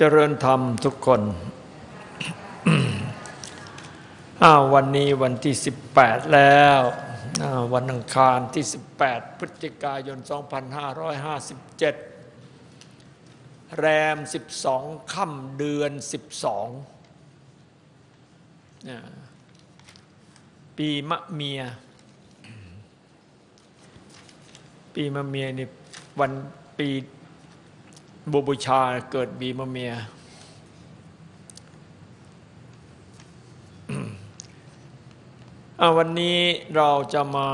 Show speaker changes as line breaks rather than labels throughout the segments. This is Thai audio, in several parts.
เจริญธรรมทุกคนอ้าววันนี้วันที่ 18 แล้วอ้ววันอังคารที่ 18 พฤศจิกายน 2557 แรม 12 ค่ำเดือน 12 ปีมะเมีย ปีมะเมียนี่วันปี บูบูชาเกิดบีมะเมีย วันนี้เราจะมา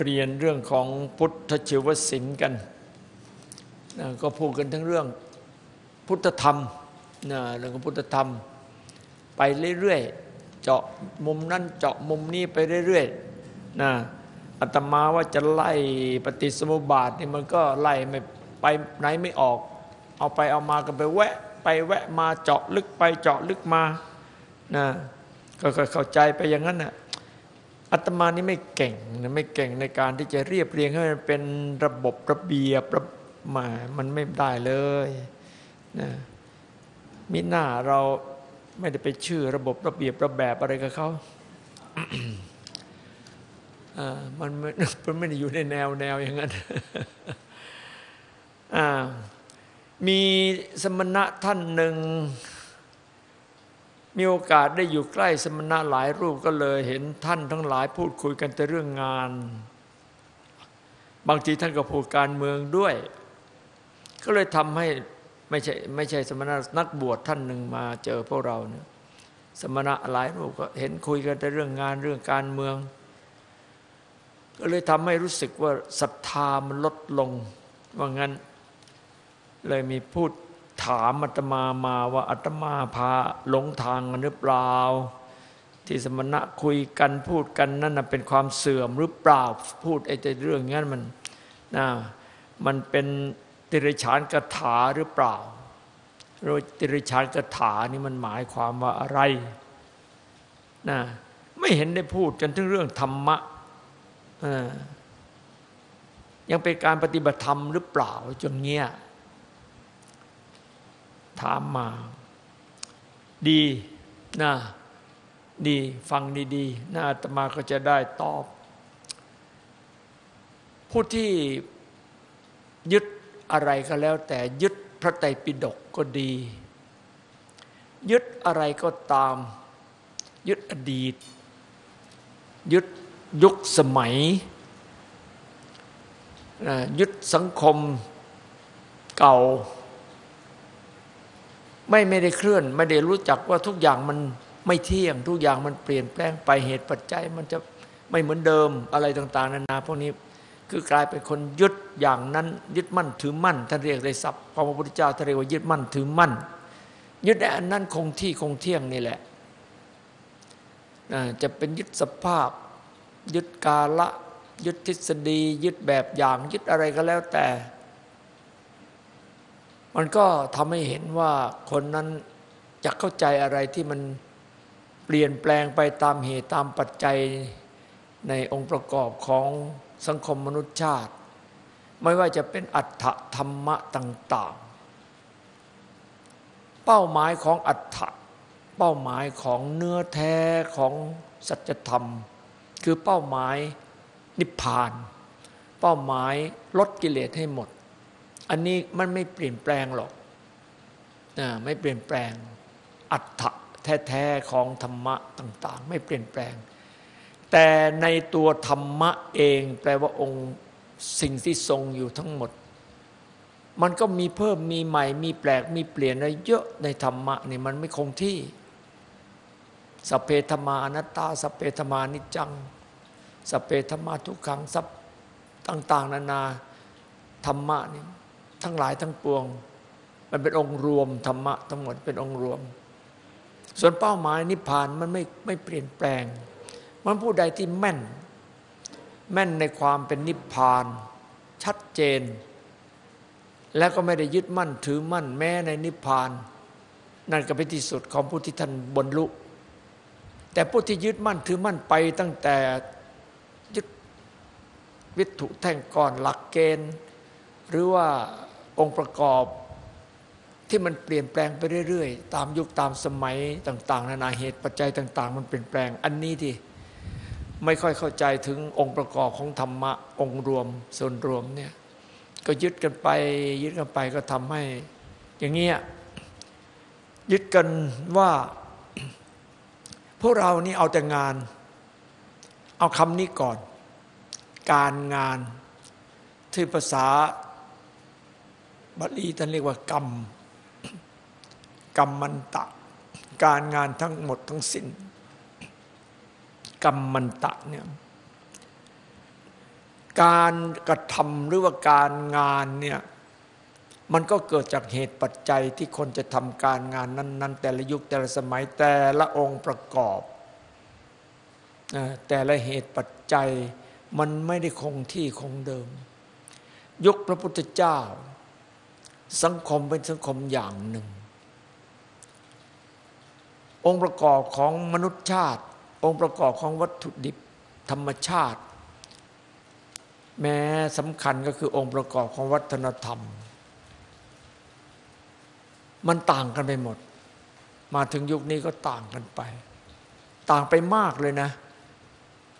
เรียนเรื่องของพุทธชีวศิลป์กัน ก็พูดกันทั้งเรื่องพุทธธรรมนะเรื่องของพุทธธรรม ไปเรื่อยๆ เจาะมุมนั้นเจาะมุมนี้ไปเรื่อยๆนะอาตมาว่าจะไล่ปฏิสมุบาทนี่มันก็ไล่ไม่ไปไหนไม่ออก เอาไปเอามากันไปแวะ ไปแวะมาเจาะลึกไปเจาะลึกมานะก็เข้าใจไปอย่างนั้นน่ะอาตมานี่ไม่เก่งนะไม่เก่งในการที่จะเรียบเรียงให้มันเป็นระบบระเบียบระมามันไม่ได้เลยนะมิหน้าเราไม่ได้ไปชื่อระบบระเบียบระแบบอะไรกับเขาอ่ามันไม่มันไม่ได้อยู่ในแนวแนวอย่างนั้นอ่า มีสมณะท่านหนึ่ง มีโอกาสได้อยู่ใกล้สมณะหลายรูปก็เลยเห็นท่านทั้งหลายพูดคุยกันแต่เรื่องงาน บางทีท่านก็พูดการเมืองด้วย ก็เลยทำให้ไม่ใช่ไม่ใช่สมณะนักบวชท่านหนึ่งมาเจอพวกเราเนี่ยสมณะหลายรูปก็เห็นคุยกันแต่เรื่องงานเรื่องการเมือง ก็เลยทำให้รู้สึกว่าศรัทธามันลดลงว่างั้น เลยมีพูดถามอาตมามาว่าอาตมาพาหลงทางกันหรือเปล่า ที่สมณะคุยกันพูดกันนั่นเป็นความเสื่อมหรือเปล่าพูดไอ้เรื่องนั้นมันนะมันเป็นติริชานกถาหรือเปล่าโดยติริชานกถานี่มันหมายความว่าอะไรนะไม่เห็นได้พูดจนถึงเรื่องธรรมะยังเป็นการปฏิบัติธรรมหรือเปล่าจนเงี้ย ถามมา ดีนะดีฟังดีๆนะอาตมาก็จะได้ตอบ ผู้ที่ยึดอะไรก็แล้ว แต่ยึดพระไตรปิฎกก็ดี ยึดอะไรก็ตาม ยึดอดีต ยึดยุคสมัย ยึดสังคมเก่า ไม่ไม่ได้เคลื่อน ไม่ได้รู้จักว่าทุกอย่างมันไม่เที่ยง ทุกอย่างมันเปลี่ยนแปลงไปเหตุปัจจัย มันจะไม่เหมือนเดิมอะไรต่าง ๆ นานาพวกนี้คือกลายเป็นคนยึดอย่างนั้น ยึดมั่นถือมั่นท่านเรียกในศัพท์พระพุทธเจ้าท่านเรียกว่ายึดมั่นถือมั่น ยึดแต่อันนั้นคงที่คงเที่ยงนี่แหละจะเป็นยึดสภาพ ยึดกาละ ยึดทฤษฎี ยึดแบบอย่าง ยึดอะไรก็แล้วแต่ มันก็ทำให้เห็นว่าคนนั้นจะเข้าใจอะไรที่มันเปลี่ยนแปลงไปตามเหตุตามปัจจัยในองค์ประกอบของสังคมมนุษยชาติ ไม่ว่าจะเป็นอัตถธรรมะต่าง ๆ เป้าหมายของอัตถะเป้าหมายของเนื้อแท้ของสัจธรรม คือเป้าหมายนิพพาน เป้าหมายลดกิเลสให้หมด อันนี้มันไม่เปลี่ยนแปลงหรอกนะไม่เปลี่ยนแปลง อัตถะแท้ๆของธรรมะต่าง ๆ ไม่เปลี่ยนแปลง แต่ในตัวธรรมะเองแปลว่าองค์สิ่งที่ทรงอยู่ทั้งหมด มันก็มีเพิ่มมีใหม่ มีแปลกมีเปลี่ยนอะไรเยอะในธรรมะนี่มันไม่คงที่สเพธมาอนัตตาสเพธมานิจังสเพธมาทุกขังสัพต่าง ๆ นานาธรรมะนี่ ทั้งหลายทั้งปวง มันเป็นองค์รวมธรรมะทั้งหมดเป็นองค์รวม ส่วนเป้าหมายนิพพานมันไม่ไม่เปลี่ยนแปลง มันผู้ใดที่แม่น แม่นในความเป็นนิพพาน ชัดเจน แล้วก็ไม่ได้ยึดมั่นถือมั่นแม้ในนิพพาน นั่นก็เป็นที่สุดของผู้ที่ท่านบรรลุแต่ผู้ที่ยึดมั่นถือมั่นไปตั้งแต่ยึดวิถุแท่งก่อนหลักเกณฑ์ หรือว่า องค์ประกอบที่มันเปลี่ยนแปลงไปเรื่อยๆ ตามยุคตามสมัยต่างๆ นานาเหตุปัจจัยต่าง ๆ มันเปลี่ยนแปลงอันนี้ที่ไม่ค่อยเข้าใจถึงองค์ประกอบของธรรมะองค์รวมส่วนรวมเนี่ยก็ยึดกันไป ยึดกันไปก็ทำให้ อย่างเงี้ยยึดกันว่าพวกเรานี่เอาแต่งาน เอาคำนี้ก่อน การงานที่ภาษา บาลีท่านเรียกว่ากรรม กรรมมันตะ การงานทั้งหมดทั้งสิ้น กรรมมันตะเนี่ยการกระทำหรือว่าการงานเนี่ยมันก็เกิดจากเหตุปัจจัยที่คนจะทำการงานนั้น ๆ แต่ละยุคแต่ละสมัยแต่ละองค์ประกอบ แต่ละเหตุปัจจัยมันไม่ได้คงที่คงเดิม ยุคพระพุทธเจ้า สังคมเป็นสังคมอย่างหนึ่ง องค์ประกอบของมนุษยชาติ องค์ประกอบของวัตถุดิบธรรมชาติ แม้สำคัญก็คือองค์ประกอบของวัฒนธรรม มันต่างกันไปหมด มาถึงยุคนี้ก็ต่างกันไป ต่างไปมากเลยนะ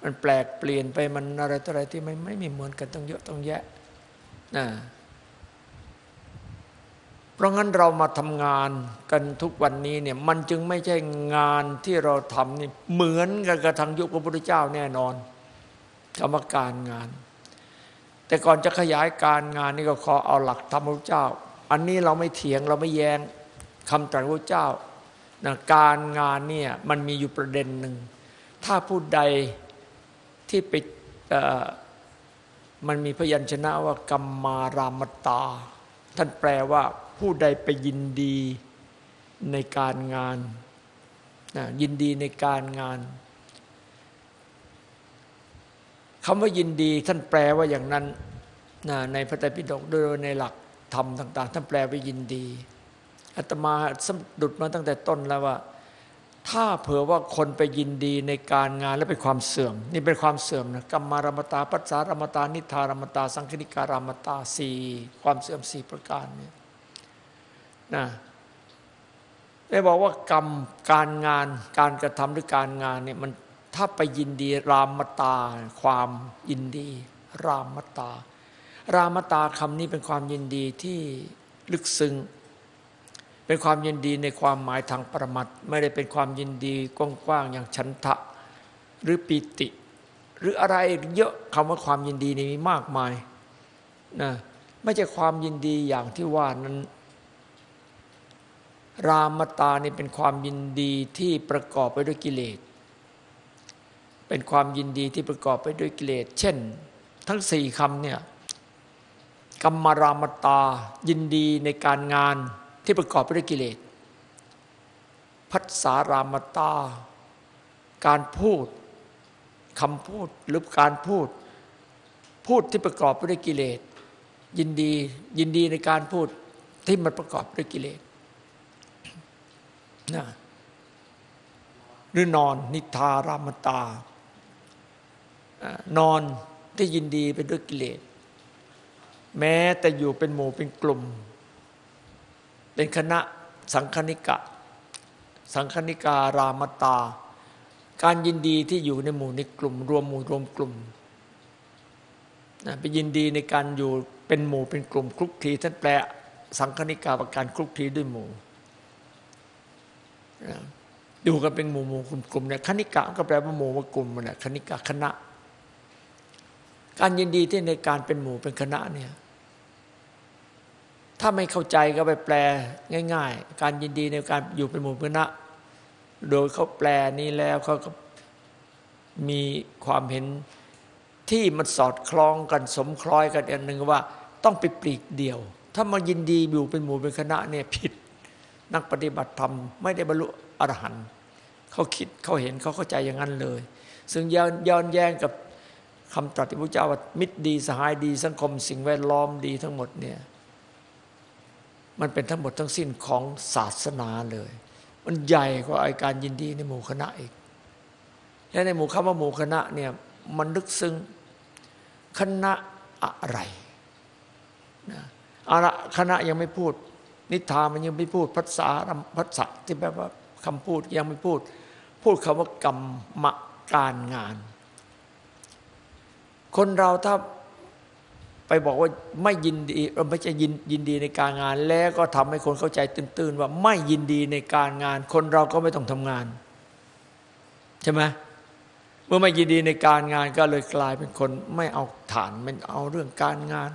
มันแปลกเปลี่ยนไปมันอะไรต่ออะไรที่ไม่ไม่มีเหมือนกันต้องเยอะต้องแยะนะ ราะงั้นเรามาทำงานกันทุกวันนี้เนี่ยมันจึงไม่ใช่งานที่เราทำนี่เหมือนกันกับทางยุคพระพุทธเจ้าแน่นอนกรรมการงาน แต่ก่อนจะขยายการงานนี่ก็ขอเอาหลักธรรมพระเจ้า อันนี้เราไม่เถียงเราไม่แย้งคำตรัสพระเจ้านะการงานเนี่ยมันมีอยู่ประเด็นหนึ่ง ถ้าผู้ใดที่ไปมันมีพยัญชนะว่ากรรมารามตา ท่านแปลว่า ผู้ใดไปยินดีในการงานนะยินดีในการงานคำว่ายินดีท่านแปลว่าอย่างนั้นนะในพระไตรปิฎกโดยในหลักธรรมต่าง ๆ ท่านแปลไปยินดีอาตมาสะดุดมาตั้งแต่ต้นแล้วว่า ถ้าเผื่อว่าคนไปยินดีในการงานและเป็นความเสื่อม นี่เป็นความเสื่อมนะกรรมารมตาปัสสารมตานิทารมตา สังคณิการามตาสี่ความเสื่อมสี่ประการเนี่ย นะได้บอกว่ากรรมการงานการกระทำหรือการงานเนี่ยมันถ้าไปยินดีรามตา ความยินดี รามตา รามตาคำนี้เป็นความยินดีที่ลึกซึ้งเป็นความยินดีในความหมายทางประมัดไม่ได้เป็นความยินดีกว้างๆอย่างฉันทะหรือปิติ หรืออะไรเยอะคำว่าความยินดีนี่มีมากมายนะไม่ใช่ความยินดีอย่างที่ว่านั้น รามตานี่เป็นความยินดีที่ประกอบไปด้วยกิเลส เป็นความยินดีที่ประกอบไปด้วยกิเลส เช่น ทั้งสี่คำเนี่ยกรรมรามตายินดีในการงานที่ประกอบไปด้วยกิเลส พัฒสารามตา การพูดคำพูดหรือการพูด พูดที่ประกอบไปด้วยกิเลส ยินดียินดีในการพูดที่มันประกอบด้วยกิเลส นะหรือนอนนิทารามตา นอนที่ยินดีไปด้วยกิเลส แม้แต่อยู่เป็นหมู่เป็นกลุ่ม เป็นคณะสังคณิกะ สังคณิการามตา การยินดีที่อยู่ในหมู่ในกลุ่ม รวมหมู่รวมกลุ่มนะไปยินดีในการอยู่เป็นหมู่เป็นกลุ่มคลุกคลีท่านแปลสังคณิกาประการคลุกคลีด้วยหมู่ ดูกันเป็นหมู่หมู่กลุ่มกลุ่มเนี่ยคณิกะก็แปลว่าหมู่ว่ากลุ่มมันแหละคณิกะคณะ การยินดีที่ในการเป็นหมู่เป็นคณะเนี่ย ถ้าไม่เข้าใจก็ไปแปลง่าย ๆ การยินดีในการอยู่เป็นหมู่เป็นคณะ โดยเขาแปลนี้แล้วเขาก็มีความเห็นที่มันสอดคล้องกันสมคล้อยกันอันหนึ่งว่า ต้องไปปลีกเดียว ถ้ามายินดีอยู่เป็นหมู่เป็นคณะเนี่ยผิด นักปฏิบัติธรรมไม่ได้บรรลุอรหันต์เขาคิดเขาเห็นเขาเข้าใจอย่างนั้นเลย ซึ่งย้อนอนแย้งกับคำตรัสที่พระเจ้าว่ามิตรดีสหายดีสังคม สิ่งแวดล้อมดีทั้งหมดเนี่ยมันเป็นทั้งหมดทั้งสิ้นของศาสนาเลย มันใหญ่กว่าไอการยินดีในหมู่คณะอีก และในหมู่คำว่าหมู่คณะเนี่ยมันลึกซึ้งคณะอะไรนะอะคณะยังไม่พูด นิทานมันยังไม่พูดภาษาภาษาที่แบบว่าคำพูดยังไม่พูด พูดคำว่ากรรมการงาน คนเราถ้าไปบอกว่าไม่ยินดีเราไม่จะยินยินดีในการงาน แล้วก็ทำให้คนเข้าใจตื่นๆว่าไม่ยินดีในการงาน คนเราก็ไม่ต้องทำงาน ใช่ไหมเมื่อไม่ยินดีในการงานก็เลยกลายเป็นคนไม่เอาฐานไม่เอาเรื่องการงาน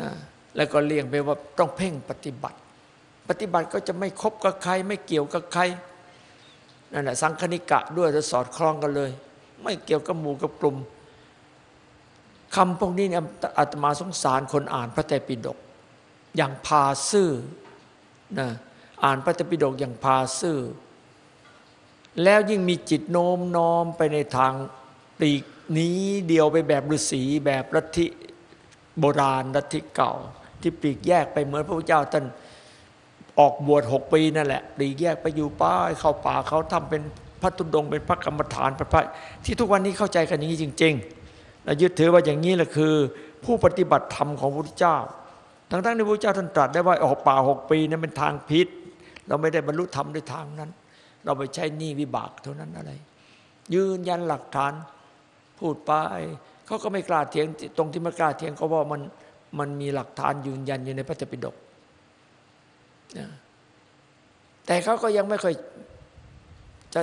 นะ แล้วก็เลี่ยงไปว่าต้องเพ่งปฏิบัติ ปฏิบัติก็จะไม่คบกับใคร ไม่เกี่ยวกับใครนั่นแหละสังคณิกะด้วยจะสอดคล้องกันเลย ไม่เกี่ยวกับหมู่กับกลุ่มคำพวกนี้เนี่ยอาตมาสงสารคนอ่านพระไตรปิฎกอย่างพาซื่อนะอ่านพระไตรปิฎกอย่างพาซื่อ แล้วยิ่งมีจิตโน้มน้อมไปในทางปลีกนี้เดียวไปแบบฤาษีแบบลัทธิ โบราณลัทธิเก่า ที่ปีกแยกไปเหมือนพระพุทธเจ้าท่านออกบวชหกปีนั่นแหละปีกแยกไปอยู่ป้ายเข้าป่าเขาทำเป็นพระตุดงเป็นพระกรรมฐานพระที่ทุกวันนี้เข้าใจกันอย่างนี้จริงๆเรายึดถือว่าอย่างนี้แหละคือ ผู้ปฏิบัติธรรมของพระพุทธเจ้า ทั้งๆที่พระพุทธเจ้าท่านตรัสได้ว่าออกป่าหกปีนั้นเป็นทางพิษ เราไม่ได้บรรลุธรรมด้วยทางนั้น เราไปใช้หนี้วิบากเท่านั้นอะไร ยืนยันหลักฐานพูดไป เขาก็ไม่กล้าเถียงตรงที่ไม่กล้าเถียงเขาบอกมันมันมีหลักฐานยืนยันอยู่ในพระเจ้าปิฎกแต่เขาก็ยังไม่ค่อยจะ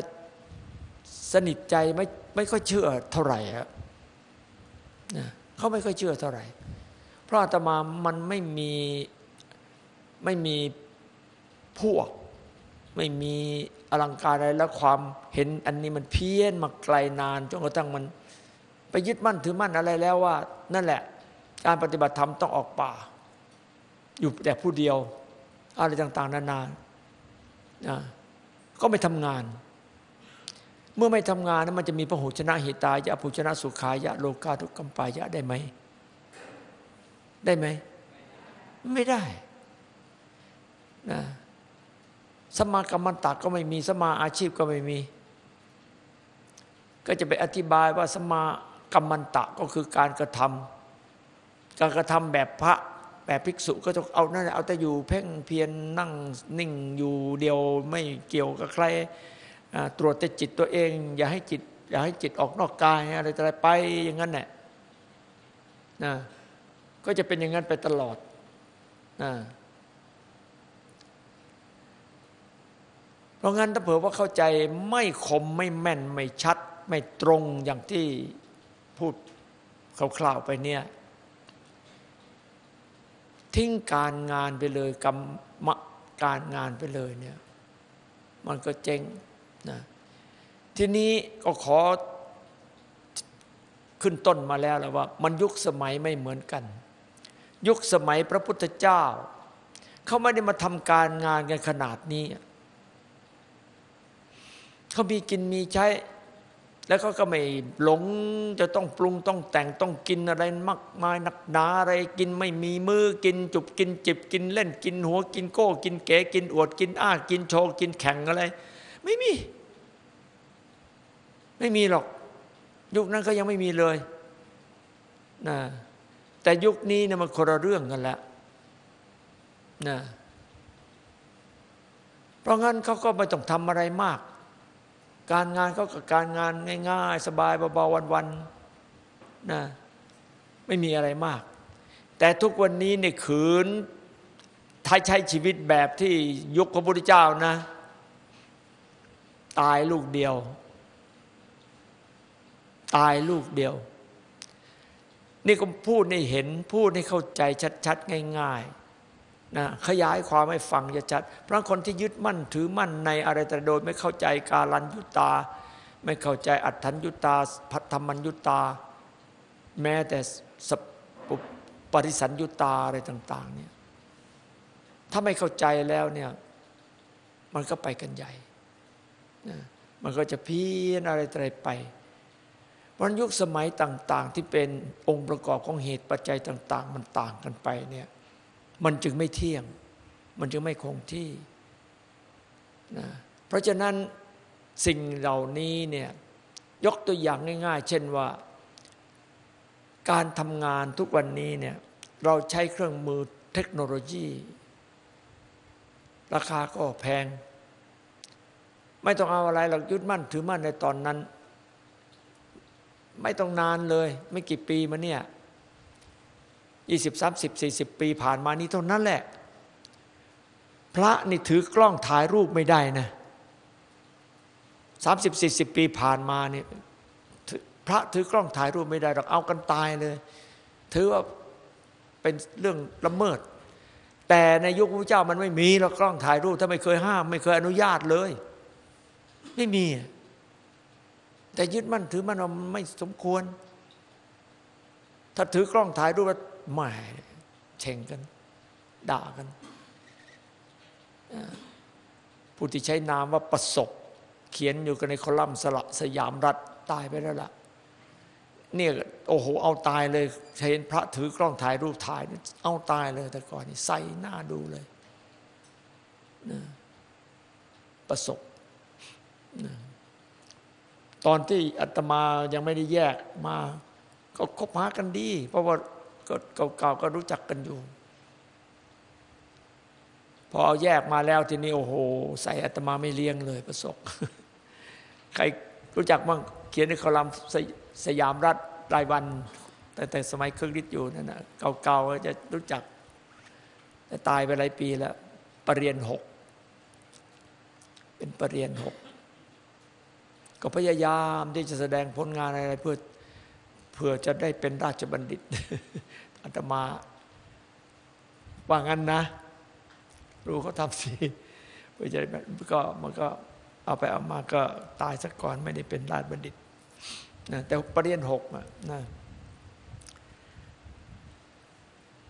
สนิทใจไม่ไม่ค่อยเชื่อเท่าไหร่ครับเขาไม่ค่อยเชื่อเท่าไหร่ เพราะอาตมามันไม่มีไม่มีพวก ไม่มีอลังการอะไรแล้วความเห็นอันนี้มันเพี้ยนมาไกลนานจนกระทั่งมัน ไปยึดมั่นถือมั่นอะไรแล้วว่า นั่นแหละ การปฏิบัติธรรมต้องออกป่า อยู่แต่ผู้เดียว อะไรต่างๆ นานาก็ไม่ทำงาน เมื่อไม่ทำงานนั้นมันจะมีพระหุชนะหิตายะภูชนะสุขายะโลกาทุกกัมปายะได้ไหมได้ไหมไม่ได้นะสมากรรมตะก็ไม่มีสมาอาชีพก็ไม่มี ก็จะไปอธิบายว่าสมา กรรมันตะก็คือการกระทำการกระทำแบบพระแบบภิกษุก็ต้องเอานั่นเอาแต่อยู่เพ่งเพียรนนั่งนิ่งอยู่เดียวไม่เกี่ยวกับใครตรวจแต่จิตตัวเอง อย่าให้จิต อย่าให้จิตออกนอกกายอะไรอะไรไปอย่างนั้นแหละนะก็จะเป็นอย่างนั้นไปตลอดนะเราะงั้นถ้าเผื่อว่าเข้าใจไม่คมไม่แม่นไม่ชัด ไม่ตรงอย่างที่ คร่าวๆไปเนี่ย ทิ้งการงานไปเลยกรรมการงานไปเลยเนี่ย มันก็เจ๊งนะทีนี้ก็ขอขึ้นต้นมาแล้วแล้วว่า มันยุคสมัยไม่เหมือนกัน ยุคสมัยพระพุทธเจ้า เขาไม่ได้มาทำการงานกันขนาดนี้ เขามีกินมีใช้ แล้วเขาก็ไม่หลงจะต้องปรุงต้องแต่งต้องกินอะไรมากมายนักหนาอะไรกินไม่มีมือกิน จุบกินจิบกินเล่นกินหัวกินโก้ กินเก๋กินอวดกินอ้ากินโชว์กินแข่งอะไร ไม่มี ไม่มีหรอก ยุคนั้นก็ยังไม่มีเลยนะแต่ยุคนี้เนี่ยมันคนละเรื่องกันล้วนะเพราะงั้นเขาก็ไม่ต้องทำอะไรมาก การงานเขากับการงานง่าย ๆ สบายเบาๆวันๆนะไม่มีอะไรมาก แต่ทุกวันนี้เนี่ยขืนท้าใช้ชีวิตแบบที่ยุคพระพุทธเจ้านะ ตายลูกเดียว ตายลูกเดียว นี่ก็พูดให้เห็นพูดให้เข้าใจชัด ๆ ง่าย ๆ นะขยายความให้ฟังจะชัดเพราะคนที่ยึดมั่นถือมั่นในอะไรแต่โดยไม่เข้าใจกาลันยุตา ไม่เข้าใจอัตถัญยุตาพัทธมัญยุตา แม้แต่สปปริสัญยุตาอะไรต่างๆเนี่ยถ้าไม่เข้าใจแล้วเนี่ยมันก็ไปกันใหญ่นะมันก็จะพี้ยนอะไรอะไรไปวันยุคสมัยต่าง ๆ ที่เป็นองค์ประกอบของเหตุปัจจัยต่าง ๆ มันต่างกันไปเนี่ย มันจึงไม่เที่ยง มันจึงไม่คงที่นะเพราะฉะนั้นสิ่งเหล่านี้เนี่ยยกตัวอย่างง่าย ๆ เช่นว่า การทำงานทุกวันนี้เนี่ยเราใช้เครื่องมือเทคโนโลยี ราคาก็แพง ไม่ต้องเอาอะไรหรอกยึดมั่นถือมั่นในตอนนั้น ไม่ต้องนานเลย ไม่กี่ปีมาเนี่ย ยี่สิบสามสิบสี่สิบปีผ่านมานี้เท่านั้นแหละ พระนี่ถือกล้องถ่ายรูปไม่ได้นะสามสิบสี่สิบปีผ่านมาเนี่ยพระถือกล้องถ่ายรูปไม่ได้หรอกเอากันตายเลย ถือว่าเป็นเรื่องละเมิด แต่ในยุคพระเจ้ามันไม่มีหรอกกล้องถ่ายรูปถ้าไม่เคยห้าม ไม่เคยอนุญาตเลย ไม่มี แต่ยึดมั่นถือมันว่าไม่สมควร ถ้าถือกล้องถ่ายรูป แหม่เช่งกัน ด่ากันผู้ที่ใช้นามว่าประสบ เขียนอยู่กันในคอลัมน์สละสยามรัฐตายไปแล้วล่ะเนี่ยโอ้โหเอาตายเลยเห็นพระถือกล้องถ่ายรูปถ่ายนี่เอาตายเลยแต่ก่อนนี่ใส่หน้าดูเลยนะประสบนะตอนที่อาตมายังไม่ได้แยกมา ก็คบหากันดี เพราะว่า ก็เก่าๆก็รู้จักกันอยู่ พอเอาแยกมาแล้วทีนี้โอ้โห ใส่อาตมาไม่เลี้ยงเลยประสบใครรู้จักบ้างเขียนในคอลัมน์สยามรัฐรายวัน แต่แต่สมัยเครื่องริดอยู่นั่นนะเก่าๆจะรู้จักแต่ตายไปหลายปีแล้วปรริญญาหกเป็นปรริญญาหกก็พยายามที่จะแสดงผลงานอะไรเพื่อ เพื่อจะได้เป็นราชบัณฑิตอาตมาว่างั้นนะ รู้เขาทำสิเพื่อจะก็มันก็เอาไปเอามาก็ตายซะก่อนไม่ได้เป็นราชบัณฑิตนะแต่ปรริญญาหกนะ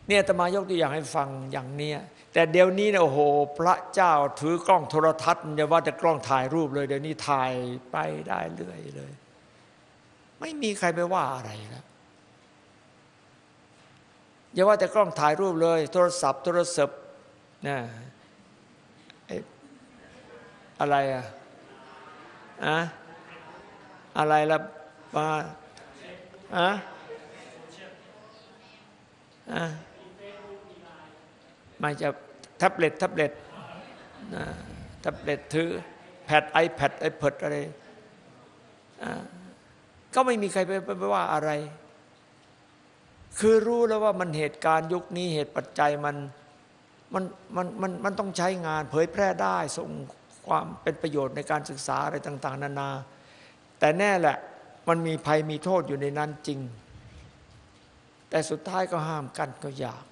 เนี่ยอาตมายกตัวอย่างให้ฟังอย่างเนี้ยแต่เดี๋ยวนี้เนี่ยโอ้โห พระเจ้าถือกล้องโทรทัศน์อย่าว่าจะกล้องถ่ายรูปเลย เดี๋ยวนี้ถ่ายไปได้เรื่อยเลย ไม่มีใครไปว่าอะไรแล้วอย่าว่าแต่กล้องถ่ายรูปเลย โทรศัพท์ โทรศัพท์นะอะไรอะอะอะไรละมาอะอะม่จะแท็บเล็ตแท็บเล็ตนะแท็บเล็ตถือแพดไอแพดไอเพดอะไรอ่า ก็ไม่มีใครไปไปว่าอะไร คือรู้แล้วว่ามันเหตุการณ์ยุคนี้เหตุปัจจัยมันมันมันมันมันต้องใช้งาน เผยแพร่ได้ส่งความเป็นประโยชน์ในการศึกษาอะไรต่าง ๆ นานา แต่แน่แหละมันมีภัยมีโทษอยู่ในนั้นจริง แต่สุดท้ายก็ห้ามกันก็อยาก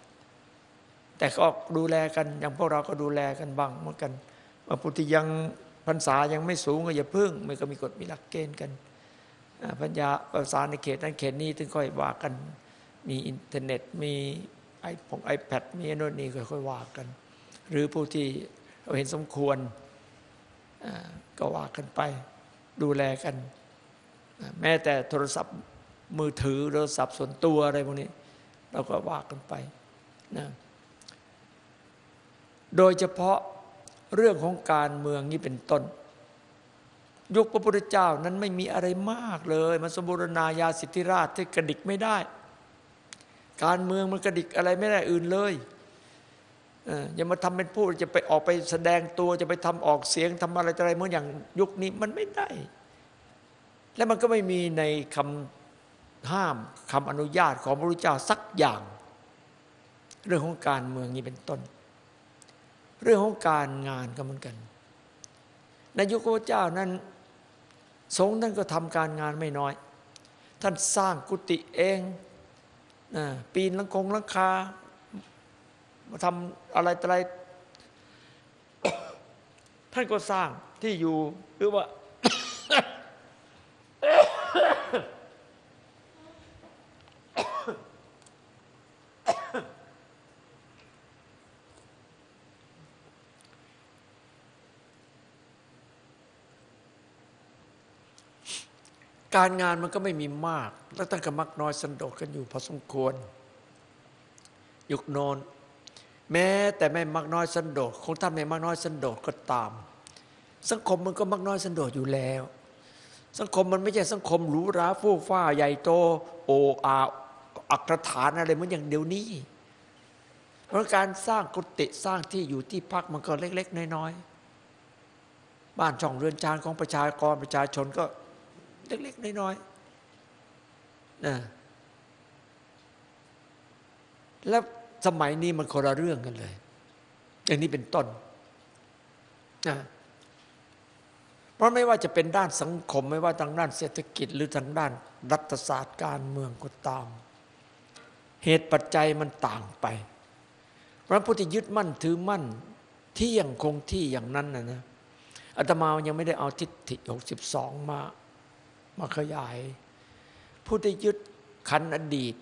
แต่ก็ดูแลกัน อย่างพวกเราก็ดูแลกันบ้างเหมือนกันว่าผู้ที่ยังพรรษายังไม่สูงก็อย่าพึ่ง มันก็มีกฎมีหลักเกณฑ์กัน ปัญญาภาษาในเขตนั้นเขตนี้ถึงค่อยว่ากัน มีอินเทอร์เน็ตมี iPhone iPad มีโน่นนี่ค่อยว่ากัน หรือผู้ที่เราเห็นสมควรก็ว่ากันไป ดูแลกัน แม้แต่โทรศัพท์มือถือโทรศัพท์ส่วนตัวอะไรพวกนี้ เราก็ว่ากันไปนะโดยเฉพาะเรื่องของการเมืองนี่เป็นต้น ยุคพระพุทธเจ้านั้นไม่มีอะไรมากเลย มันสมบูรณาญาสิทธิราชที่กระดิกไม่ได้ การเมืองมันกระดิกอะไรไม่ได้อื่นเลยอย่ามาทำเป็นพูดจะไปออกไปแสดงตัวจะไปทำออกเสียงทำอะไรอะไรเหมือนอย่างยุคนี้มันไม่ได้ และมันก็ไม่มีในคำห้ามคำอนุญาตของพระพุทธเจ้าสักอย่าง เรื่องของการเมืองนี้เป็นต้น เรื่องของการงานก็เหมือนกัน ในยุคพระเจ้านั้น สงฆ์ท่านก็ทำการงานไม่น้อย ท่านสร้างกุฏิเองนะปีนลังคงลังคามาทำอะไรต่ออะไรท่านก็สร้างที่อยู่หรือว่า การงานมันก็ไม่มีมาก แล้วตั้งกับมักน้อยสันโดษกันอยู่พอสมควร ยุคโนนแม้แต่ไม่มักน้อยสันโดษคงท่านไม่มักน้อยสันโดษก็ตาม สังคมมันก็มักน้อยสันโดษอยู่แล้ว สังคมมันไม่ใช่สังคมหรูหราฟู่ฟ้าใหญ่โตโออาอักฐานอะไรเหมือนอย่างเดี๋ยวนี้ เพราะการสร้างกุฏิสร้างที่อยู่ที่พักมันก็เล็ก ๆ น้อยๆบ้านช่องเรือนจานของประชากรประชาชนก็ เล็กๆน้อยๆนะแล้วสมัยนี้มันคนละเรื่องกันเลย อย่างนี้เป็นต้นนะเพราะไม่ว่าจะเป็นด้านสังคม ไม่ว่าทางด้านเศรษฐกิจ หรือทางด้านรัฐศาสตร์การเมืองก็ตาม เหตุปัจจัยมันต่างไป พระพุทธยึดมั่นถือมั่นที่ยังคงที่อย่างนั้นนะนะอาตมายังไม่ได้เอาทิฏฐิหกสิบสองมา มาขยาย ผู้ที่ยึดขันอดีต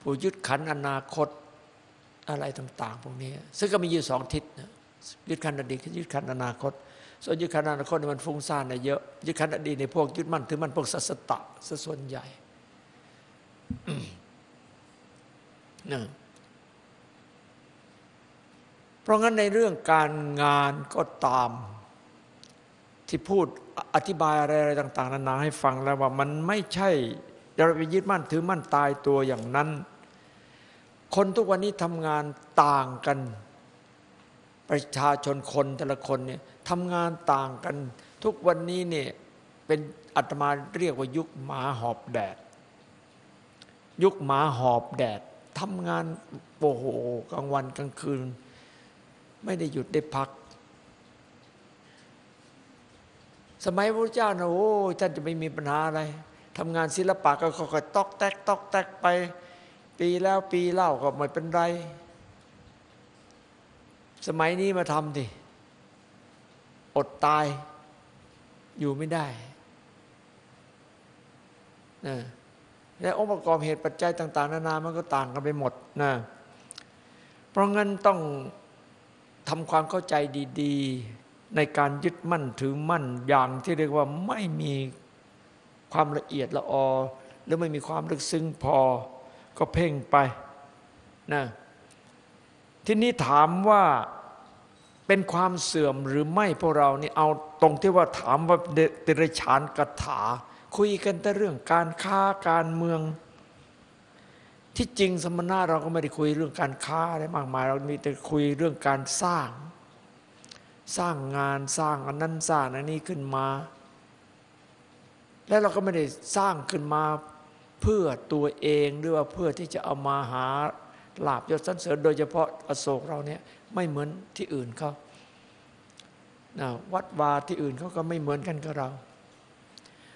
ผู้ยึดขันอนาคตอะไรต่าง ๆ พวกนี้ ซึ่งก็มีอยู่สองทิศนะยึดขันอดีตยึดขันอนาคต ส่วนยึดขันอนาคตมันฟุ้งซ่านนะเยอะยึดขันอดีตในพวกยึดมั่นถือมั่นพวกสัสตะซะส่วนใหญ่นะเพราะงั้นในเรื่องการงานก็ตาม ที่พูดอธิบายอะไรๆต่าง ๆนานาให้ฟังแล้วว่ามันไม่ใช่เราไปยึดมั่นถือมั่นตายตัวอย่างนั้น คนทุกวันนี้ทำงานต่างกัน ประชาชนคนแต่ละคนเนี่ยทำงานต่างกัน ทุกวันนี้เนี่ยเป็นอาตมาเรียกว่ายุคหมาหอบแดด ยุคหมาหอบแดดทำงานโอ้โหกลางวันกลางคืน ไม่ได้หยุดได้พัก สมัยพระเจ้านะโอ้ท่านจะไม่มีปัญหาอะไรทำงานศิลปะก็ค่อยๆตอกแตกตอกแตกไป ปีแล้วปีเล่าก็ไม่เป็นไร สมัยนี้มาทำดิอดตายอยู่ไม่ได้นะและองค์ประกอบเหตุปัจจัยต่าง ๆ นานามันก็ต่างกันไปหมดนะเพราะงั้นต้องทำความเข้าใจดี ๆ ในการยึดมั่นถือมั่นอย่างที่เรียกว่าไม่มีความละเอียดละออหรือไม่มีความลึกซึ้งพอก็เพ่งไปนะทีนี้ถามว่าเป็นความเสื่อมหรือไม่พวกเรานี่เอาตรงที่ว่าถามว่าเดรฉานกถา คุยกันแต่เรื่องการค้าการเมือง ที่จริงสมณะเราก็ไม่ได้คุยเรื่องการค้าอะไรมากมาย เรามีแต่คุยเรื่องการสร้าง สร้างงานสร้างอันนั้นสร้างอันนี้ขึ้นมา แล้วเราก็ไม่ได้สร้างขึ้นมาเพื่อตัวเองหรือว่าเพื่อที่จะเอามาหาลาบยศสันเสริญโดยเฉพาะอโศกเราเนี่ยไม่เหมือนที่อื่นเขานะวัดวาที่อื่นเขาก็ไม่เหมือนกันกับเรา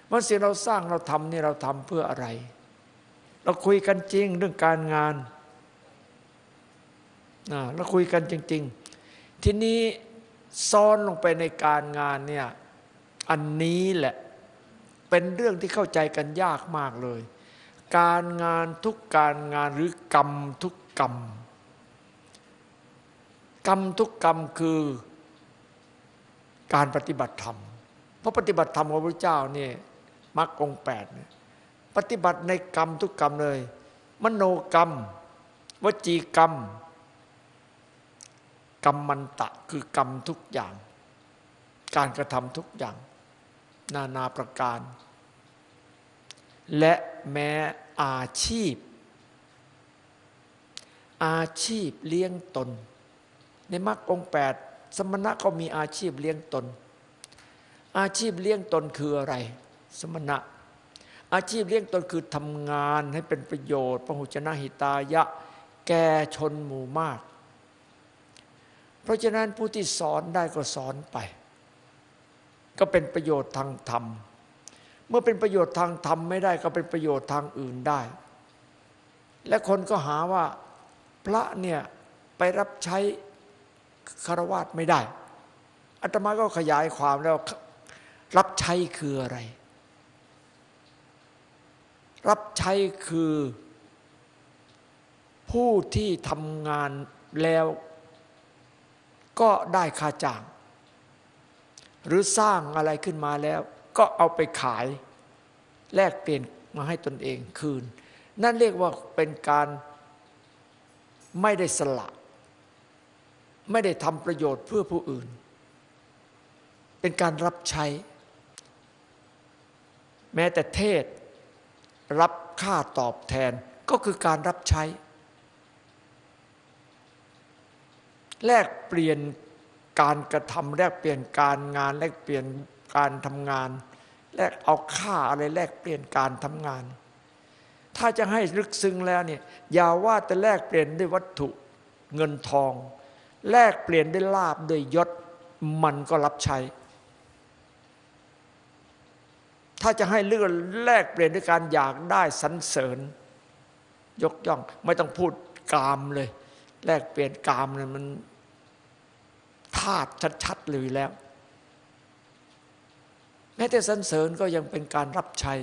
ว่าสิ่งเราสร้างเราทำนี่เราทำเพื่ออะไร เราคุยกันจริงเรื่องการงานนะเราคุยกันจริง ๆ ทีนี้ ซ้อนลงไปในการงานเนี่ยอันนี้แหละเป็นเรื่องที่เข้าใจกันยากมากเลย การงานทุกการงานหรือกรรมทุกกรรม กรรมทุกกรรมคือการปฏิบัติธรรม เพราะปฏิบัติธรรมของพระเจ้าเนี่ยมรรคองแปดเนี่ยปฏิบัติในกรรมทุกกรรมเลย มโนกรรม วจีกรรม กรรมมันตะคือกรรมทุกอย่าง การกระทำทุกอย่าง นานาประการ และแม้อาชีพ อาชีพเลี้ยงตน ในมรรคองแปดสมณะก็มีอาชีพเลี้ยงตน อาชีพเลี้ยงตนคืออะไร สมณะ อาชีพเลี้ยงตนคือทำงานให้เป็นประโยชน์พหุชนะหิตายะ แก่ชนหมู่มาก ราะฉะนั้นผู้ที่สอนได้ก็สอนไป ก็เป็นประโยชน์ทางธรรม เมื่อเป็นประโยชน์ทางธรรมไม่ได้ก็เป็นประโยชน์ทางอื่นได้ และคนก็หาว่าพระเนี่ยไปรับใช้คารวะไม่ได้อาตมาก็ขยายความแล้วรับใช้คืออะไร รับใช้คือผู้ที่ทำงานแล้ว ก็ได้ค่าจ้าง หรือสร้างอะไรขึ้นมาแล้ว ก็เอาไปขาย แลกเปลี่ยนมาให้ตนเองคืน นั่นเรียกว่าเป็นการไม่ได้สละ ไม่ได้ทำประโยชน์เพื่อผู้อื่น เป็นการรับใช้ แม้แต่เทศ รับค่าตอบแทนก็คือการรับใช้ แลกเปลี่ยนการกระทำแลกเปลี่ยนการงาน แลกเปลี่ยนการทำงาน แลกเอาค่าอะไรแลกเปลี่ยนการทำงาน ถ้าจะให้ลึกซึ้งแล้วเนี่ยอย่าว่าแต่แลกเปลี่ยนด้วยวัตถุเงินทอง แลกเปลี่ยนด้วยลาบด้วยยศมันก็รับใช้ ถ้าจะให้เลื่อนแลกเปลี่ยนด้วยการอยากได้สรรเสริญ ยกย่องไม่ต้องพูดกามเลย แลกเปลี่ยนกามเนี่ยมัน ธาตุชัดๆเลยแล้ว แม้แต่สรรเสริญก็ยังเป็นการรับใช้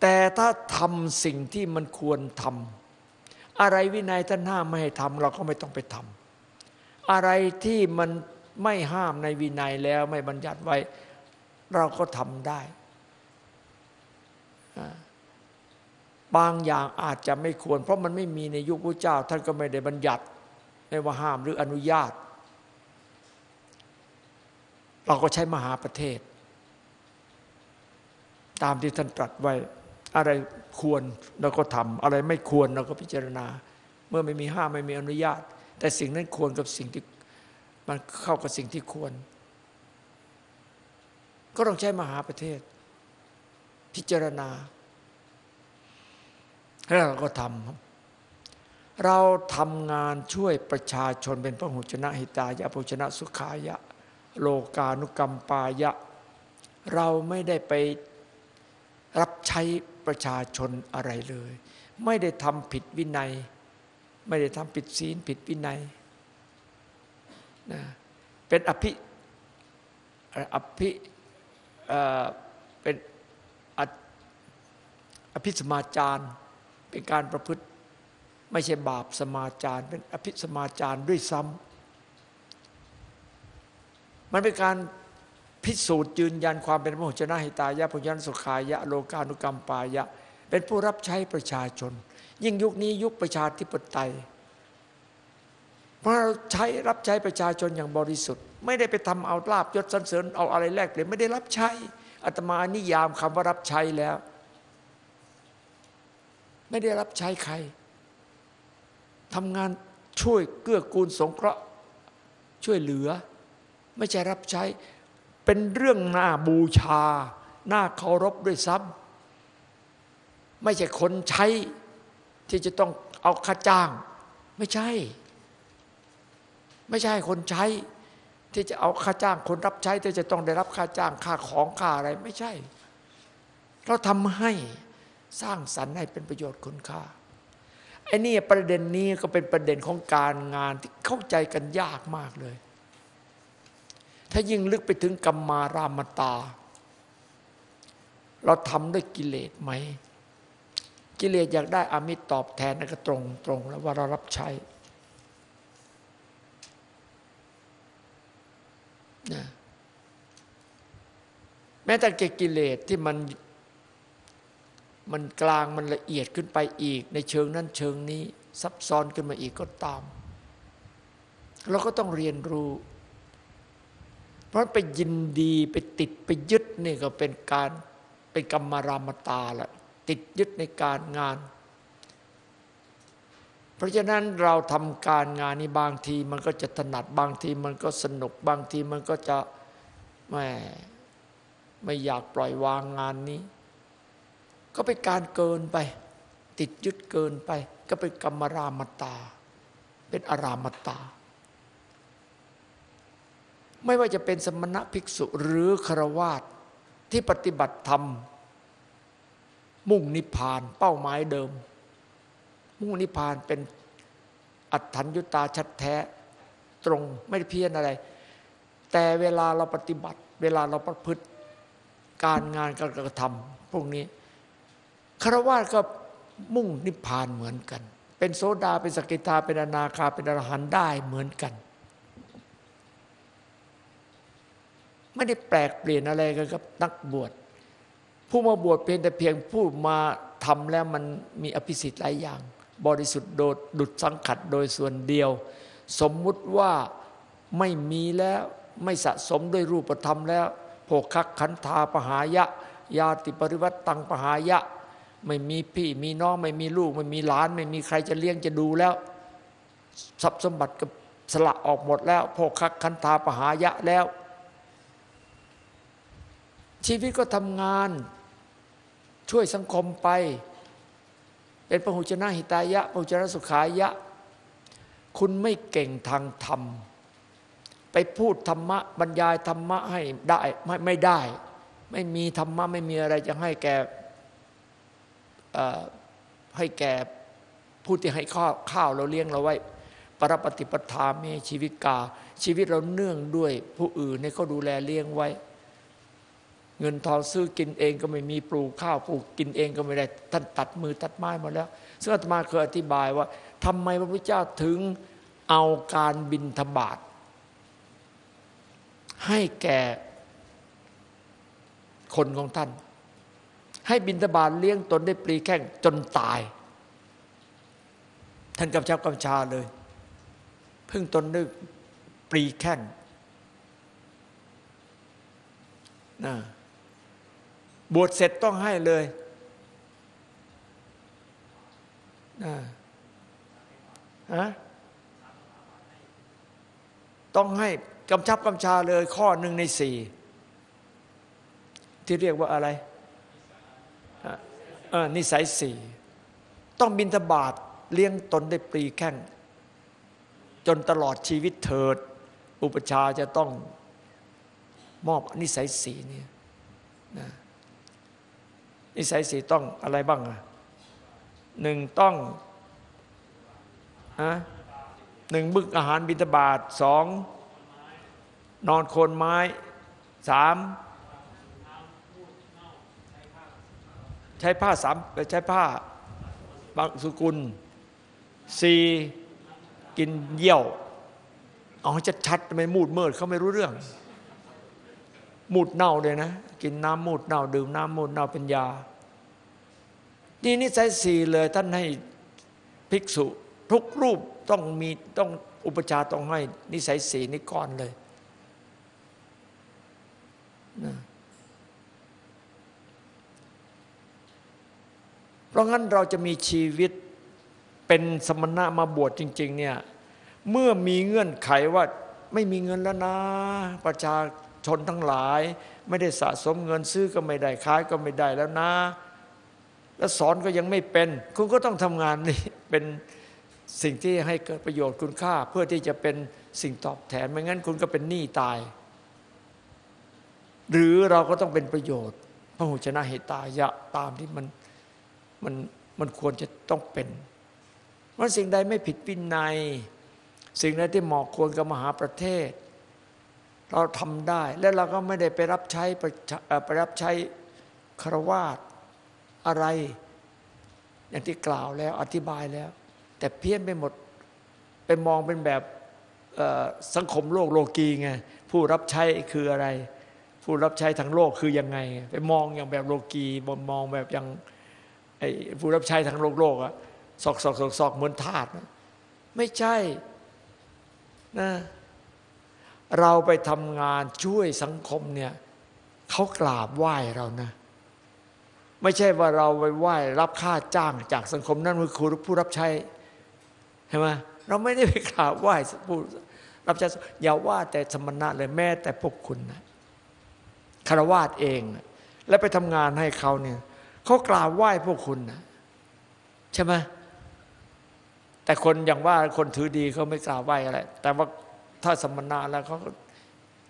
แต่ถ้าทำสิ่งที่มันควรทำอะไรวินัยท่านห้ามไม่ให้ทำเราก็ไม่ต้องไปทำอะไรที่มันไม่ห้ามในวินัยแล้วไม่บัญญัติไว้ เราก็ทำได้ บางอย่างอาจจะไม่ควร เพราะมันไม่มีในยุคพระเจ้า ท่านก็ไม่ได้บัญญัติไม่ว่าห้ามหรืออนุญาต เราก็ใช้มหาประเทศ ตามที่ท่านตรัสไว้ อะไรควรเราก็ทำอะไรไม่ควรเราก็พิจารณา เมื่อไม่มีห้ามไม่มีอนุญาต แต่สิ่งนั้นควรกับสิ่งที่มันเข้ากับสิ่งที่ควร ก็ต้องใช้มหาประเทศ พิจารณา แล้วเราก็ทำเราทำงานช่วยประชาชนเป็นพระหุชนะหิตายะพระหุชนะสุขายะ โลกานุกรรมปายะ เราไม่ได้ไปรับใช้ประชาชนอะไรเลย ไม่ได้ทำผิดวินัย ไม่ได้ทำผิดศีลผิดวินัยนะเป็นอภิอภิเป็นอภิสมาจาร เป็นการประพฤติไม่ใช่บาปสมาจารเป็นอภิสมาจารด้วยซ้ำมันเป็นการพิสูจน์ยืนยันความเป็นมโหชนะหิตายะพุญญสุขายะโลกานุกรรมปายะ เป็นผู้รับใช้ประชาชน ยิ่งยุคนี้ยุคประชาธิปไตยเพราะเราใช้รับใช้ประชาชนอย่างบริสุทธิ์ ไม่ได้ไปทำเอาลาบยศสันเสริญเอาอะไรแลกเปลี่ยนไม่ได้รับใช้อาตมานิยามคำว่ารับใช้แล้ว ไม่ได้รับใช้ใครทำงานช่วยเกื้อกูลสงเคราะห์ช่วยเหลือ ไม่ใช่รับใช้ เป็นเรื่องหน้าบูชาหน้าเคารพด้วยซ้ำไม่ใช่คนใช้ที่จะต้องเอาค่าจ้าง ไม่ใช่ ไม่ใช่คนใช้ ที่จะเอาค่าจ้าง คนรับใช้ที่จะต้องได้รับค่าจ้างค่าของค่าอะไร ไม่ใช่ เราทำให้ สร้างสรรค์ให้เป็นประโยชน์คุณค่าไอ้นี่ประเด็นนี้ก็เป็นประเด็นของการงานที่เข้าใจกันยากมากเลย ถ้ายิ่งลึกไปถึงกรรมารามตา เราทำด้วยกิเลสไหม กิเลสอยากได้อามิตรตอบแทนนั่นก็ตรงตรงแล้วว่าเรารับใช้นะแม้แต่เกกิเลสที่มัน มันกลางมันละเอียดขึ้นไปอีก ในเชิงนั้นเชิงนี้ซับซ้อนขึ้นมาอีกก็ตาม เราก็ต้องเรียนรู้ เพราะไปยินดีไปติดไปยึดนี่ก็เป็นการเป็นกรรมารามตาละติดยึดในการงาน เพราะฉะนั้นเราทำการงานนี้บางทีมันก็จะถนัดบางทีมันก็สนุกบางทีมันก็จะไม่ไม่อยากปล่อยวางงานนี้ ก็เป็นการเกินไป ติดยึดเกินไป ก็เป็นกรรมรามตา เป็นอารามตา ไม่ว่าจะเป็นสมณะภิกษุหรือครวาสที่ปฏิบัติธรรม มุ่งนิพพานเป้าหมายเดิม มุ่งนิพพานเป็นอัตถัญญุตาชัดแท้ตรงไม่ไเพี้ยนอะไร แต่เวลาเราปฏิบัติ เวลาเราประพฤติการงานการกระทำพวกนี้ คารวะก็มุ่งนิพพานเหมือนกัน เป็นโสดาเป็นสกิทาเป็นอนาคาเป็นอรหันต์ได้เหมือนกัน ไม่ได้แปลกเปลี่ยนอะไรกันกับนักบวชผู้มาบวชเพียงแต่เพียงผู้มาทำแล้วมันมีอภิสิทธิ์หลายอย่าง บริสุทธิ์โดดดุดสังขัดโดยส่วนเดียว สมมุติว่าไม่มีแล้วไม่สะสมด้วยรูปธรรมแล้วโภคักขันธาปหายะ ยาติปริวัตตังปหายะ ไม่มีพี่มีน้องไม่มีลูก ไม่มีหลาน ไม่มีใครจะเลี้ยงจะดูแล้ว ทรัพย์สมบัติก็สละออกหมดแล้วโภคักคันธาปหายะแล้ว ชีวิตก็ทำงาน ช่วยสังคมไป เป็นพหุชนะหิตายะพหุชนะสุขายะ คุณไม่เก่งทางธรรม ไปพูดธรรมะบรรยายธรรมะให้ได้ไม่ไม่ได้ ไม่มีธรรมะไม่มีอะไรจะให้แก่ ให้แก่ผู้ที่ให้ข้าวข้าวเราเลี้ยงเราไว้ ปรปฏิปทาเมชีวิตกา ชีวิตเราเนื่องด้วยผู้อื่นให้เขาดูแลเลี้ยงไว้ เงินทองซื้อกินเองก็ไม่มีปลูกข้าวปลูกกินเองก็ไม่ได้ท่านตัดมือตัดไม้มาแล้วซึ่งอาตมาเคยอธิบายว่าทำไมพระพุทธเจ้าถึงเอาการบินทบาทให้แก่คนของท่าน ให้บินทบาทเลี้ยงตนได้ปลีแข้งจนตาย ท่านกำชับกำชาเลย พึ่งตนด้วยปลีแข้งนะบวชเสร็จต้องให้เลยนะฮะต้องให้กำชับกำชาเลยข้อหนึ่งในสี่ ที่เรียกว่าอะไร นิสัยสี่ต้องบินทบาทเลี้ยงตนได้ปรีแข้งจนตลอดชีวิตเถิด อุปชาจะต้องมอบนิสัยสีนี่นะนิสัยสีต้องอะไรบ้างอะหนึ่งต้องฮะหนึ่งบึกอาหารบิณฑบาตสองนอนโคนไม้สาม ใช้ผ้าสามใช้ผ้าบางสุกุลสี่กินเยี่ยวเอาให้ชัดๆทำไมมูดเมิดเขาไม่รู้เรื่อง มูดเน่าเลยนะ กินน้ำมูดเน่า ดื่มน้ำมูดเน่าเป็นยา นี่นิสัยสี่เลยท่านให้ภิกษุ ทุกรูปต้องมีต้องอุปชาต้องให้นิสัยสี่นี้ก่อนเลยนะ เพราะงั้นเราจะมีชีวิตเป็นสมณะมาบวชจริง ๆ เนี่ยเมื่อมีเงื่อนไขว่าไม่มีเงินแล้วนะ ประชาชนทั้งหลาย ไม่ได้สะสมเงินซื้อก็ไม่ได้ขายก็ไม่ได้แล้วนะ แล้วสอนก็ยังไม่เป็น คุณก็ต้องทำงานนี่เป็นสิ่งที่ให้เกิดประโยชน์คุณค่า เพื่อที่จะเป็นสิ่งตอบแทนไม่งั้นคุณก็เป็นหนี้ตาย หรือเราก็ต้องเป็นประโยชน์พระหุชนะเหตายะตามที่มัน มันมันควรจะต้องเป็นว่าสิ่งใดไม่ผิดวินัย สิ่งใดที่เหมาะควรกับมหาประเทศ เราทำได้ และเราก็ไม่ได้ไปรับใช้ไปรับใช้คารวาสอะไร อย่างที่กล่าวแล้วอธิบายแล้ว แต่เพี้ยนไปหมดไปมองเป็นแบบสังคมโลกโลกีไงผู้รับใช้คืออะไร ผู้รับใช้ทางโลกคือยังไง ไปมองอย่างแบบโลกีบนมองแบบอย่าง ไอ้ผู้รับใช้ทางโลกโลกอะสอกสอกสอกสอกเหมือนทาสไม่ใช่นะเราไปทำงานช่วยสังคมเนี่ยเขากราบไหว้เรานะ ไม่ใช่ว่าเราไปไหว้รับค่าจ้างจากสังคมนั่นคือผู้รับใช้เห็นไหมเราไม่ได้ไปกราบไหว้ผู้รับใช้อย่าว่าแต่สมณะเลยแม้แต่พวกคุณนะคารวาสเองแล้วไปทำงานให้เขาเนี่ย เขากราบไหว้พวกคุณนะใช่ไหมแต่คนอย่างว่าคนถือดีเขาไม่กราบไหว้อะไร แต่ว่าถ้าสมณะแล้วเขา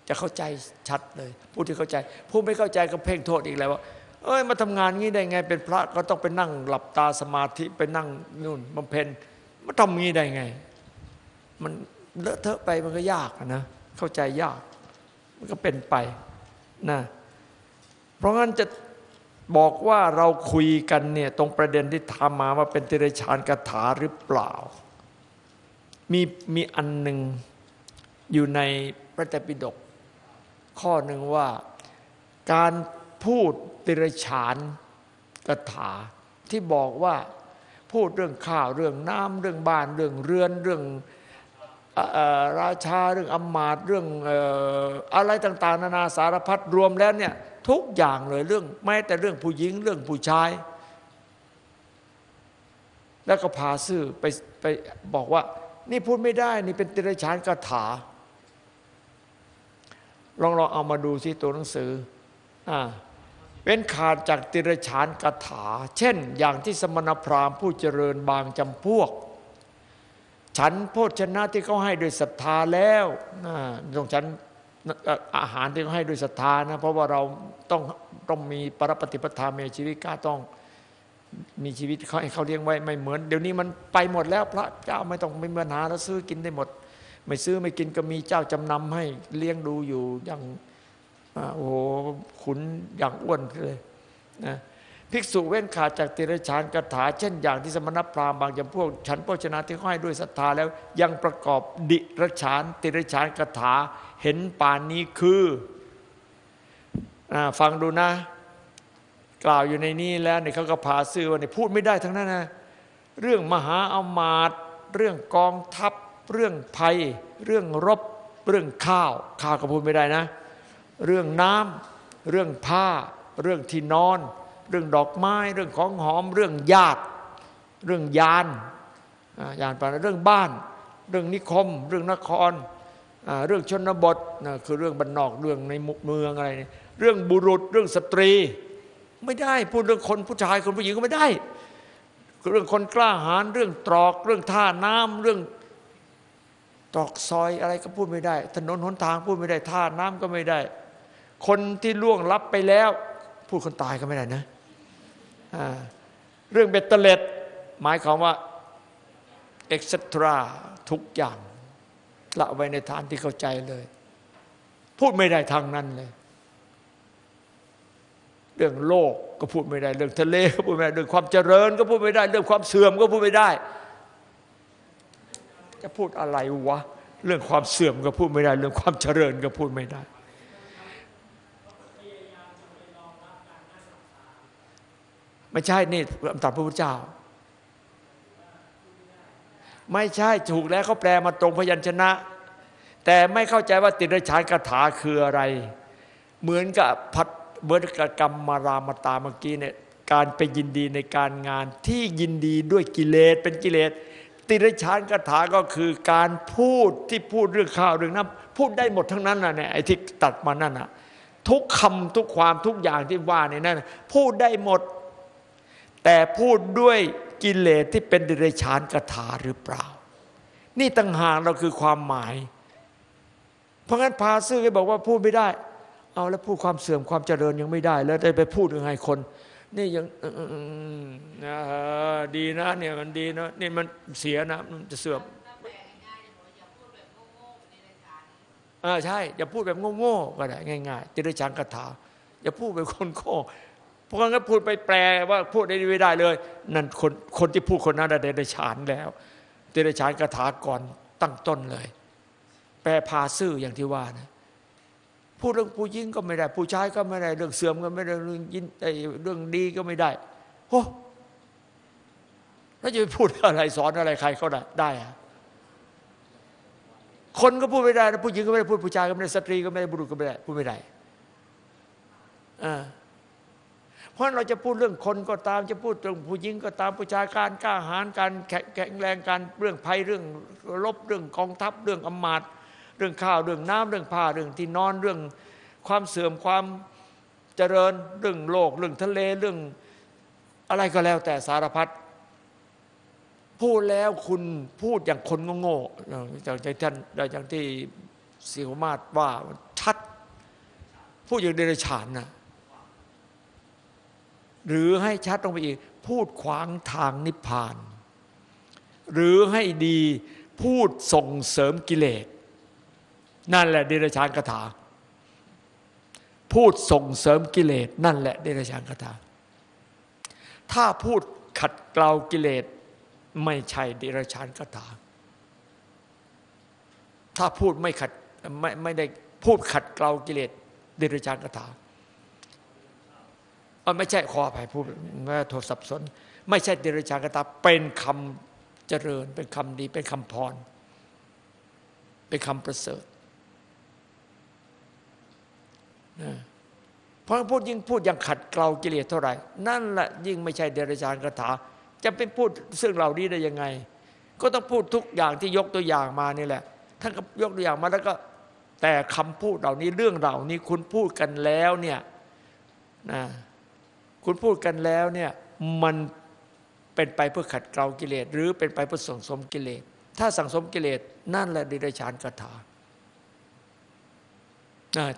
จะเข้าใจชัดเลย ผู้ที่เข้าใจ ผู้ไม่เข้าใจก็เพ่งโทษอีกแล้วว่าเอ้ยมาทำงานงี้ได้ไง เป็นพระก็ต้องไปนั่งหลับตาสมาธิไปนั่งนู่นบำเพ็ญมาทำงี้ได้ไง มันเลอะเทอะไปมันก็ยากนะเข้าใจยาก มันก็เป็นไปนะเพราะงั้นจะ บอกว่าเราคุยกันเนี่ยตรงประเด็นที่ถามาว่าเป็นติรชานคาถาหรือเปล่า มีมีอันหนึ่งอยู่ในพระไตรปิฎกข้อหนึ่งว่าการพูดติรชานคาถาที่บอกว่าพูดเรื่องข้าวเรื่องน้ำเรื่องบ้านเรื่องเรือนเรื่องราชาเรื่องอมาตเรื่องอะไรต่าง ๆ นานาสารพัดรวมแล้วเนี่ย ทุกอย่างเลยเรื่อง แม้แต่เรื่องผู้หญิงเรื่องผู้ชาย แล้วก็พาซื่อไปไปบอกว่า นี่พูดไม่ได้ นี่เป็นติรฉานคาถา ลองลองเอามาดูที่ตัวหนังสืออ่าเป็นขาดจากติรฉานคาถา เช่น อย่างที่สมณพราหมณ์ผู้เจริญบางจำพวก ฉันโภชนะที่เขาให้โดยศรัทธาแล้วต้องฉัน อาหารที่เขาให้ด้วยศรัทธานะ เพราะว่าเราต้องต้องมีปรปฏิปทาเมชีวิกาต้องมีชีวิตเขาให้เขาเลี้ยงไว้ไม่เหมือน เดี๋ยวนี้มันไปหมดแล้วพระเจ้าไม่ต้องไม่มีปัญหาแล้วซื้อกินได้หมด ไม่ซื้อไม่กินก็มีเจ้าจำนำให้เลี้ยงดูอยู่อย่างอโอ้โหขุนอย่างอ้วนเลยนะภิกษุเว้นขาดจากติรฉานคาถา เช่นอย่างที่สมณพราหมณ์บางจำพวก ฉันโภชนะที่เขาให้ด้วยศรัทธาแล้วยังประกอบดิรฉาน ติรฉานคาถา เห็นป่านนี้คืออฟังดูนะ กล่าวอยู่ในนี้แล้วเนี่ยเขาก็พาซื่อว่าเนี่ยพูดไม่ได้ทั้งนั้นนะเรื่องมหาอามาตย์เรื่องกองทัพ เรื่องภัย เรื่องรบ เรื่องข้าว ข้าวก็พูดไม่ได้นะ เรื่องน้ำเรื่องผ้า เรื่องที่นอน เรื่องดอกไม้ เรื่องของหอม เรื่องญาติ เรื่องยานยานปานเรื่องบ้าน เรื่องนิคม เรื่องนคร เรื่องชนบทนะคือเรื่องบรรนอกเรื่องในเมืองอะไร เรื่องบุรุษเรื่องสตรี ไม่ได้พูดเรื่องคนผู้ชายคนผู้หญิงก็ไม่ได้ เรื่องคนกล้าหาญเรื่องตรอก เรื่องท่าน้ำเรื่องตรอกซอยอะไรก็พูดไม่ได้ ถนนหนทางพูดไม่ได้ท่าน้ำก็ไม่ได้ คนที่ล่วงลับไปแล้ว พูดคนตายก็ไม่ได้นะอ่าเรื่องเบ็ดเตล็ด หมายความว่า etc ทุกอย่าง ละไว้ในฐานที่เข้าใจเลย พูดไม่ได้ทางนั้นเลย เรื่องโลกก็พูดไม่ได้ เรื่องทะเลก็พูดไม่ได้เรื่องความเจริญ ก็พูดไม่ได้ เรื่องความเสื่อมก็พูดไม่ได้ จะพูดอะไรวะ เรื่องความเสื่อมก็พูดไม่ได้ เรื่องความเจริญก็พูดไม่ได้ไม่ใช่นี่ตรัสพระพุทธเจ้า ไม่ใช่ถูกแล้วเขาแปลมาตรงพยัญชนะ แต่ไม่เข้าใจว่าติรฉานคาถาคืออะไร เหมือนกับพัดเหมือนกับกรรมมารามตาเมื่อกี้เนี่ยการไปยินดีในการงานที่ยินดีด้วยกิเลสเป็นกิเลส ติรฉานคาถาก็คือการพูดที่พูดเรื่องข้าวเรื่องน้ำพูดได้หมดทั้งนั้นนะเนี่ยไอ้ที่ตัดมานั่นนะทุกคำทุกความทุกอย่างที่ว่าในนั้นน่ะพูดได้หมด แต่พูดด้วย กิเลสที่เป็นดิเรกชานคาถาหรือเปล่า นี่ต่างหากเราคือความหมาย เพราะงั้นพาซื่อก็บอกว่าพูดไม่ได้ เอาแล้วพูดความเสื่อมความเจริญยังไม่ได้ แล้วได้ไปพูดยังไงคน นี่ยังนะเออดีนะเนี่ยมันดีนะนี่มันเสียนะมันจะเสื่อมอ่าใช่อย่าพูดแบบโง่ๆก็ได้ง่ายๆติรชังคาถาอย่าพูดแบบคนโง่ เพราะงั้นพูดไปแปลว่าพูดได้ไม่ได้เลย นั่นคนคนที่พูดคนนั้นได้ได้ฉานแล้วติรชานคาถาก่อนตั้งต้นเลย แปลพาซื่ออย่างที่ว่านะพูดเรื่องผู้หญิงก็ไม่ได้ ผู้ชายก็ไม่ได้ เรื่องเสื่อมก็ไม่ได้เรื่องยินเรื่องดีก็ไม่ได้โอ้แล้วจะไปพูดอะไรสอนอะไรใครเขาได้ได้อะคนก็พูดไม่ได้นะผู้หญิงก็ไม่ได้พูดผู้ชายก็ไม่ได้สตรีก็ไม่ได้บุรุษก็ไม่ได้พูดไม่ได้อ่า เพราะเราจะพูดเรื่องคนก็ตามจะพูดเรื่องผู้หญิงก็ตามผู้ชายการกล้าหาญการแข็งแรงการเรื่องภัยเรื่องรบเรื่องกองทัพเรื่องอมาตเรื่องข้าวเรื่องน้ำเรื่องผ้าเรื่องที่นอนเรื่องความเสื่อมความเจริญเรื่องโลก เรื่องทะเลเรื่องอะไรก็แล้วแต่สารพัดพูดแล้วคุณพูดอย่างคนโง่ๆอย่างที่ท่านอย่างที่สิวมาศว่าชัด พูดอย่างเดรัจฉานนะ หรือให้ชัดลงไปอีก พูดขวางทางนิพพาน หรือให้ดีพูดส่งเสริมกิเลส นั่นแหละเดรัจฉานคาถา พูดส่งเสริมกิเลส นั่นแหละเดรัจฉานคาถา ถ้าพูดขัดเกลากิเลส ไม่ใช่เดรัจฉานคาถา ถ้าพูดไม่ขัดไม่ไม่ได้พูดขัดเกลากิเลสเดรัจฉานคาถา อไม่ใช่ขออภัยพูดไม่โทษสับสน ไม่ใช่เดรัจฉานคาถาเป็นคำเจริญ เป็นคำดี เป็นคำพร เป็นคำประเสริฐนะเพราะพูดยิ่งพูดยังขัดเกลากิเลสเท่าไหร่ นั่นแหละยิ่งไม่ใช่เดรัจฉานคาถา จะไปพูดซึ่งเหล่านี้ได้ยังไง ก็ต้องพูดทุกอย่างที่ยกตัวอย่างมานี่แหละ ท่านก็ยกตัวอย่างมาแล้วก็แต่คำพูดเหล่านี้เรื่องเหล่านี้คุณพูดกันแล้วเนี่ยนะ คุณพูดกันแล้วเนี่ยมันเป็นไปเพื่อขัดเกลากิเลส หรือเป็นไปเพื่อสังสมกิเลส ถ้าสังสมกิเลสนั่นแหละดิเรชานคาถา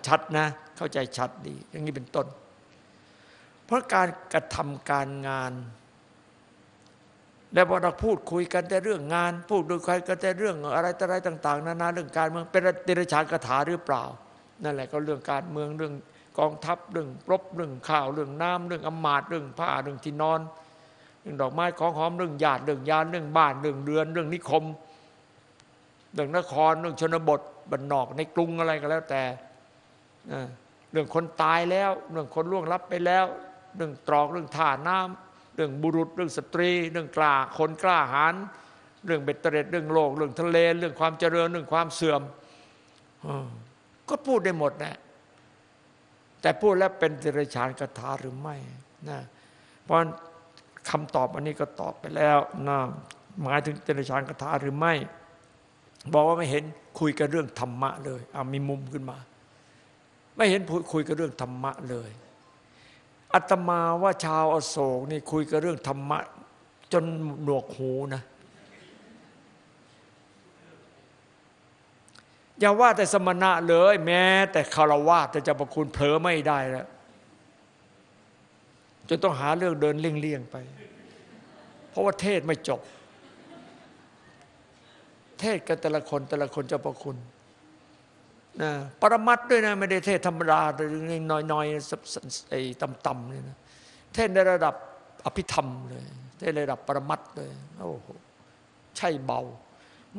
ชัดนะ เข้าใจชัดดี อย่างนี้เป็นต้น เพราะการกระทำการงาน แล้วพอเราพูดคุยกันแต่เรื่องงาน พูดดูใครกันแต่เรื่องอะไรต่ออะไรต่าง ๆ นานาเรื่องการเมืองเป็นดิเรชานคาถาหรือเปล่า นั่นแหละก็เรื่องการเมืองเรื่อง กองทัพเรื่องรบเรื่องข้าวเรื่องน้ำเรื่องอำมาตเรื่องผ้าเรื่องที่นอน เรื่องดอกไม้ของหอมเรื่องญาติเรื่องยานเรื่องบ้านเรื่องเรือนเรื่องนิคม เรื่องนครเรื่องชนบทบรรนอกในกรุงอะไรก็แล้วแต่เรื่องคนตายแล้ว เรื่องคนล่วงลับไปแล้ว เรื่องตรอกเรื่องท่าน้ำเรื่องบุรุษเรื่องสตรี เรื่องกล้าคนกล้าหาญเรื่องเบ็ดเตร็ดเรื่องโลก เรื่องทะเล เรื่องความเจริญเรื่องความเสื่อมก็พูดได้หมดนะ แต่พูดแล้วเป็นเดรัจฉานคาถาหรือไม่นะเพราะคำตอบอันนี้ก็ตอบไปแล้วนะหมายถึงเดรัจฉานคาถาหรือไม่ บอกว่าไม่เห็นคุยกันเรื่องธรรมะเลยเอามีมุมขึ้นมา ไม่เห็นคุยกันเรื่องธรรมะเลยอาตมาว่าชาวอโศกนี่คุยกันเรื่องธรรมะ จนหนวกหูนะ อย่าว่าแต่สมณะเลย แม้ แต่คารวะแต่จะประคุณเผลอไม่ได้แล้วจนต้องหาเรื่องเดินเลี่ยงๆไป เพราะว่าเทศไม่จบ เทศกันแต่ละคนแต่ละคนจะประคุณนะปรมัดด้วยนะ ไม่ได้เทศธรรมดาน้อยๆไอ้ต่ำๆเลยนะเทศในระดับอภิธรรมเลยเทศในระดับปรมัดเลยโอ้โหใช่เบา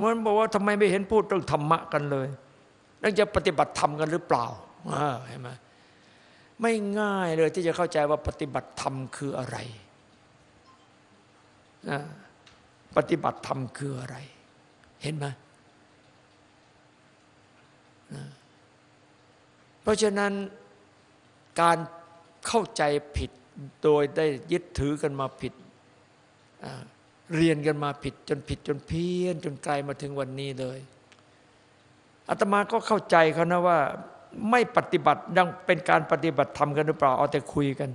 มันบอกว่าทำไมไม่เห็นพูดเรื่องธรรมะกันเลยนั่นจะปฏิบัติธรรมกันหรือเปล่าเห็นไหมไม่ง่ายเลยที่จะเข้าใจว่าปฏิบัติธรรมคืออะไร ปฏิบัติธรรมคืออะไร เห็นไหมเพราะฉะนั้นการเข้าใจผิดโดยได้ยึดถือกันมาผิด เรียนกันมาผิดจนผิดจนเพี้ยน จนไกลมาถึงวันนี้เลยอาตมาก็เข้าใจเขานะว่า ไม่ปฏิบัติยังเป็นการปฏิบัติทำกันหรือเปล่าเอาแต่คุยกัน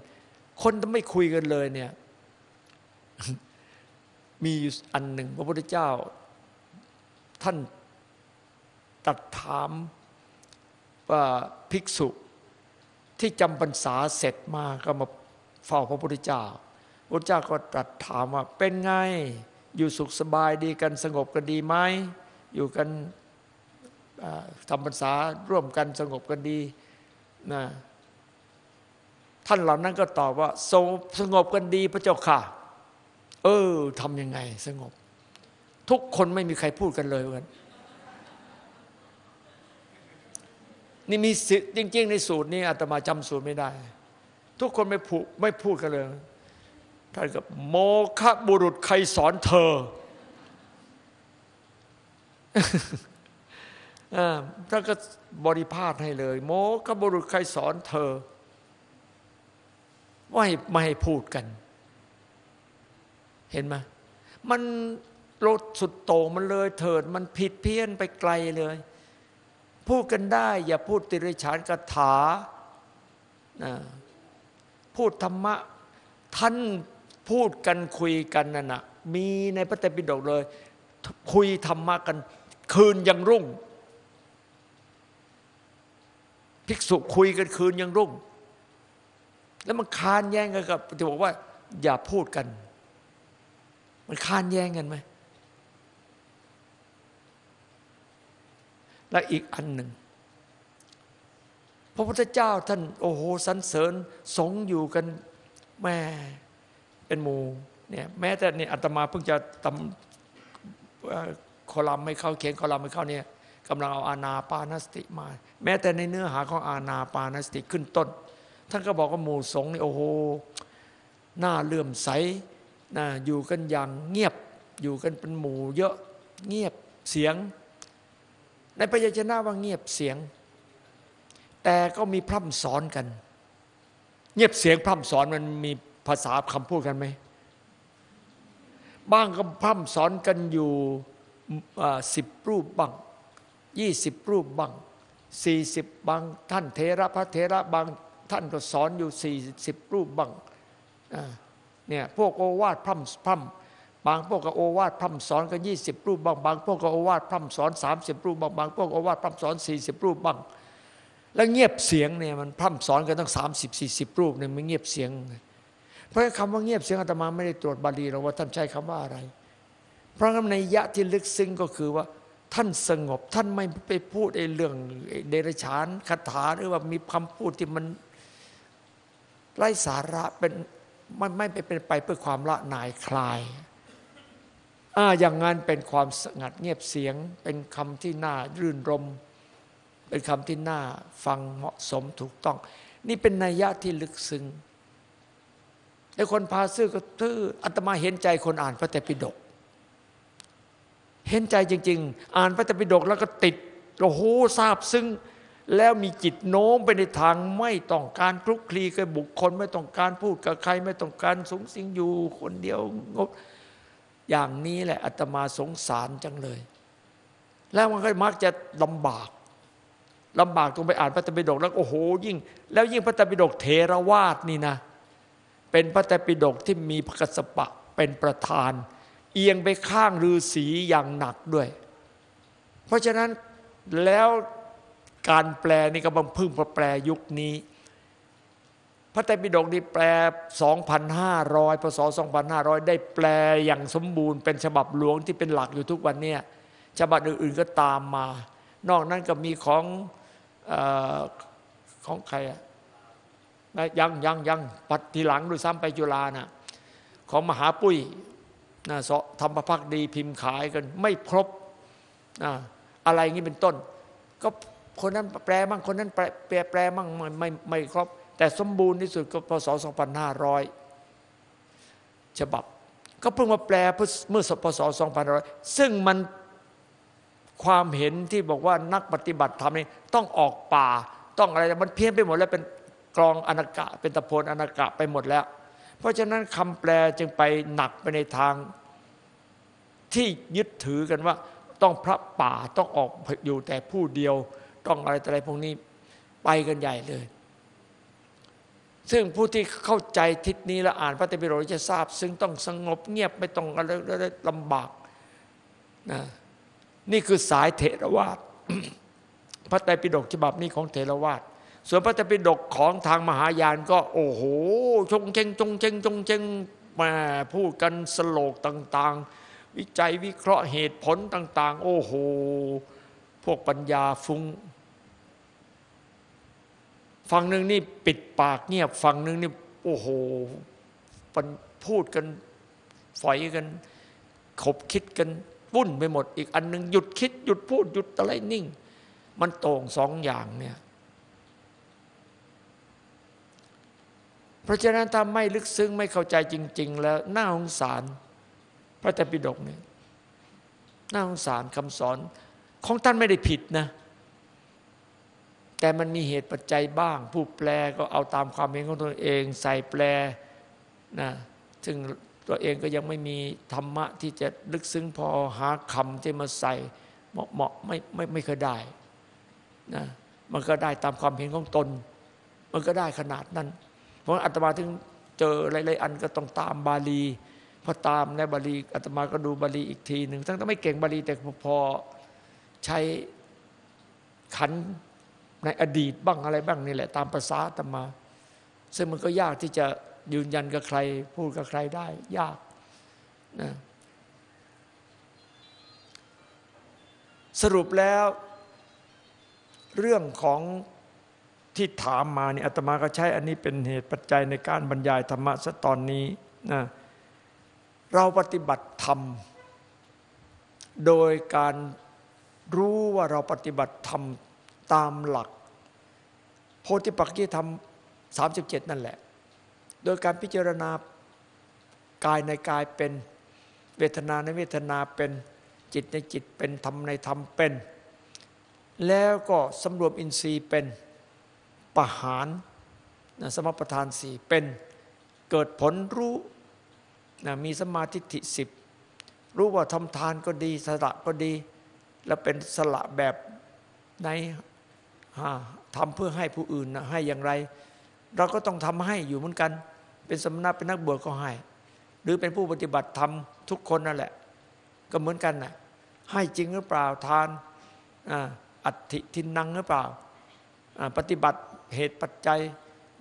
คนต้องไม่คุยกันเลยเนี่ยมีอยู่อันหนึ่ง พระพุทธเจ้า ท่านตัดถามว่าภิกษุที่จำพรรษาเสร็จมาก็มาเฝ้าพระพุทธเจ้า พระเจ้าก็ตรัสถามว่าเป็นไง อยู่สุขสบายดีกันสงบกันดีไหมอยู่กันทำพรรษาร่วมกันสงบกันดีนะท่านเหล่านั้นก็ตอบว่าสงบสงบกันดีพระเจ้าค่ะ เออทำยังไงสงบ ทุกคนไม่มีใครพูดกันเลยกันนี่มีจริง ๆ ในสูตรนี้อาตมาจำสูตรไม่ได้ ทุกคนไม่พูดไม่พูดกันเลย ท่านกับโมฆะบุรุษใครสอนเธอท่านก็บริพาทให้เลย โมฆะบุรุษใครสอนเธอ ว่าไม่ให้พูดกัน เห็นไหมมันลดสุดโต่งมันเลยเถิด มันผิดเพี้ยนไปไกลเลย พูดกันได้ อย่าพูดติริชานคาถา พูดธรรมะ ท่าน พูดกันคุยกันนั่นนะมีในพระเตปิฎกเลย คุยธรรมะกัน คืนยังรุ่ง ภิกษุคุยกันคืนยังรุ่ง แล้วมันคานแย้งกันกับที่บอกว่า อย่าพูดกัน มันคานแย้งกันไหมและอีกอันหนึ่งพระพุทธเจ้าท่านโอ้โหสรรเสริญสงอยู่กันแม่ เป็นหมูเนี่ยแม้แต่เนี่ยอาตมาเพิ่งจะทำคอลัมไม่เข้าเขียนคอลัมไม่เข้าเนี่ยกำลังเอาอาณาปานสติมา แม้แต่ในเนื้อหาของอาณาปานสติขึ้นต้น ท่านก็บอกว่าหมู่สงฆ์นี่โอ้โหหน้าเลื่อมใสนะอยู่กันอย่างเงียบอยู่กันเป็นหมู่เยอะเงียบเสียง ในพยัญชนะว่าเงียบเสียง แต่ก็มีพร่ำสอนกัน เงียบเสียงพร่ำสอนมันมี ภาษาคำพูดกันไหมบ้างก็พร่ำสอนกันอยู่สิบรูปบ้างยี่สิบรูปบ้างสี่สิบบางท่านเทระพระเทระบางท่านก็สอนอยู่สี่สิบรูปบ้างเนี่ยพวกโอวาทพร่ำพร่ำบางพวกก็โอวาทพร่ำสอนกันยี่สิบรูปบ้างบางพวกก็โอวาทพร่ำสอนสามสิบรูปบ้างบางพวกโอวาทพร่ำสอนสี่สิบรูปบ้างแล้วเงียบเสียงเนี่ยมันพร่ำสอนกันตั้งสามสิบสี่สิบรูปเนี่ยมันเงียบเสียง เพราะคำว่าเงียบเสียงอาตมาไม่ได้ตรวจบาลีหรอกว่าท่านใช้คำว่าอะไร เพราะงั้นในยะที่ลึกซึ้งก็คือว่าท่านสงบท่านไม่ไปพูดไอ้เรื่องเดรัจฉานคาถาหรือว่ามีคำพูดที่มันไร้สาระเป็นมันไม่ไปเป็นไปเพื่อความละนายคลายอ่าอย่างนั้นเป็นความสงัดเงียบเสียง เป็นคำที่น่ารื่นรม เป็นคำที่น่าฟังเหมาะสมถูกต้อง นี่เป็นนัยยะที่ลึกซึ้ง ไอ้คนพาซื่อก็ทื่ออาตมาเห็นใจคนอ่านพระเตปิฎกเห็นใจจริง ๆ อ่านพระธรรมปิฎกแล้วก็ติดโอ้โหทราบซึ่งแล้วมีจิตโน้มไปในทางไม่ต้องการคลุกคลีกับบุคคล ไม่ต้องการพูดกับใคร ไม่ต้องการสูงสิงอยู่คนเดียวงบอย่างนี้แหละอาตมาสงสารจังเลย แล้วมันก็มักจะลำบากลำบากตรงไปอ่านพระธรรมปิฎกแล้วโอ้โหยิ่ง แล้วยิ่งพระธรรมปิฎกเทรวาสนี่นะ เป็นพระธรรปิฎกที่มีพระกสปะเป็นประธาน เอียงไปข้างฤาษีอย่างหนักด้วย เพราะฉะนั้นแล้วการแปลนี่ก็บังพึ่งพอแปลยุคนี้ พระไตรปิฎกนี่แปล 2,500พศ2,500 ได้แปลอย่างสมบูรณ์เป็นฉบับหลวงที่เป็นหลักอยู่ทุกวันนี้ฉบับอื่นๆก็ตามมา นอกนั้นก็มีของอของใครอะ ยังยังยังปัดทีหลังด้วยซ้ำไปจุฬานะของมหาปุ้ยนะทำประพักดีพิมพ์ขายกัน ไม่ครบนะอะไรงี้เป็นต้น ก็คนนั้นแปลมั่งคนนั้นแปลแปลแปลมั่งไม่ไม่ไม่ครบ แต่สมบูรณ์ที่สุดก็พศ 2500 ฉบับ ก็เพิ่งมาแปลเมื่อพศ 2500 ซึ่งมันความเห็นที่บอกว่านักปฏิบัติธรรมนี่ต้องออกป่าต้องอะไรมันเพี้ยนไปหมดแล้วเป็น กรองอนากะเป็นตะโพนอนากะไปหมดแล้ว เพราะฉะนั้นคำแปลจึงไปหนักไปในทางที่ยึดถือกันว่า ต้องพระป่าต้องออกอยู่แต่ผู้เดียว ต้องอะไรอะไรพวกนี้ไปกันใหญ่เลย ซึ่งผู้ที่เข้าใจทิศนี้และอ่านพระเตปิโรจะทราบ ซึ่งต้องสงบเงียบไม่ต้องอะไรลำบากนะนี่คือสายเถรวาทพระไตรปิฎกฉบับนี้ของเถรวาท ส่วนพระธรรปิฎกของทางมหายานก็โอ้โหชงเชงจงเชงจงเชงมาพูดกันสโลกต่างๆ วิจัยวิเคราะห์เหตุผลต่าง ๆ โอ้โห พวกปัญญาฟุง้งฝั่งหนึ่งนี่ปิดปากเงียบฝั่งหนึ่งนี่โอ้โหพูดกันฝอยกัน ขบคิดกันวุ่นไปหมด อีกอันหนึ่งหยุดคิดหยุดพูดหยุดอะไรนิ่ง มันโต่งสองอย่างเนี่ยเพ ราะฉะนั้นถ้าไม่ลึกซึ้งไม่เข้าใจจริง ๆ แล้วน่าสงสาร พระเจ้าปิฎกเนี่ยน่าสงสารคำสอนของท่านไม่ได้ผิดนะ แต่มันมีเหตุปัจจัยบ้าง ผู้แปลก็เอาตามความเห็นของตัวเอง ใส่แปลนะซึ่งตัวเองก็ยังไม่มีธรรมะที่จะลึกซึ้งพอหาคำที่มาใส่เหมาะๆไม่ไม่ไม่เคยได้นะมันก็ได้ตามความเห็นของตน มันก็ได้ขนาดนั้น ราะอาตมาถึงเจอหลายๆอันก็ต้องตามบาลีพอตามในบาลีอาตมาก็ดูบาลีอีกทีหนึ่งทั้งที่ไม่เก่งบาลีแต่พอใช้ขันในอดีตบ้างอะไรบ้างนี่แหละ ตามภาษาอาตมา ซึ่งมันก็ยากที่จะยืนยันกับใคร พูดกับใครได้ ยากนะสรุปแล้ว เรื่องของ ที่ถามมาเนี่ยอาตมาก็ใช้อันนี้เป็นเหตุปัจจัยในการบรรยายธรรมะซะตอนนี้นะเราปฏิบัติธรรม โดยการรู้ว่าเราปฏิบัติธรรมตามหลัก โพธิปักจีธรรม 37 นั่นแหละ โดยการพิจารณากายในกายเป็นเวทนาในเวทนาเป็นจิตในจิตเป็นธรรมในธรรมเป็น แล้วก็สำรวมอินทรีย์เป็น ปหารนะสมประธานสี่เป็นเกิดผลรู้นะมีสมาธิิสิบรู้ว่าทำทานก็ดีสละก็ดี แล้วเป็นสละแบบในทำเพื่อให้ผู้อื่นนะให้อย่างไร เราก็ต้องทำให้อยู่เหมือนกัน เป็นสมณะเป็นนักบวชก็ให้ หรือเป็นผู้ปฏิบัติธรรมทุกคนนั่นแหละ ก็เหมือนกันนะ่ะให้จริงหรือเปล่าทานอัติทินังหรือเปล่า ปฏิบัติ เหตุปัจจัย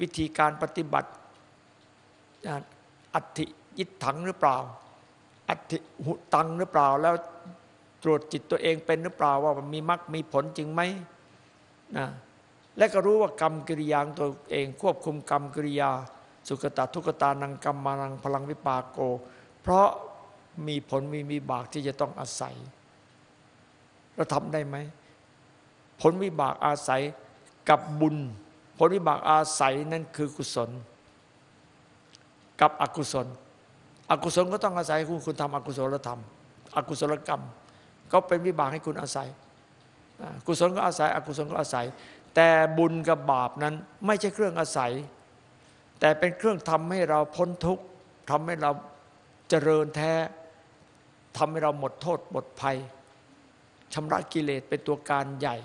วิธีการปฏิบัติอัติยิดถังหรือเปล่า อัติหุตังหรือเปล่า แล้วตรวจจิตตัวเองเป็นหรือเปล่าว่ามันมีมรรคมีผลจริงไหมนะและก็รู้ว่ากรรมกิริยาตัวเองควบคุมกรรมกิริยา สุขตาทุกตานังกรรมมานังพลังวิปากโก เพราะมีผลมีมีบากที่จะต้องอาศัย เราทำได้ไหม ผลวิบากอาศัยกับบุญ ผลวิบากอาศัยนั่นคือกุศล กับอกุศล อกุศลก็ต้องอาศัยคุณคุณทำอกุศลธรรม อกุศลกรรม ก็เป็นวิบากให้คุณอาศัย กุศลก็อาศัย อกุศลก็อาศัย แต่บุญกับบาปนั้นไม่ใช่เครื่องอาศัย แต่เป็นเครื่องทำให้เราพ้นทุกข์ทำให้เราเจริญแท้ทำให้เราหมดโทษหมดภัยชำระกิเลสเป็นตัวการใหญ่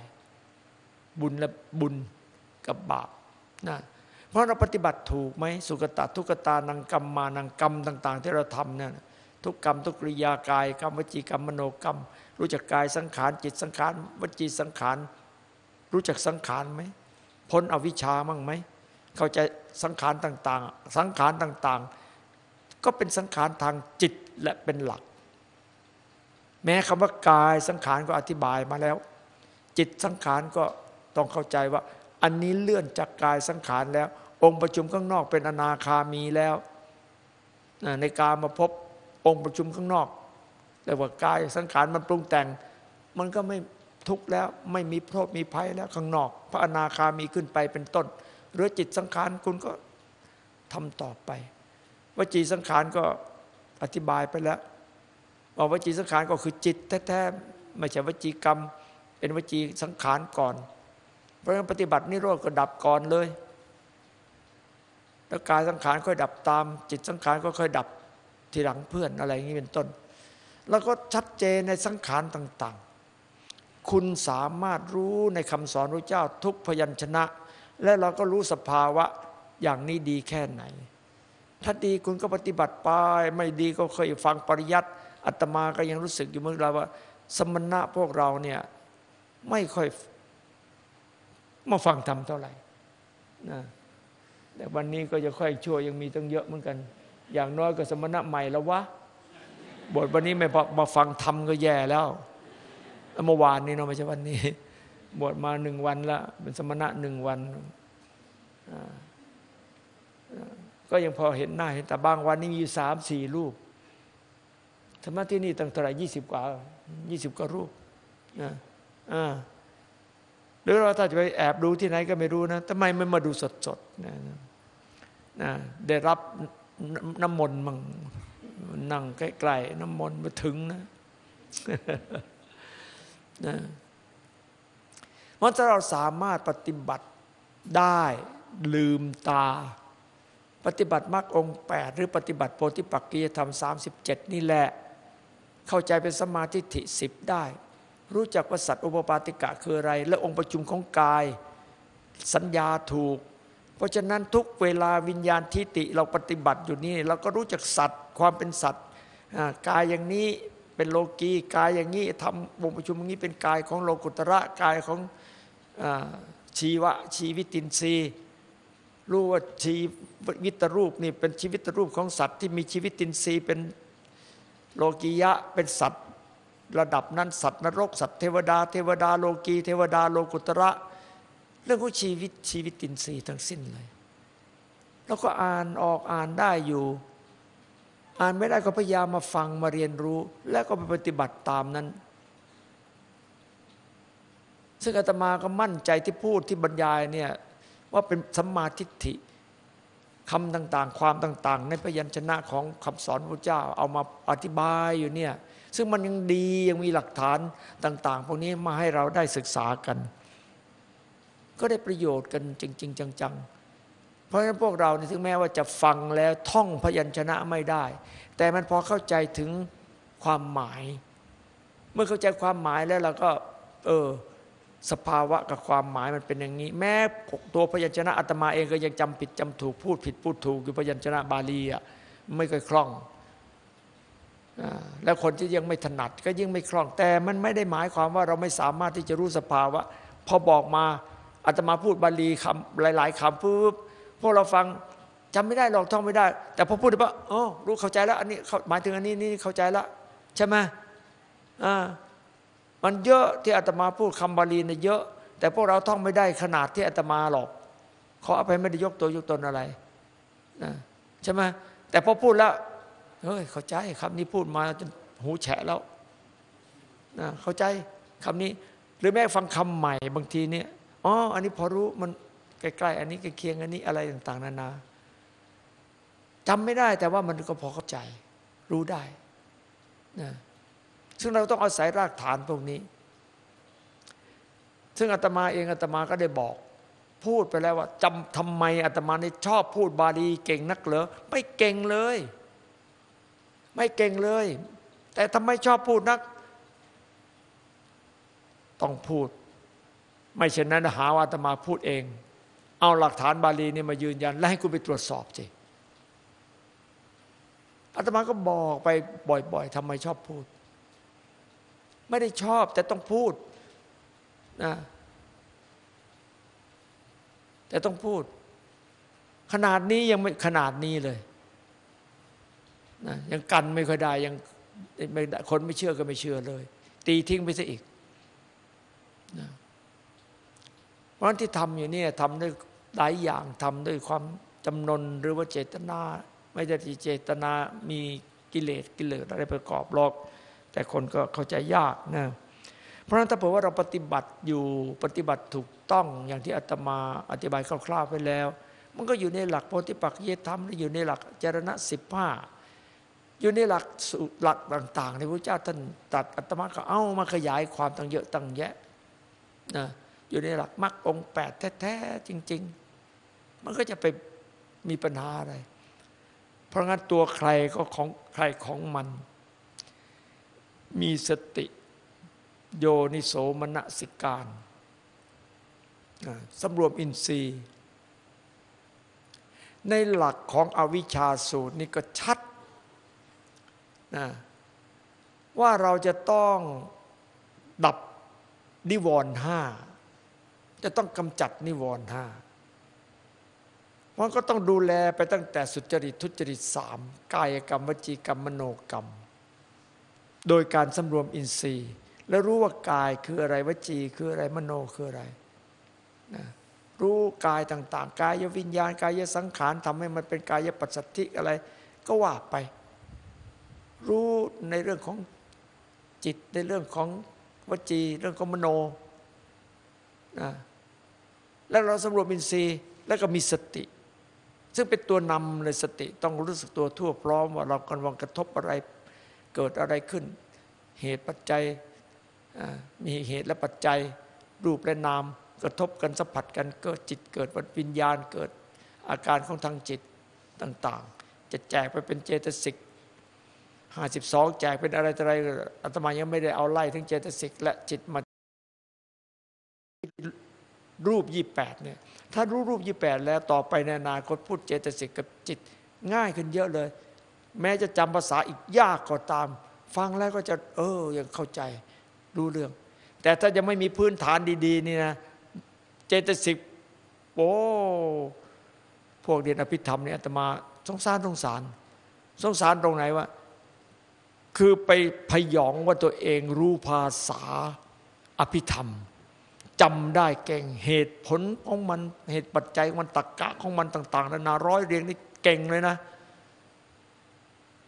บุญและบุญ กับบาปนะเพราะเราปฏิบัติถูกไหมสุกตะทุกตานังกรรมมานังกรรมต่าง ๆ ที่เราทำเนี่ยทุกกรรมทุกกริยากายกรรมวจีกรรมมโนกรรม รู้จักกายสังขารจิตสังขารวจีสังขารรู้จักสังขารไหมพ้นอวิชชามั่งไหมเข้าใจสังขารต่าง ๆ สังขารต่างๆ ก็เป็นสังขารทางจิตและเป็นหลัก แม้คำว่ากายสังขารก็อธิบายมาแล้ว จิตสังขารก็ต้องเข้าใจว่า อันนี้เลื่อนจากกายสังขารแล้ว องค์ประชุมข้างนอกเป็นอนาคามีแล้วในการมาพบองค์ประชุมข้างนอกเรียกว่ากายสังขารมันปรุงแต่ง มันก็ไม่ทุกข์แล้วไม่มีโทษมีภัยแล้วข้างนอก พระอนาคามีขึ้นไปเป็นต้น หรือจิตสังขารคุณก็ทำต่อไปวจีสังขารก็อธิบายไปแล้วว่าวจีสังขารก็คือจิตแท้ๆไม่ใช่วจีกรรม เป็นวจีสังขารก่อน เพราะฉะนั้นปฏิบัตินิโรธก็ดับก่อนเลย แล้วกายสังขารค่อยดับตาม จิตสังขารก็ค่อยดับทีหลังเพื่อนอะไรอย่างนี้เป็นต้น แล้วก็ชัดเจนในสังขารต่าง ๆ คุณสามารถรู้ในคำสอนพระเจ้าทุกพยัญชนะ และเราก็รู้สภาวะอย่างนี้ดีแค่ไหน ถ้าดีคุณก็ปฏิบัติไป ไม่ดีก็เคยฟังปริยัติอาตมาก็ยังรู้สึกอยู่เมื่อไรว่า สมณะพวกเราเนี่ยไม่ค่อย มาฟังธรรมเท่าไหร่นะแต่วันนี้ก็จะค่อยชั่วยังมีตั้งเยอะเหมือนกัน อย่างน้อยก็สมณะใหม่แล้ววะบทวันนี้ไม่มาฟังธรรมก็แย่แล้วเมื่อวานนี้เนาะไม่ใช่วันนี้ บวชมาหนึ่งวันละเป็นสมณะหนึ่งวัน ก็ยังพอเห็นหน้าเห็นแต่บางวันนี้มีสามสี่รูปธรรมะที่นี่ตั้งเท่าไหร่ยี่สิบกว่ายี่สิบกว่ารูปนะอ่า หรือเราถ้าจะไปแอบดูที่ไหนก็ไม่รู้นะทำไมไม่มาดูสดๆนะนะได้รับน้ำมนต์มั่งนั่งใกล้ๆน้ำมนต์มาถึงนะนะเพราะถ้าเราสามารถปฏิบัติได้ลืมตา ปฏิบัติมรรคองแปดหรือปฏิบัติโพธิปักกียธรรมสามสิบเจ็ดนี่แหละ เข้าใจเป็นสมาธิิสิบได้ รู้จักว่าสัตว์อุปปาติกะคืออะไร และองค์ประชุมของกาย สัญญาถูก เพราะฉะนั้นทุกเวลาวิญญาณทิฏฐิเราปฏิบัติอยู่นี่ เราก็รู้จักสัตว์ความเป็นสัตว์กายอย่างนี้เป็นโลกีกายอย่างนี้ทำองค์ประชุมอย่างนี้เป็นกายของโลกุตระกายของชีวะชีวิตินทรีย์รู้ว่าชีวิตรูปนี่เป็นชีวิตรูปของสัตว์ที่มีชีวิตินทรีย์เป็นโลกียะเป็นสัตว์ ระดับนั้นสัตว์นรก สัตว์เทวดา เทวดาโลกีเทวดาโลกุตระ เรื่องของชีวิตชีวิตตินทรีย์ทั้งสิ้นเลย แล้วก็อ่านออกอ่านได้อยู่ อ่านไม่ได้ก็พยายามมาฟังมาเรียนรู้ แล้วก็ไปปฏิบัติตามนั้น ซึ่งอาตมาก็มั่นใจที่พูดที่บรรยายเนี่ยว่าเป็นสัมมาทิฏฐิคำต่างๆ ความต่าง ๆ ในพยัญชนะของคำสอนพระเจ้า เอามาอธิบายอยู่เนี่ย ซึ่งมันยังดียังมีหลักฐานต่าง ๆ พวกนี้มาให้เราได้ศึกษากัน ก็ได้ประโยชน์กันจริง ๆ จัง ๆ เพราะฉะนั้นพวกเราถึงแม้ว่าจะฟังแล้วท่องพยัญชนะไม่ได้ แต่มันพอเข้าใจถึงความหมาย เมื่อเข้าใจความหมายแล้วเราก็ เออสภาวะกับความหมายมันเป็นอย่างนี้ แม้ตัวพยัญชนะอาตมาเองก็ยังจำผิดจำถูกพูดผิดพูดถูกอยู่พยัญชนะบาลีอะไม่เคยคล่อง แล้วคนที่ยังไม่ถนัดก็ยิ่งไม่คล่องแต่มันไม่ได้หมายความว่าเราไม่สามารถที่จะรู้สภาวะพอบอกมาอาตมาพูดบาลีคำหลาย ๆคำปุ๊บพวกเราฟังจำไม่ได้หรอกท่องไม่ได้ แต่พอพูดไปอ๋อรู้เข้าใจแล้ว อันนี้เขาหมายถึงอันนี้นี่เข้าใจแล้วใช่ไหมอ่ามันเยอะที่อาตมาพูดคำบาลีเนี่ยเยอะ แต่พวกเราท่องไม่ได้ขนาดที่อาตมาหรอกขออภัยไม่ได้ยกตัวยกตนอะไรนะใช่ไหมแต่พอพูดแล้ว เฮ้ยเข้าใจคำนี้พูดมาจนหูแฉะแล้วนะเข้าใจคำนี้ หรือแม้ฟังคำใหม่บางทีเนี่ยอ๋ออันนี้พอรู้มันใกล้ๆอันนี้ใกล้เคียงอันนี้อะไรต่าง ๆ นานาจำไม่ได้แต่ว่ามันก็พอเข้าใจ รู้ได้นะซึ่งเราต้องอาศัยรากฐานพวกนี้ ซึ่งอาตมาเองอาตมาก็ได้บอก พูดไปแล้วว่าจำทำไมอาตมานี่ชอบพูดบาลีเก่งนักเหรอไม่เก่งเลย ไม่เก่งเลย แต่ทำไมชอบพูดนัก ต้องพูด ไม่เช่นนั้นหาว่าอาตมาพูดเอง เอาหลักฐานบาลีนี่มายืนยัน แล้วให้คุณไปตรวจสอบสิอาตมาก็บอกไปบ่อยๆทำไมชอบพูด ไม่ได้ชอบแต่ต้องพูดนะแต่ต้องพูด ขนาดนี้ยังไม่ขนาดนี้เลย นะยังกันไม่ค่อยได้ยังไม่คนไม่เชื่อก็ไม่เชื่อเลย ตีทิ้งไปซะอีกนะเพราะนั้นที่ทำอยู่เนี่ยทำด้วยหลายอย่างทำด้วยความจำนนหรือว่าเจตนา ไม่ได้เจตนามีกิเลสกิเลสอะไรประกอบหรอก แต่คนก็เข้าใจยากนะเพราะฉะนั้นถ้าเผื่อว่าเราปฏิบัติอยู่ปฏิบัติถูกต้องอย่างที่อาตมาอธิบายคร่าวๆไปแล้ว มันก็อยู่ในหลักโพธิปักเยธรรมหรือยู่ในหลักจรณะสิบห้า อยู่ในหลักหลักต่างๆในพระเจ้าท่านตัดอาตมาก็เอามาขยายความตั้งเยอะตั้งแยะนะอยู่ในหลักมรรคองแปดแท้ๆจริง ๆ มันก็จะไปมีปัญหาอะไร เพราะงั้นตัวใครก็ของใครของมัน มีสติ โยนิโสมนสิการสำรวมอินทรีย์ ในหลักของอวิชชาสูตรนี่ก็ชัด นะว่าเราจะต้องดับนิวรณ์ห้าจะต้องกำจัดนิวรณ์ห้ามันก็ต้องดูแลไปตั้งแต่สุจริตทุจริตสามกายกรรมวจีกรรมมโนกรรม โดยการสำรวมอินทรีย์ แล้วรู้ว่ากายคืออะไรวจีคืออะไรมโนคืออะไรนะรู้กายต่าง ๆ กายวิญญาณกายสังขารทำให้มันเป็นกายปัจสัทธิอะไร ก็ว่าไป รู้ในเรื่องของจิตในเรื่องของวจี เรื่องของมโนนะแล้วเราสำรวจอินทรีย์แล้วก็มีสติ ซึ่งเป็นตัวนำเลยสติต้องรู้สึกตัวทั่วพร้อมว่าเรากำลังกระทบอะไรเกิดอะไรขึ้น เหตุปัจจัยมีเหตุและปัจจัย รูปและนาม กระทบกันสัมผัสกันเกิดจิตเกิดวิญญาณเกิดอาการของทางจิตต่าง ๆ จะแจกไปเป็นเจตสิก ห้าสิบสองแจกเป็นอะไรอะไรอาตมายังไม่ได้เอาไล่ทั้งเจตสิกและจิตมารูปยี่แปดเนี่ยถ้ารู้รูปยี่แปดแล้วต่อไปในอนาคตพูดเจตสิกกับจิตง่ายขึ้นเยอะเลย แม้จะจำภาษาอีกยากก็ตาม ฟังแล้วก็จะ เออยังเข้าใจรู้เรื่อง แต่ถ้ายังไม่มีพื้นฐานดี ๆ นี่นะ เจตสิกโอ้พวกเรียนอภิธรรมเนี่ยอาตมาสงสารสงสาร สงสารตรงไหนวะ คือไปพยองว่าตัวเองรู้ภาษาอภิธรรมจำได้เก่งเหตุผลของมันเหตุปัจจัยของมันตรกกะของมันต่างๆนานาร้อยเรียงนี่เก่งเลยนะ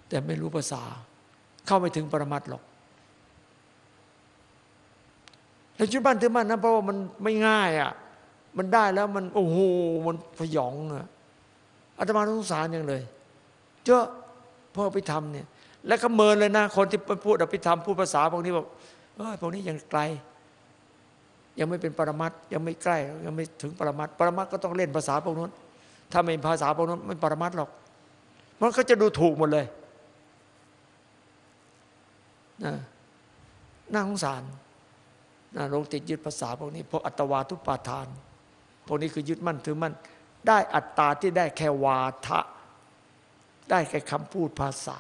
แต่ไม่รู้ภาษา เข้าไม่ถึงปรมัตหรอกแล้วชุดบ้านถือบ้านนะเพราะว่ามันไม่ง่ายอะมันได้แล้วมันโอ้โหมันพยองอะอาตมาสงสารอย่างเลยเจอะพ่อไปทำเนี่ย แล้วก็เมินเลยนะ คนที่พูดอภิธรรมพูดภาษาพวกนี้บอกเออพวกนี้ยังไกล ยังไม่เป็นปรมัตยังไม่ใกล้ ยังไม่ถึงปรมัตปรมัตก็ต้องเล่นภาษาพวกนั้น ถ้าไม่ภาษาพวกนั้นไม่ปรมัตหรอก มันก็จะดูถูกหมดเลยนะน่าสงสารนะลงติดยึดภาษาพวกนี้พวกอัตวาทุปาทาน พวกนี้คือยึดมั่นถือมั่น ได้อัตตาที่ได้แค่วาทะ ได้แค่คำพูดภาษา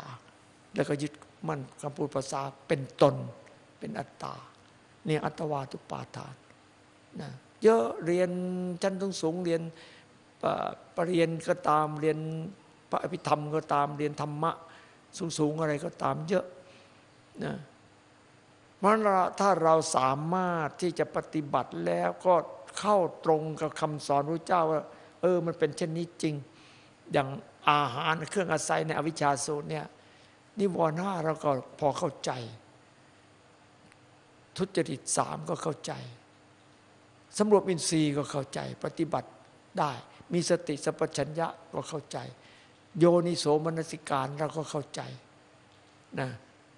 แล้วก็ยึดมั่นคำพูดภาษาเป็นตน เป็นอัตตาเนี่ยอัตวาทุปาทานนะเยอะเรียนชั้นสูงสูงเรียนปปรริญญาก็ตามเรียนพระอภิธรรมก็ตามเรียนธรรมะสูงสูงอะไรก็ตามเยอะนะเพราะฉะนั้นถ้าเราสามารถที่จะปฏิบัติแล้วก็เข้าตรงกับคำสอนพระเจ้าว่า เออมันเป็นเช่นนี้จริง อย่างอาหารเครื่องอาศัยในอวิชชาสูตรเนี่ย นิวรณ์ห้าเราก็พอเข้าใจ ทุจริตสามก็เข้าใจสำรวจอินทรีย์ก็เข้าใจ ปฏิบัติได้ มีสติสัพพัญญะก็เข้าใจ โยนิโสมนสิการเราก็เข้าใจนะ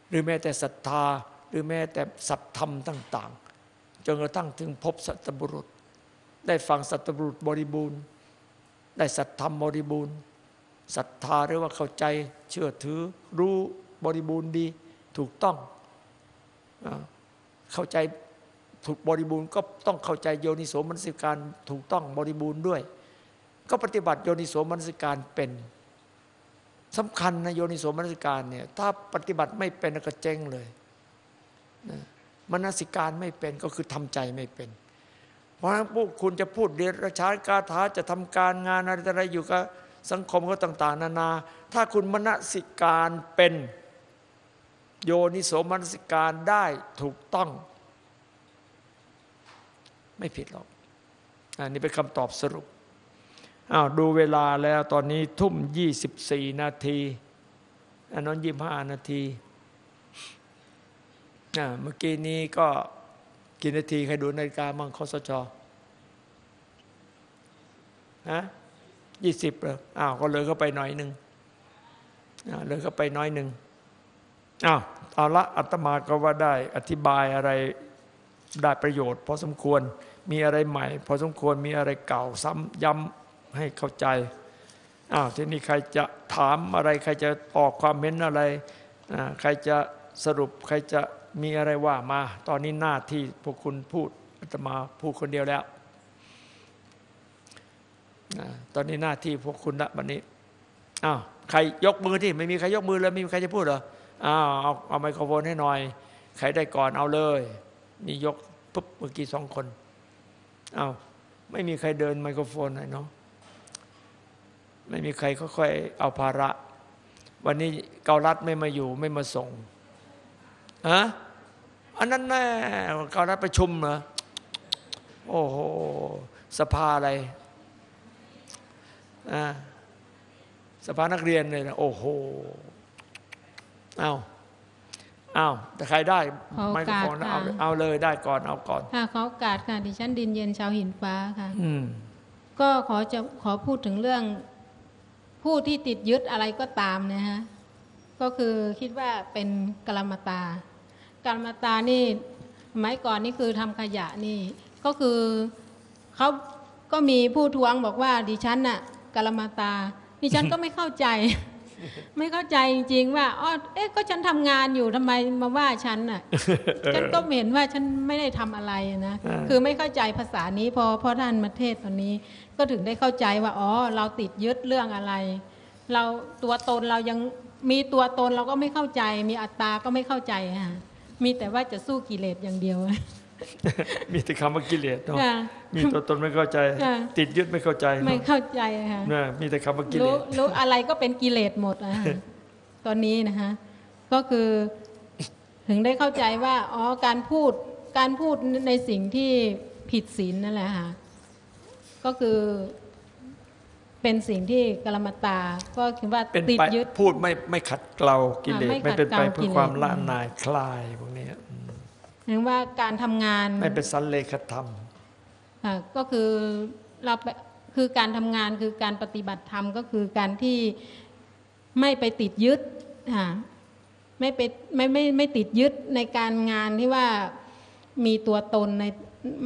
หรือแม้แต่ศรัทธา หรือแม้แต่สัตธรรมต่าง ๆ จนกระทั่งถึงพบสัตบุรุษ ได้ฟังสัตบุรุษบริบูรณ์ ได้สัตธรรมบริบูรณ์ ศรัทธาหรือว่าเข้าใจเชื่อถือ รู้บริบูรณ์ดีถูกต้องเข้าใจถูกบริบูรณ์ก็ต้องเข้าใจโยนิโสมนสิการถูกต้องบริบูรณ์ด้วย ก็ปฏิบัติโยนิโสมนสิการเป็นสำคัญนะโยนิโสมนสิการเนี่ยถ้าปฏิบัติไม่เป็นก็เจ๊งเลยนะมนสิการไม่เป็นก็คือทำใจไม่เป็น เพราะฉะนั้นพวกคุณจะพูดเรียนราชากาถาจะทำการงานอะไรอะไรอยู่กับ สังคมก็ต่าง ๆ นานา ถ้าคุณมนสิการเป็นโยนิโสมนสิการได้ถูกต้อง ไม่ผิดหรอกอันนี้เป็นคำตอบสรุปอ้าวดูเวลาแล้วตอนนี้ทุ่ม 24 นาทีอันนั้น25นาทีอ่าเมื่อกี้นี้ก็กี่นาที ใครดูนาฬิกามั่งคอสชฮะ ยี่สิบเลยอ้าวก็เลยเข้าไปหน่อยหนึ่งเลยเข้าไปน้อยหนึ่งอ้าวเอาละอาตมาก็ว่าได้อธิบายอะไรได้ประโยชน์พอสมควรมีอะไรใหม่ พอสมควรมีอะไรเก่าซ้ำย้ำให้เข้าใจอ้าวทีนี้ใครจะถามอะไร ใครจะออกความเห็นอะไรอ่าใครจะสรุปใครจะมีอะไรว่ามา ตอนนี้หน้าที่พวกคุณพูดอาตมาพูดคนเดียวแล้ว ตอนนี้หน้าที่พวกคุณละวันนี้อ้าวใครยกมือที่ไม่มีใครยกมือเลยไม่มีใครจะพูดเหรออ้าวเอาเอาไมโครโฟนให้หน่อย ใครได้ก่อนเอาเลยมียกปุ๊บเมื่อกี้สองคนอ้าวไม่มีใครเดินไมโครโฟนเลยเนาะไม่มีใครค่อยๆเอาภาระ วันนี้เกาลัดไม่มาอยู่ไม่มาส่งอะอันนั้นแน่เกาลัดประชุมเหรอโอ้โหสภาอะไร สภานักเรียนเลยนะโอ้โหเอาเอา แต่ใครได้
ขอโอกาส
ไมโครโฟนเอา
ค่ะ
เอาเลยได้ก่อนเอาก่อน
ค่ะขอโอกาสค่ะดิฉันดินเย็นชาวหินฟ้าค่ะ
อืม
ก็ขอจะขอพูดถึงเรื่อง ผู้ที่ติดยึดอะไรก็ตามนะฮะก็คือคิดว่าเป็นกลมตากลมตานี่สมัยก่อนนี่คือทำขยะนี่ ก็คือเขาก็มีผู้ทวงบอกว่าดิฉันน่ะ กลมตาดิฉันก็ไม่เข้าใจ ไม่เข้าใจจริงๆว่าอ๋อเอ๊ะก็ฉันทำงานอยู่ทำไมมาว่าฉันน่ะ ฉันก็เห็นว่าฉันไม่ได้ทำอะไรนะ
อ่า
คือไม่เข้าใจภาษานี้พอพอท่านมาเทศน์ตอนนี้ ก็ถึงได้เข้าใจว่าอ๋อเราติดยึดเรื่องอะไร เราตัวตนเรายังมีตัวตนเราก็ไม่เข้าใจ มีอัตตาก็ไม่เข้าใจค่ะมีแต่ว่าจะสู้กิเลสอย่างเดียว
มีแต่คำว่ากิเลสเนาะ
ค่ะ
มีตัวตนไม่เข้าใจ
ค่ะ
ติดยึดไม่เข้าใจ
ไม่
เนาะ
เข้าใจค่ะ
นะมีแต่คำว่ากิเล
รู้
ส
รู้อะไรก็เป็นกิเลสหมดอะค่ะตอนนี้นะคะก็คือถึงได้เข้าใจว่าอ๋อการพูดการพูดในสิ่งที่ผิดศีลนั่นแหละค่ะก็คือเป็นสิ่งที่กลมตา ก็คือว่า
เป็น
ติด
ไป
ยึด
พูดไม่ไม่ขัดเกลากิเลส
อ่าไม่
ไม่เป็นไป
ขัดเกลา
เพื่อความ
กิเลส
ละนายคลายพวกนี้ อืม
เห็นว่าการทำงาน
ไม่เป็นสันเลขธรรม
ค่ะก็คือเราไปคือการทำงานคือการปฏิบัติธรรมก็คือการที่ไม่ไปติดยึดค่ะไม่ไปไม่ไม่ไม่ติดยึดในการงานที่ว่ามีตัวตนใน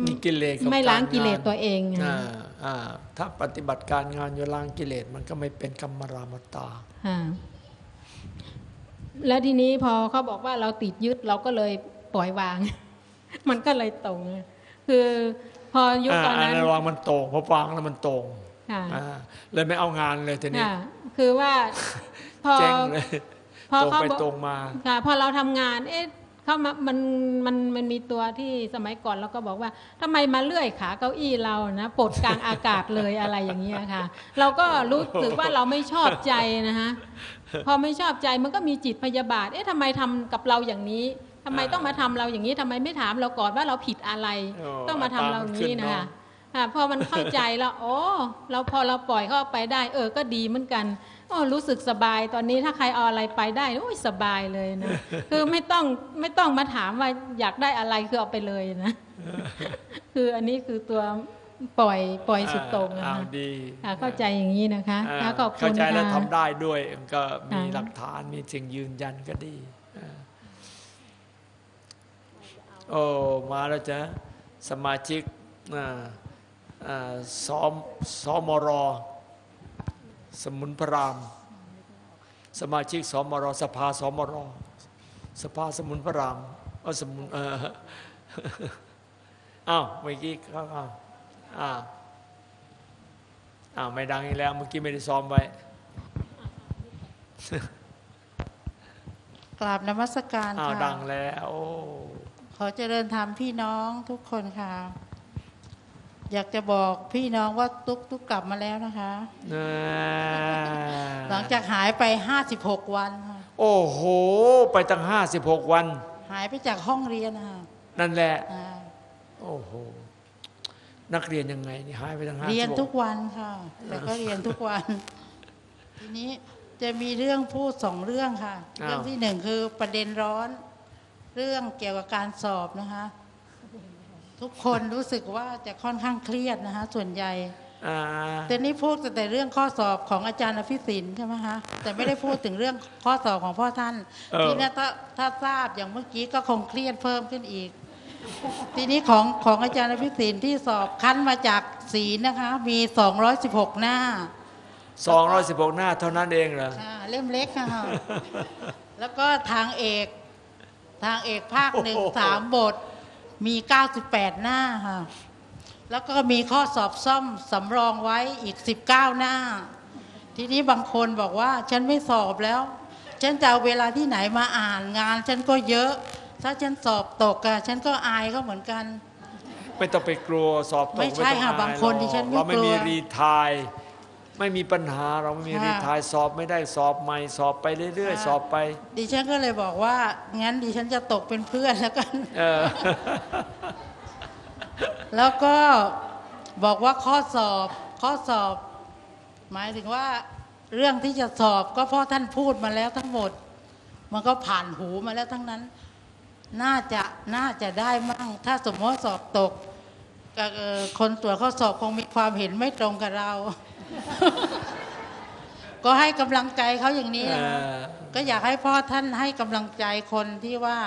มีกิเลสกับ
ไม่ล้าง
ร
กิเลส
น
ตัวเอง
อ่า
ค่ะ
อ่าถ้าปฏิบัติการงานอยู่ล้างกิเลสมันก็ไม่เป็นกรรมรามตา
ค่ะแล้วทีนี้พอเขาบอกว่าเราติดยึดเราก็เลย ปล่อยวาง มันก็เลยตรง คือพอยุคตอนนั้น
ระวังมันโตรงพอฟังแล้วมันโตรง
ค่ะ
อ่าเลยไม่เอางานเลยทีนี้
ค่ะคือว่าพอ
เจ๊งเลย
พอ
ตรง
เขา
ไป
บอก
ตรงมา
ค่ะพอเราทำงาน เอ๊ะเข้ามามันมันมันมีตัวที่สมัยก่อนเราก็บอกว่าทำไมมาเลื่อยขาเก้าอี้เรานะปลดกลางอากาศเลยอะไรอย่างเงี้ยค่ะ เราก็รู้สึกว่าเราไม่ชอบใจนะคะพอไม่ชอบใจมันก็มีจิตพยาบาท เอ๊ะทำไมทำกับเราอย่างนี้ ทำไมต้องมาทำเราอย่างนี้ทำไมไม่ถามเราก่อนว่าเราผิดอะไร
อ๋อ
ต้องมาทำเราอย่างนี้
ตามมันขึ้น
นะคะ
เนอะ
อ่าพอมันเข้าใจแล้วโอ้เราพอเราปล่อยเข้าไปได้ เออก็ดีเหมือนกันโอ้รู้สึกสบายตอนนี้ถ้าใครเอาอะไรไปได้โอ้ยสบายเลยนะคือไม่ต้องไม่ต้องมาถามว่าอยากได้อะไรคือเอาไปเลยนะ คืออันนี้คือตัวปล่อยปล่อยสุดตรงนะ
อ้าว
คะ
ดี
อ่าเข้าใจอย่างนี้นะคะ
อ่า
ค่ะขอบคุ
เข้า
ณ
ใจแล้ว
ค่ะ
ทำได้ด้วยก็มี
ค่ะ
หลักฐานมีสิ่งยืนยันก็ดีอ่า โอ้มาแล้วจ้ะสมาชิกอ่าอ่าสมสมรสมุนพราม สมาชิกสมรสภาสมรสภาสมุนพรามเออสมุนเอออ้าวเมื่อกี้เขาอ้าวอ้าวอ้าวไม่ดังอีกแล้วเมื่อกี้ไม่ได้ซ้อมไว้
กราบนมัสการ
อ้าว
ค่ะ
ดังแล้วโอ้
ขอเจริญธรรมพี่น้องทุกคนค่ะ อยากจะบอกพี่น้องว่าตุ๊กตุ๊กกลับมาแล้วนะคะ
น่า
หลังจากหายไป56วันค่ะ
โอ้โห ไปตั้งห้าสิบหกวัน
หายไปจากห้องเรียนนะคะ
นั่นแหละ
อ่า
โอ้โหนักเรียนยังไงนี่หายไปตั้งห้า
เรียนทุกวันค่ะ แต่ก็เรียนทุกวัน ทีนี้จะมีเรื่องพูดสองเรื่องค่ะ เรื่องที่หนึ่งคือประเด็นร้อน เรื่องเกี่ยวกับการสอบนะคะ ทุกคนรู้สึกว่าจะค่อนข้างเครียดนะคะส่วนใหญ่
อ่า
แต่นี่พูดแต่เรื่องข้อสอบของอาจารย์อภิสินใช่ไหมคะแต่ไม่ได้พูดถึงเรื่องข้อสอบของพ่อท่าน
เออ
ทีนี้ถ้าถ้าทราบอย่างเมื่อกี้ก็คงเครียดเพิ่มขึ้นอีก ทีนี้ของของอาจารย์อภิสินที่สอบคั้นมาจากศีลนะคะ มี 216 หน้า
สองร้อยสิบหกหน้าเท่านั้นเองเหรอ
ค่ะเล่มเล็กค่ะแล้วก็ทางเอก ทางเอกภาคหนึ่ง
โอ้โห
สามบท มี 98 หน้าค่ะ แล้วก็มีข้อสอบซ่อมสำรองไว้อีก 19 หน้า ทีนี้บางคนบอกว่า ฉันไม่สอบแล้ว ฉันจะเอาเวลาที่ไหนมาอ่านงาน ฉันก็เยอะ ถ้าฉันสอบตกอะฉันก็อายเขาเหมือนกัน
ไม่ต้องไปกลัวสอบตก
ไม่ใช่
ต้อง
ค่ะ
อาย
บางคน
หรอก
ดิฉันไม่
เราไม่
กลัว
มีรีไทาย ไม่มีปัญหาเราไม่มี
ค่ะ
รีไทายสอบไม่ได้สอบใหม่สอบไปเรื่อยๆ สอบไป
ดิฉันก็เลยบอกว่า งั้นดิฉันจะตกเป็นเพื่อนแล้วกัน
เออ
แล้วก็บอกว่าข้อสอบข้อสอบ หมายถึงว่า เรื่องที่จะสอบก็เพราะท่านพูดมาแล้วทั้งหมด มันก็ผ่านหูมาแล้วทั้งนั้น น่าจะน่าจะได้มั่ง ถ้าสมมติว่าสอบตกก็เอ่อคนตรวจข้อสอบคงมีความเห็นไม่ตรงกับเรา ก็ให้กำลังใจเขาอย่างนี้นะคะ
เออ
ก็อยากให้พ่อท่านให้กำลังใจคนที่ว่า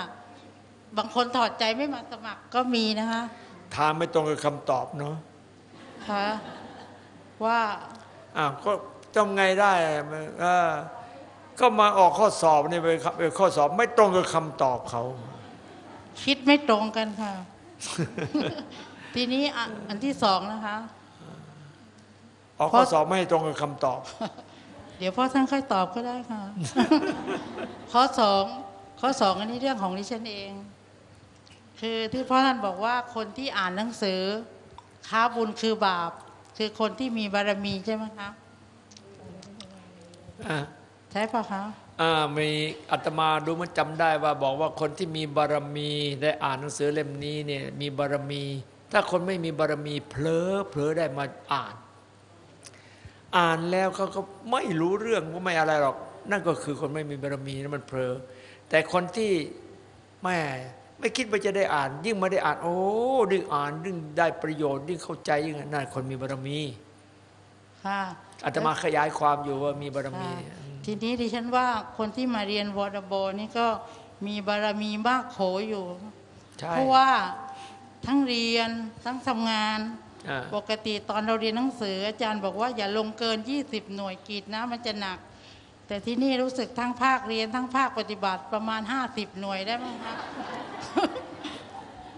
บางคนถอดใจไม่มาสมัครก็มีนะคะ
ถามไม่ตรงกับคำตอบเนาะ
คะว่า
อ้าวก็ทำไงได้เออก็มาออกข้อสอบนี่เป็นเป็นข้อสอบไม่ตรงกับคำตอบเขา
คิดไม่ตรงกันค่ะ ทีนี้อะอันที่สองนะคะ
ออกข้อสอบไม่ตรงกับคำตอบ
เดี๋ยวพ่อท่านค่อยตอบก็ได้ค่ะ ข้อสองข้อสองอันนี้เรื่องของดิฉันเอง คือที่พ่อท่านบอกว่าคนที่อ่านหนังสือค้าบุญคือบาป คือคนที่มีบารมีใช่ไหมคะ
อ่า
ใช่ปะคะ
อ่ามีอาตมาดูมันจำได้ว่าบอกว่าคนที่มีบารมีได้อ่านหนังสือเล่มนี้เนี่ยมีบารมี ถ้าคนไม่มีบารมีเผลอเผลอได้มาอ่าน อ่านแล้วเขาก็ไม่รู้เรื่องว่าไม่อะไรหรอก นั่นก็คือคนไม่มีบารมีนะมันเผลอแต่คนที่แม่ไม่คิดว่าจะได้อ่าน ยิ่งมาได้อ่าน โอ้ยิ่งอ่านยิ่งได้ประโยชน์ยิ่งเข้าใจยิ่งนั่นคนมีบารมี
ค่ะ
อาตมาขยายความอยู่ว่ามีบารมี
ค่ะ
เนี่ย
ทีนี้ดิฉันว่าคนที่มาเรียนวอร์ดโบนี่ก็มีบารมีมากโขอยู่
ใช่
เพราะว่าทั้งเรียนทั้งทำงาน
อ่า
ปกติตอนเราเรียนหนังสือ อาจารย์บอกว่าอย่าลงเกิน 20 หน่วยกิจนะมันจะหนัก แต่ที่นี่รู้สึกทั้งภาคเรียนทั้งภาคปฏิบัติประมาณ 50 หน่วยได้ไหมงคะ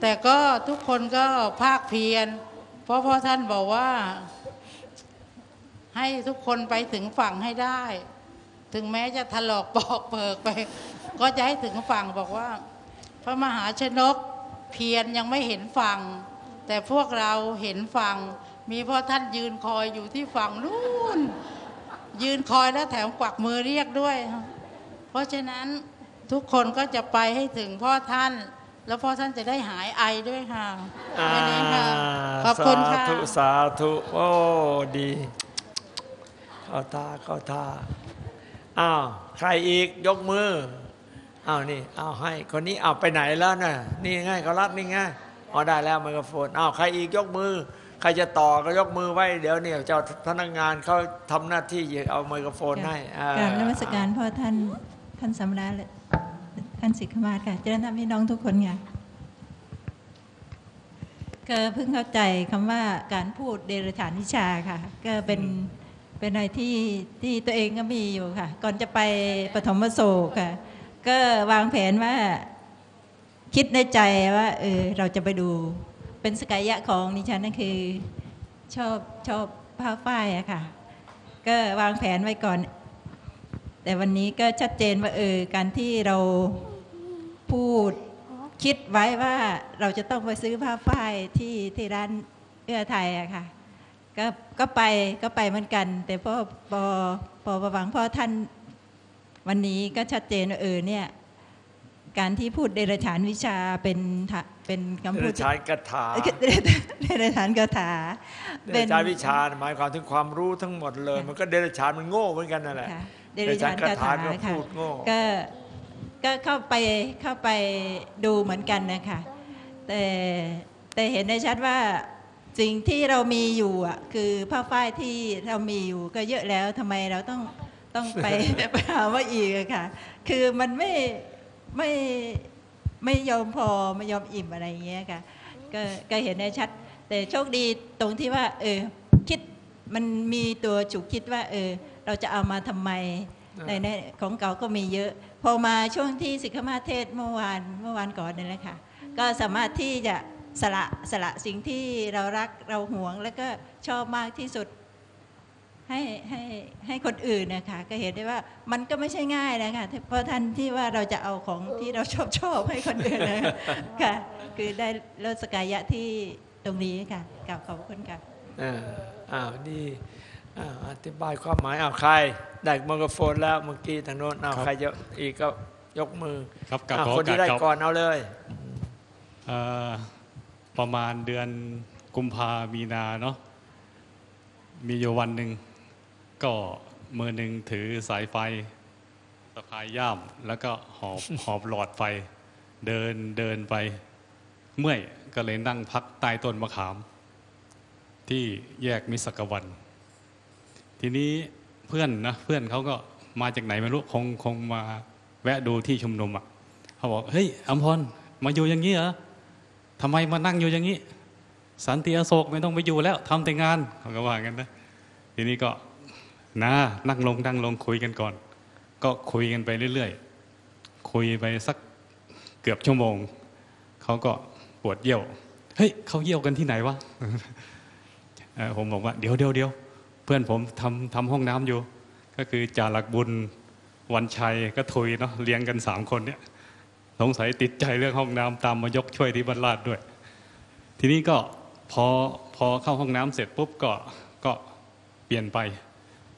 แต่ก็ทุกคนก็ภาคเพียรเพราะพ่อท่านบอกว่า ให้ทุกคนไปถึงฝั่งให้ได้ ถึงแม้จะถลอกปอกเปิกไป ก็จะให้ถึงฝั่งบอกว่า พระมหาชนกเพียรยังไม่เห็นฝั่ง แต่พวกเราเห็นฝั่งมีพ่อท่านยืนคอยอยู่ที่ฝั่งนู้นยืนคอยแล้วแถมกวักมือเรียกด้วย เพราะฉะนั้นทุกคนก็จะไปให้ถึงพ่อท่าน แล้วพ่อท่านจะได้หายไอด้วยค่ะ
อ่า
แค่นี้ค่ะขอบคุณค่ะ
สาธุสาธุโอ้ดีเข้าท่าเข้าท่าอ้าวใครอีกยกมืออ้าวนี่อ้าวให้คนนี้อ้าวไปไหนแล้วน่ะนี่ไงเขารับนี่ไง อ๋อได้แล้วไมโครโฟนอ้าวใครอีกยกมือ ใครจะต่อก็ยกมือไว้เดี๋ยวเนี่ยเจ้าพนักงานเขาทำหน้าที่เอาไมโครโฟนให้อ่าก
ราบนมัสการพ่อท่านท่านสำราญและท่านสิกขมาศค่ะเจริญธรรมพี่น้องทุกคนค่ะก็เพิ่งเข้าใจคำว่าการพูดเดรัจฉานวิชาค่ะ ก็เป็นเป็นอะไรที่ที่ตัวเองก็มีอยู่ค่ะ ก่อนจะไปปฐมโศกค่ะ ก็วางแผนว่า คิดในใจว่าเออเราจะไปดู เป็นสกายะของนิชันนั่นคือชอบชอบผ้าฝ้ายอะค่ะ ก็วางแผนไว้ก่อน แต่วันนี้ก็ชัดเจนว่าเออการที่เราพูดคิดไว้ว่าเราจะต้องไปซื้อผ้าฝ้ายที่ที่ร้านเอื้อไทยอะค่ะก็ก็ไปก็ไปเหมือนกัน แต่พอพอพอประวังพ่อท่านวันนี้ก็ชัดเจนว่าเออเนี่ย การที่พูดเดรัจฉานวิชาเป็นทะเป็นคำ
เด
พู
รั
ด
จฉานคาถา
เดรัจฉานคาถา
เดรัจฉานวิชาหมายความถึงความรู้ทั้งหมดเลย มันก็เดรัจฉานมันโง่เหมือนกันนั่นแหละ
ค่ะเดรัจฉานคาถา
ก็
ค่ะ
พูดโง่
ก็ก็เข้าไปเข้าไปดูเหมือนกันนะคะแต่แต่เห็นได้ชัดว่าสิ่งที่เรามีอยู่อะคือผ้าฝ้ายที่เรามีอยู่ก็เยอะแล้วทำไมเราต้องต้องไปไปหาว่าอีกอะค่ะ คือมันไม่ ไม่ไม่ยอมพอไม่ยอมอิ่มอะไรอย่างเงี้ยค่ะก็ก็เห็นได้ชัด แต่โชคดีตรงที่ว่า เออ คิดมันมีตัวฉุกคิดว่า เออ เราจะเอามาทำไมในในของเก่าก็มีเยอะ พอมาช่วงที่สิกขมาเทศน์เมื่อวานเมื่อวานก่อนนี่แหละค่ะ ก็สามารถที่จะสละสละสิ่งที่เรารักเราหวง แล้วก็ชอบมากที่สุด ให้ให้ให้คนอื่นนะคะก็เห็นได้ว่ามันก็ไม่ใช่ง่ายนะคะเพราะท่านที่ว่าเราจะเอาของที่เราชอบชอบให้คนอื่นนะคะค่ะ คือได้ลดสกายะที่ตรงนี้ค่ะกล่าวขอบคุณค่ะ
อ่าอ้าวดีอ้าวอธิบายความหมายอ้าวใครได้ไมโครโฟนแล้วเมื่อกี้ทางโน้นอ้าว
ครับ
ใครจะอีกก็ยกมือ
ครับกับ
อ้าว
ขอ
คนที่
โอกาส
ได้
ครับ
ก่อนเอาเลย
เอ่อประมาณเดือนกุมภามีนาเนาะมีอยู่วันหนึ่ง ก็มือหนึ่งถือสายไฟสะพายย่ามแล้วก็หอบ หอบหลอดไฟ เดินเดินไป เมื่อยก็เลยนั่งพักใต้ต้นมะขาม ที่แยกมิสกวัน ทีนี้เพื่อนนะเพื่อนเขาก็มาจากไหนไม่รู้คงคงมาแวะดูที่ชุมนุมอะเขาบอกเฮ้ยอัมพรมาอยู่อย่างนี้เหรอทำไมมานั่งอยู่อย่างนี้ สันติอโศกไม่ต้องไปอยู่แล้วทำแต่งานเขาก็ว่ากันนะทีนี้ก็ นะนั่งลงนั่งลงคุยกันก่อน ก็คุยกันไปเรื่อยๆ คุยไปสักเกือบชั่วโมง เขาก็ปวดเยี่ยว เฮ้ยเขาเยี่ยวกันที่ไหนวะผมบอกว่าเดี๋ยวเดี๋ยวเดี๋ยวเพื่อนผมทำทำห้องน้ำอยู่ ก็คือจ่ารักบุญวันชัยก็ทุยเนาะเลี้ยงกันสามคนเนี่ยสงสัยติดใจเรื่องห้องน้ำตามมายกช่วยที่บรรลาดด้วย ทีนี้ก็พอพอเข้าห้องน้ำเสร็จปุ๊บก็ก็เปลี่ยนไป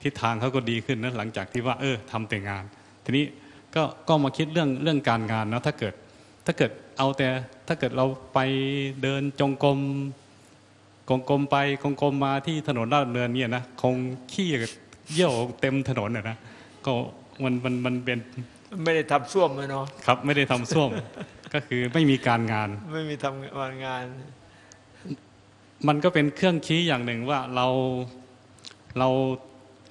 ทิศทางเขาก็ดีขึ้นนะหลังจากที่ว่า เออทำแต่งาน ทีนี้ก็ก็มาคิดเรื่องเรื่องการงานนะถ้าเกิดถ้าเกิดเอาแต่ถ้าเกิดเราไปเดินจงกรมกงกลมไปกงกลมมาที่ถนนลาดดำเนินเนี่ยนะคงขี้เยี่ยวเต็มถนนน่ะนะก็มันมันมันเป็น
ไม่ได้ทำส้วมเลยเนาะ
ครับ ไม่ได้ทำส้วม ก็คือไม่มีการงาน
ไม่มีทำงาน
มันก็เป็นเครื่องชี้อย่างหนึ่งว่าเราเรา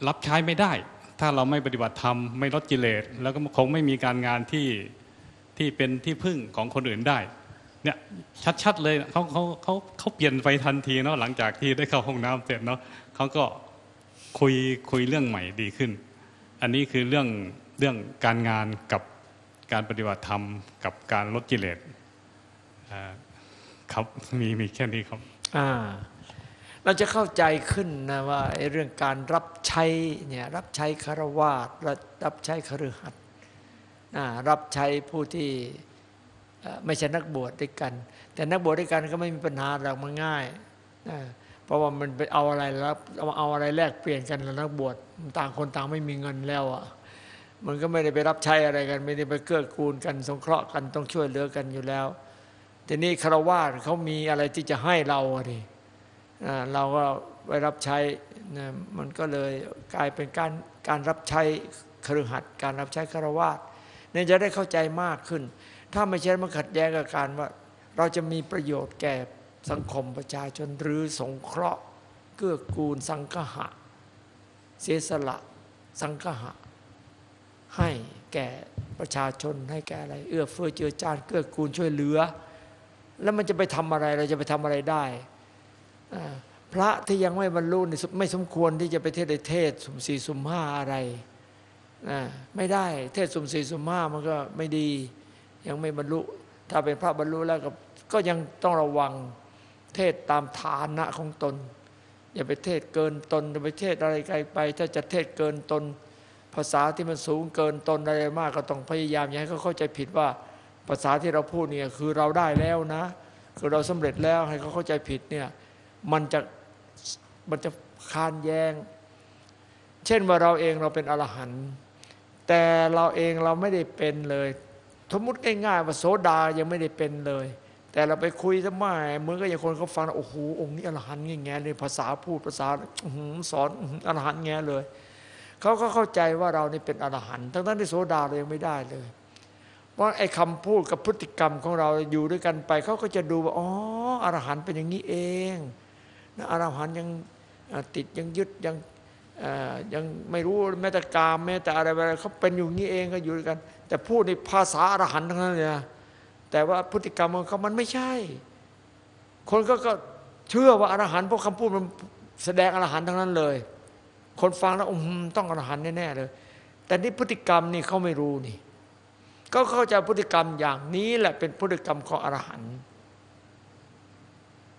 รับใช้ไม่ได้ ถ้าเราไม่ปฏิบัติธรรมไม่ลดกิเลสแล้วก็คงไม่มีการงานที่ที่เป็นที่พึ่งของคนอื่นได้เนี่ยชัดๆเลยเขาเขาเขาเขาเปลี่ยนไปทันทีเนาะหลังจากที่ได้เข้าห้องน้ำเสร็จเนาะเขาก็คุยคุยเรื่องใหม่ดีขึ้น อันนี้คือเรื่องเรื่องการงานกับการปฏิบัติธรรม กับการลดกิเลสครับมีมีแค่นี้ครับ
อ่า เราจะเข้าใจขึ้นนะว่าไอ้เรื่องการรับใช้เนี่ยรับใช้คารวาสรับรับใช้คฤหัสถ์รับใช้ผู้ที่ไม่ใช่นักบวชด้วยกัน แต่นักบวชด้วยกันก็ไม่มีปัญหาหรอกมันง่ายเพราะว่ามันไปเอาอะไรแล้วเอาเอาอะไรแลกเปลี่ยนกันแล้วนักบวชต่างคนต่างไม่มีเงินแล้วอะมันก็ไม่ได้ไปรับใช้อะไรกัน ไม่ได้ไปเกื้อกูลกันสงเคราะห์กันต้องช่วยเหลือกันอยู่แล้ว ทีนี้คารวาสเขามีอะไรที่จะให้เราอะดิ เราก็ไปรับใช้นะมันก็เลยกลายเป็นการการรับใช้ครือหัดการรับใช้คารวาสเนี่ยจะได้เข้าใจมากขึ้น ถ้าไม่ใช่มันขัดแย้งกับการว่า เราจะมีประโยชน์แก่สังคมประชาชนหรือสงเคราะห์ เกื้อกูลสังคหะ เสียสละสังคหะ ให้แก่ประชาชนให้แก่อะไร เอื้อเฟื้อเจือจานเกื้อกูลช่วยเหลือ แล้วมันจะไปทำอะไรเราจะไปทำอะไรได้ พระที่ยังไม่บรรลุนี่ไม่สมควรที่จะไปเทศในเทศสุมสี่สุมห้าอะไรไม่ได้เทศสุมสี่สุมห้ามันก็ไม่ดี ยังไม่บรรลุ ถ้าเป็นพระบรรลุแล้วก็ก็ยังต้องระวังเทศตามฐานะของตน อย่าไปเทศเกินตนอย่าไปเทศอะไรไกลไป ถ้าจะเทศเกินตน ภาษาที่มันสูงเกินตนอะไรมากก็ต้องพยายามอย่าให้เขาเข้าใจผิดว่าภาษาที่เราพูดเนี่ยคือเราได้แล้วนะ คือเราสำเร็จแล้วให้เขาเข้าใจผิดเนี่ย มันจะมันจะคานแยง้ง เช่นว่าเราเองเราเป็นอรหันต์แต่เราเองเราไม่ได้เป็นเลยสมมติง่ายๆว่าโสดายังไม่ได้เป็นเลย แต่เราไปคุยทำไมเหมือนกับอย่างคนเขาฟังโอ้โหองค์นี้อรหันต์แง่เลยภาษาพูดภาษาสอนอรหันต์แง่เลยเขาก็เข้าใจว่าเรานี่เป็นอรหันต์ทั้งๆที่โสดาเรายังไม่ได้เลยเพราะไอ้คำพูดกับพฤติกรรมของเราอยู่ด้วยกันไปเขาก็จะดูว่าอ๋ออรหันต์เป็นอย่างนี้เอง อรหันยังติดยังยึดยังยังไม่รู้แม้แต่กามแม้แต่อะไรอะไรเขาเป็นอยู่งนี้เองก็อยู่ด้วยกัน แต่พูดในภาษาอรหันทั้งนั้นเลยนะแต่ว่าพฤติกรรมของเขามันไม่ใช่ คนก็ก็เชื่อว่าอรหันเพราะคำพูดมันแสดงอรหันทั้งนั้นเลย คนฟังแล้วอืมต้องอรหันแน่ๆเลย แต่นี่พฤติกรรมนี่เขาไม่รู้นี่ก็เข้าใจพฤติกรรมอย่างนี้แหละเป็นพฤติกรรมของอรหันต์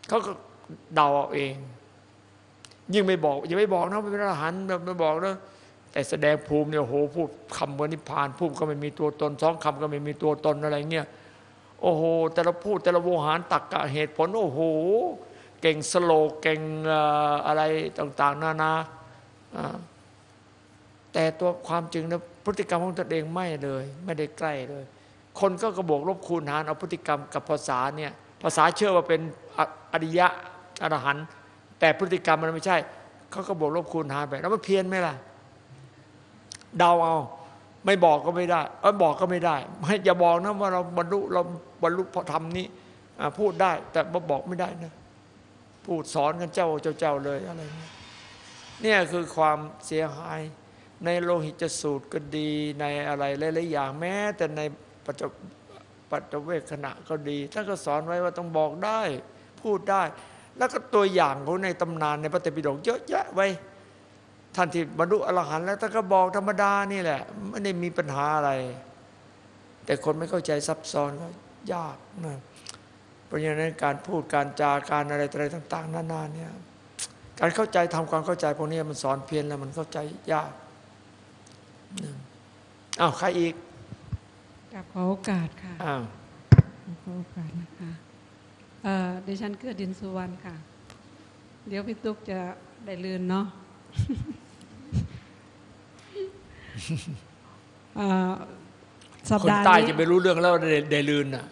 เขาก็ เดาเอาเอง ยิ่งไม่บอกอย่าไม่บอกนะว่เป็นอรหันต์แบบไม่บอกนะแต่แสดงภูมิเนี่ยโอ้โหพูดคำว่านิพพานพูดก็ไม่มีตัวตนสองคำก็ไม่มีตัวตนอะไรเงี้ยโอ้โห แต่ละพูดแต่ละโวหารตักกะเหตุผล โอ้โห เก่งสโลกเก่งอะไรต่าง ๆ นานาอ่าแต่ตัวความจริงนะพฤติกรรมของตนเองไม่เลย ไม่ได้ใกล้เลย คนก็กระบอกลบคูณหารเอาพฤติกรรมกับภาษาเนี่ยภาษาเชื่อว่าเป็นออริยะ อรหันต์แต่พฤติกรรมมันไม่ใช่เขาก็บวกลบคูณหารไป แล้วมันเพี้ยนไหมล่ะเดาเอาไม่บอกก็ไม่ได้เออบอกก็ไม่ได้ไม่อย่าบอกนะว่าเราบรรลุเราบรรลุพระธรรมนี้พูดได้ แต่บอกไม่ได้นะพูดสอนกันเจ้าเจ้าเจ้าเลยอะไรเงี้ยนี่ยคือความเสียหายในโลหิตสูตรก็ดีในอะไรหลายๆอย่างแม้ แต่ในปัจจุปัจจเวกขณะก็ดีท่านก็สอนไว้ว่าต้องบอกได้ พูดได้ แล้วก็ตัวอย่างของในตำนานในพระเตปิฎกเยอะแยะไว้ ท่านที่บรรลุอรหันต์แล้วท่านก็บอกธรรมดานี่แหละ ไม่ได้มีปัญหาอะไร แต่คนไม่เข้าใจซับซ้อนก็ยากนะเพราะฉะนั้นการพูดการจาการอะไรอะไรต่าง ๆ นานาเนี่ยการเข้าใจทำความเข้าใจพวกนี้มันสอนเพี้ยนแล้วมันเข้าใจยากอ้าวใครอีก
กับขอโอกาสค่ะ
อ้าว
ขอโอกาสนะคะเอ่อ ดิฉันเกิดดินสุวรรณค่ะ เดี๋ยวพี่ตุ๊กจะได้ลืนเนาะเอ่อสัป
คน
ดาห์
ใต้
นี้
จะไปรู้เรื่องแล้วได้ได้ลืนน่ะ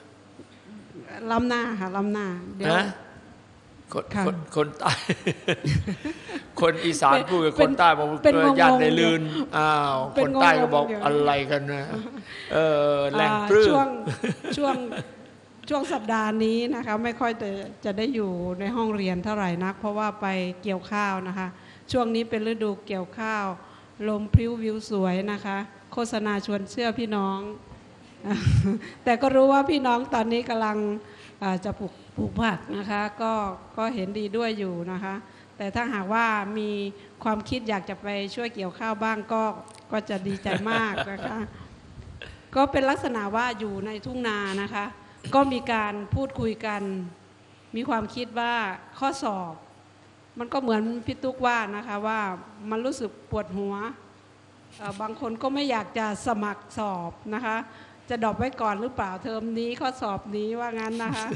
ล้ำหน้าค่ะล้ำหน้าเดี๋ยว
นะคน
ค่ะ
คนคนใต้ คนอีสาน
เป็น
พูดกับ
เป็
คนนใต้บอก
เป็น
เกิดญาติ
งงๆ
ได้ลืนอ้าว
เป็
คนนใต้ก็บอก
งงๆอยู่
อะไรกันนะเออแรง
อ่า
ปลื้ม
ช่วงช่วง ช่วงสัปดาห์นี้นะคะไม่ค่อยจะจะได้อยู่ในห้องเรียนเท่าไหร่นัก เพราะว่าไปเกี่ยวข้าวนะคะ ช่วงนี้เป็นฤดูเกี่ยวข้าว ลมพริ้ววิวสวยนะคะ โฆษณาชวนเชื่อพี่น้อง แต่ก็รู้ว่าพี่น้องตอนนี้กำลังจะปลูกปลูกผักนะคะ ก็ก็เห็นดีด้วยอยู่นะคะ แต่ถ้าหากว่ามีความคิดอยากจะไปช่วยเกี่ยวข้าวบ้างก็ก็จะดีใจมากนะคะ ก็เป็นลักษณะว่าอยู่ในทุ่งนานะคะ ก็มีการพูดคุยกัน มีความคิดว่าข้อสอบ มันก็เหมือนพี่ตุ๊กว่านะคะว่ามันรู้สึกปวดหัวเอ่อบางคนก็ไม่อยากจะสมัครสอบนะคะ จะ drop ไว้ก่อนหรือเปล่าเทอมนี้ข้อสอบนี้ว่างั้นนะคะ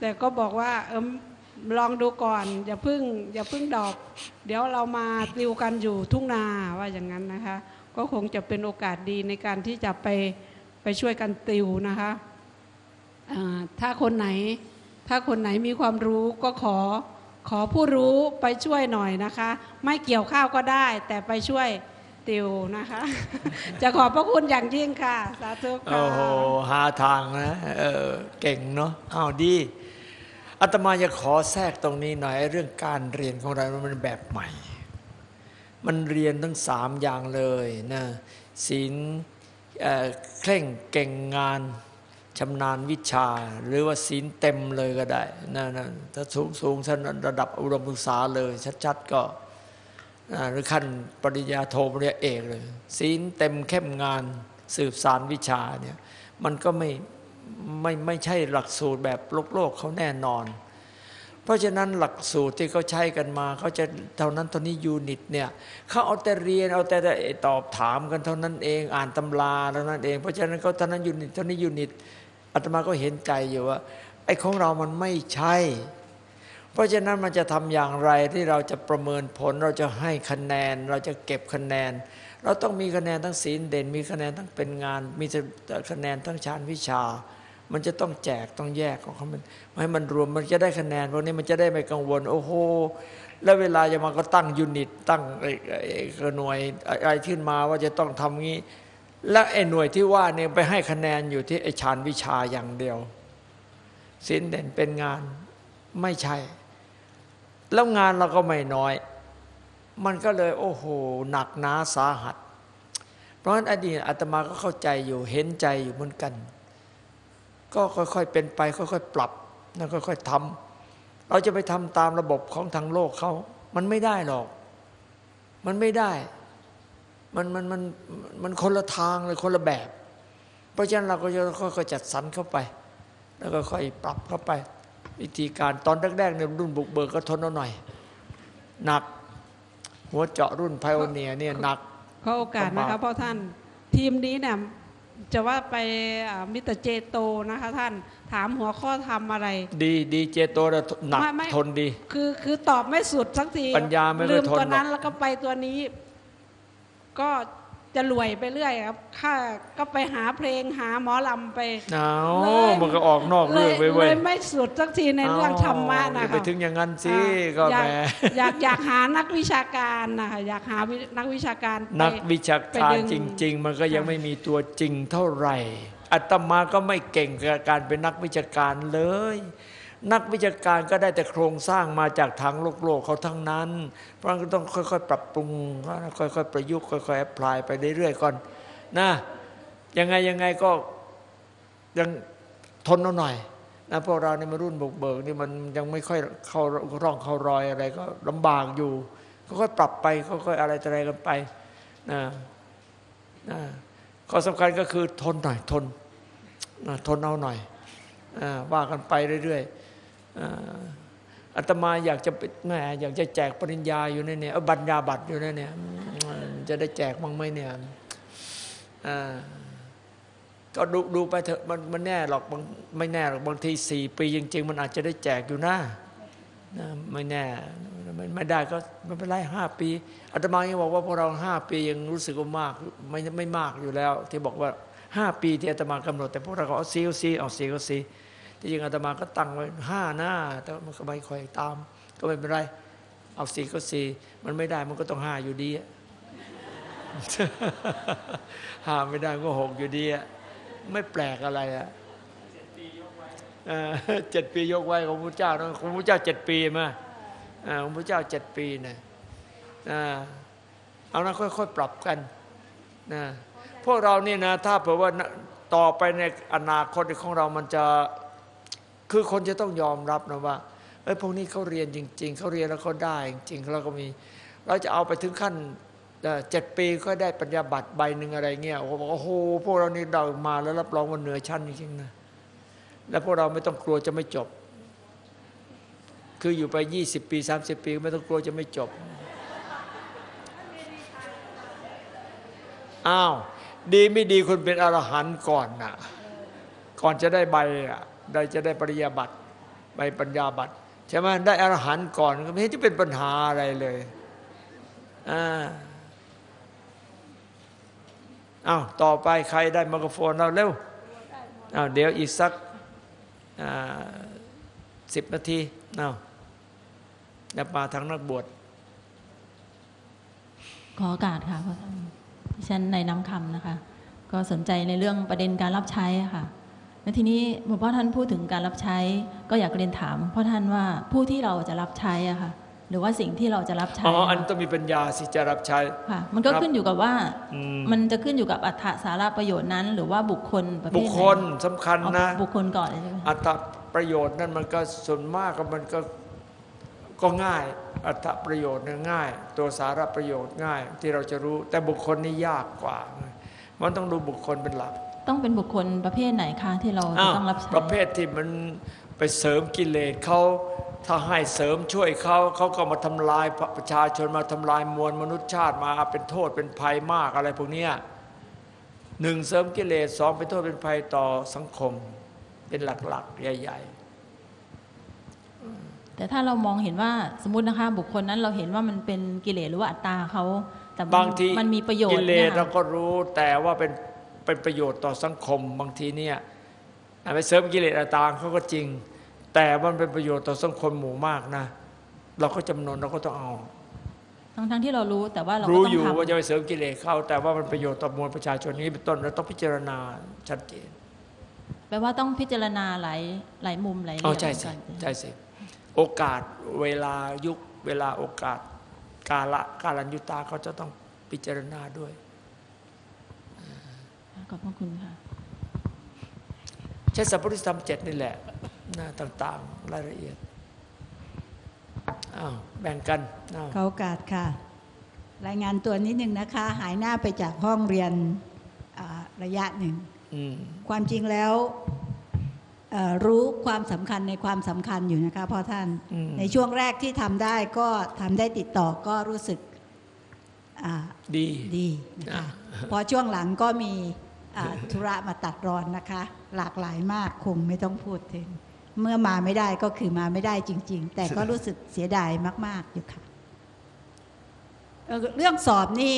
แต่ก็บอกว่าเออลองดูก่อนอย่าเพิ่งอย่าเพิ่ง drop เดี๋ยวเรามาติวกันอยู่ทุ่งนาว่าอย่างนั้นนะคะ ก็คงจะเป็นโอกาสดีในการที่จะไปไปช่วยกันติวนะคะอ่า ถ้าคนไหนถ้าคนไหนมีความรู้ก็ขอขอผู้รู้ไปช่วยหน่อยนะคะ ไม่เกี่ยวข้าวก็ได้ แต่ไปช่วยติวนะคะ จะขอบพระคุณอย่างยิ่งค่ะ สาธุค่ะ
โอ้โหหาทางนะเออเก่งเนาะอ้าดีอาตมาจะขอแทรกตรงนี้หน่อยเรื่องการเรียนของเรามันแบบใหม่ มันเรียนทั้งสามอย่างเลยนะศีลเเคร่งเก่งงาน ชำนาญวิชา หรือว่าศีลเต็มเลยก็ได้นะนะถ้าสูงสูงชั้นระดับอุดมศึกษาเลยชัดๆก็หรือขั้นปริญญาโทปริญญาเอกเลยศีลเต็มเข้มงานสืบสานวิชาเนี่ยมันก็ไม่ไม่ไม่ใช่หลักสูตรแบบโลกโลกเขาแน่นอน เพราะฉะนั้นหลักสูตรที่เขาใช้กันมาเขาจะเท่านั้นเท่านี้ unit เนี่ยเขาเอาแต่เรียนเอาแต่ตอบถามกันเท่านั้นเองอ่านตำราเท่านั้นเอง เพราะฉะนั้นเขาเท่านั้น unit เท่านี้ unit อาตมาก็เห็นใจอยู่ว่า ไอ้ของเรามันไม่ใช่ เพราะฉะนั้นมันจะทำอย่างไรที่เราจะประเมินผล เราจะให้คะแนน เราจะเก็บคะแนน เราต้องมีคะแนนทั้งศีลเด่น มีคะแนนทั้งเป็นงาน มีคะแนนทั้งชานวิชา มันจะต้องแจกต้องแยกของเขามันให้มันรวมมันจะได้คะแนนพวกนี้มันจะได้ไม่กังวล โอ้โหแล้วเวลาจะมาก็ตั้งยูนิต ตั้งไอ้ไอ้หน่วยอะไรขึ้นมาว่าจะต้องทำงี้ แล้วไอ้หน่วยที่ว่าเนี่ยไปให้คะแนนอยู่ที่ไอ้ชานวิชาอย่างเดียวศีลเด่นเป็นงานไม่ใช่ แล้วงานเราก็ไม่น้อย มันก็เลยโอ้โหหนักหนาสาหัส เพราะฉะนั้นอดีตอาตมาก็เข้าใจอยู่เห็นใจอยู่เหมือนกัน ก็ค่อยๆเป็นไป ค่อยๆปรับแล้วค่อยๆทำเราจะไปทำตามระบบของทางโลกเขา มันไม่ได้หรอก มันไม่ได้ มันมันมันมันคนละทางเลยคนละแบบ เพราะฉะนั้นเราก็จะค่อยๆจัดสรรเข้าไป แล้วก็ค่อยปรับเข้าไป วิธีการตอนแรกๆเนี่ยรุ่นบุกเบิกก็ทนเอาหน่อย หนัก หัวเจาะรุ่น pioneer เนี่ยหนัก
ขอโอกาสนะ
ลำบาก
คะเพราะท่านทีมนี้เนี่ยจะว่าไปอ่ามิสเตอร์เจโตนะคะท่านถามหัวข้อทำอะไร
ดีดีเจโตน่ะหนัก
ไม่ไม่
ทนดี
คือคือตอบไม่สุดสักที
ปัญญาไม่ค่อย
ลืม
ทน
ตัวนั้น
หรอก
แล้วก็ไปตัวนี้ ก็จะรวยไปเรื่อยครับข้าก็ไปหาเพลงหาหมอลำไป
เอา
เลย
มันก็ออกนอกเรื่องไป
เล
เว้
ย
ย
ไม่สุดสักทีในเรื่องธรรมะ
อย่า
นะ
ไป
คะ
ถึงอย่างนั้นสิ
อ่า
ก็
อยา
แหม
อยากอยากหานักวิชาการนะคะอยากหาวินักวิชาการไป
นักวิชา
ไป
การ
ดึง
จริง ๆ มันก็ยัง
ค่ะ
ไม่มีตัวจริงเท่าไหร่อาตมาก็ไม่เก่งกับการเป็นนักวิชาการเลย นักวิชาการก็ได้แต่โครงสร้างมาจากทางโลกโลกเขาทั้งนั้น เพราะฉะนั้นก็ต้องค่อยๆ ปรับปรุงค่อยๆประยุกต์ค่อยๆแอพพลายไปเรื่อยๆก่อนนะยังไงยังไงก็ยังทนเอาหน่อยนะพวกเราในมารุ่นบุกเบิกนี่มันยังไม่ค่อยเข้าร่องเข้ารอยอะไรก็ลำบากอยู่ค่อยๆปรับไปค่อยๆอะไรอะไรกันไปนะนะข้อสำคัญก็คือทนหน่อยทนนะทนเอาหน่อยอาว่ากันไปเรื่อย ๆ อาตมาอยากจะแหมอยากจะแจกปริญญาอยู่ในเนี่ยเอาบัญญาบัตรอยู่ในเนี่ยจะได้แจกบ้งไหมเนี่ยก็ดูดูไปเถอะมันมันแน่หรอกบางไม่แน่หรอกบางทีสี่ปีจริง ๆ มันอาจจะได้แจกอยู่นะไม่แน่ไม่ได้ก็ไม่เป็นไรห้าปีอาตมายังบอกว่าพวกเราห้าปียังรู้สึกว่ามากไม่ไม่มากอยู่แล้ว ที่บอกว่าห้าปีที่อาตมากำหนด แต่พวกเราก็เอาซีเอาซีเอาซีเอาซี ที่จริงอาตมาก็ตั้งไว้ห้าหน้า แต่มันก็ไม่ค่อยตาม ก็ไม่เป็นไร เอาสี่ก็สี่มันไม่ได้มันก็ต้องห้าอยู่ดีห้าไม่ได้ก็หกอยู่ดีไม่แปลกอะไรอะเออเจ็ดปียกไว้ของพระเจ้านะของพระเจ้าเจ็ดปีมาอ่าของพระเจ้าเจ็ดปีนะอ่าเอานะค่อยๆปรับกันนะพวกเรานี่นะ ถ้าเผื่อว่าต่อไปในอนาคตของเรามันจะ คือคนจะต้องยอมรับนะว่าเอ้ยพวกนี้เขาเรียนจริง ๆเขาเรียนแล้วเขาได้ จริงๆแล้วก็มี เราจะเอาไปถึงขั้นเจ็ดปีก็ได้ปัญญาบัตรใบหนึ่งอะไรเงี้ยโอ้โหบอกโอ้โหพวกเรานี่เรามาแล้วรับรองว่าเหนือชั้นจริงๆนะแล้วพวกเราไม่ต้องกลัวจะไม่จบ คืออยู่ไป 20 ปี 30 ปี ไม่ต้องกลัวจะไม่จบอ้าวดีไม่ดีคุณเป็นอรหันต์ก่อนนะก่อนจะได้ใบอะ ได้จะได้ปริญญาบัตรใบปัญญาบัตรใช่ไหมได้อรหันต์ก่อนก็ไม่จะเป็นปัญหาอะไรเลยอ่าอ้าวต่อไปใครได้ไมโครโฟนเราเร็วอ้าวเดี๋ยวอีกสักสิบนาทีอ้าวเดี๋ยวมาทางนักบวช
ขอโอกาสค่ะเพราะท่านดิฉันในน้ำคำนะคะ ก็สนใจในเรื่องประเด็นการรับใช้ค่ะ แล้วทีนี้หลวงพ่อท่านพูดถึงการรับใช้ ก็อยากเรียนถามพ่อท่านว่าผู้ที่เราจะรับใช้อะค่ะ หรือว่าสิ่งที่เราจะรับใช้
อ๋อ
อะ
อันต้องมีปัญญาสิจะรับใช้
ค่ะ มันก็
ครับ
ขึ้นอยู่กับว่า
อืม
มันจะขึ้นอยู่กับอัตถสาระประโยชน์นั้น หรือว่าบุคคลประเภท
บุ
ไห
คนคลสำคัญ
เอา
นะ
บุคคลก่อนเลยใช่ไหมคะ
อัตประโยชน์นั่นมันก็ส่วนมากก็มันก็ก็ง่ายอัตประโยชน์เนี่ยง่าย ตัวสาระประโยชน์ง่ายที่เราจะรู้ แต่บุคคลนี่ยากกว่า มันต้องดูบุคคลเป็นหลัก
ต้องเป็นบุคคลประเภทไหนคะที่เราจะ
อ้าว
ต้องรับใช้
ประเภทที่มันไปเสริมกิเลสเขาถ้าให้เสริมช่วยเขาเขาก็มาทำลายประชาชนมาทำลายมวลมนุษยชาติมาเป็นโทษเป็นภัยมากอะไรพวกเนี้ยหนึ่งเสริมกิเลสสองเป็นโทษเป็นภัยต่อสังคม เป็นหลักๆ ใหญ่
แต่ถ้าเรามองเห็นว่าสมมตินะคะ บุคคลนั้นเราเห็นว่ามันเป็นกิเลสหรือว่าอัตตาเขาแต่มัน
ๆบางที
มันมีประโยชน์
กิเล
นี่
ส
ย
เรา
ค่ะ
ก็รู้แต่ว่าเป็น เป็นประโยชน์ต่อสังคมบางทีเนี่ยอะไปเสริมกิเลสอัตตาเขาก็จริง แต่มันเป็นประโยชน์ต่อสังคมหมู่มากนะ เราก็จำนวนเราก็ต้องเอา
ทั้งทั้งที่เรารู้แต่ว่าเราก็
รู้
ต้อ
อยู่
ง
ว่าจะ
ทำ
ไปเสริมกิเลสเข้า แต่ว่ามันประโยชน์ต่อมวลประชาชนนี้เป็นต้นเราต้องพิจารณาชัดเจน
แปลว่าต้องพิจารณาหลายหลายมุมหลายเรื่
อ๋
อ
องใช่สิ
เหมือนกัน
ใช่สิโอกาสเวลายุคเวลาโอกาสกาละกาลัญยุตาเขาจะต้องพิจารณาด้วย
ข อบพระคุณค่ะ
ใช้สัพพุริสธรรมเจ็ดนี่แหละหน้าต่างๆ รายละเอียดอ้าวแบ่งกันอ้าว
ขอโอกาสค่ะ รายงานตัวนิดนึงนะคะ หายหน้าไปจากห้องเรียนอ่าระยะหนึ่ง
อืม
ความจริงแล้วเอ่อรู้ความสำคัญในความสำคัญอยู่นะคะพ่อท่าน
อืม
ในช่วงแรกที่ทำได้ก็ทำได้ติดต่อก็รู้สึกอ่า
ดี
ดีนะคะ
อ่า
พอช่วงหลังก็มีอ่า ธุระมาตัดรอนนะคะ หลากหลายมากคงไม่ต้องพูดถึง เมื่อมาไม่ได้ก็คือมาไม่ได้จริง ๆ แต่ก็รู้สึกเสียดายมาก ๆ อยู่ค่ะเอ่อเรื่องสอบนี่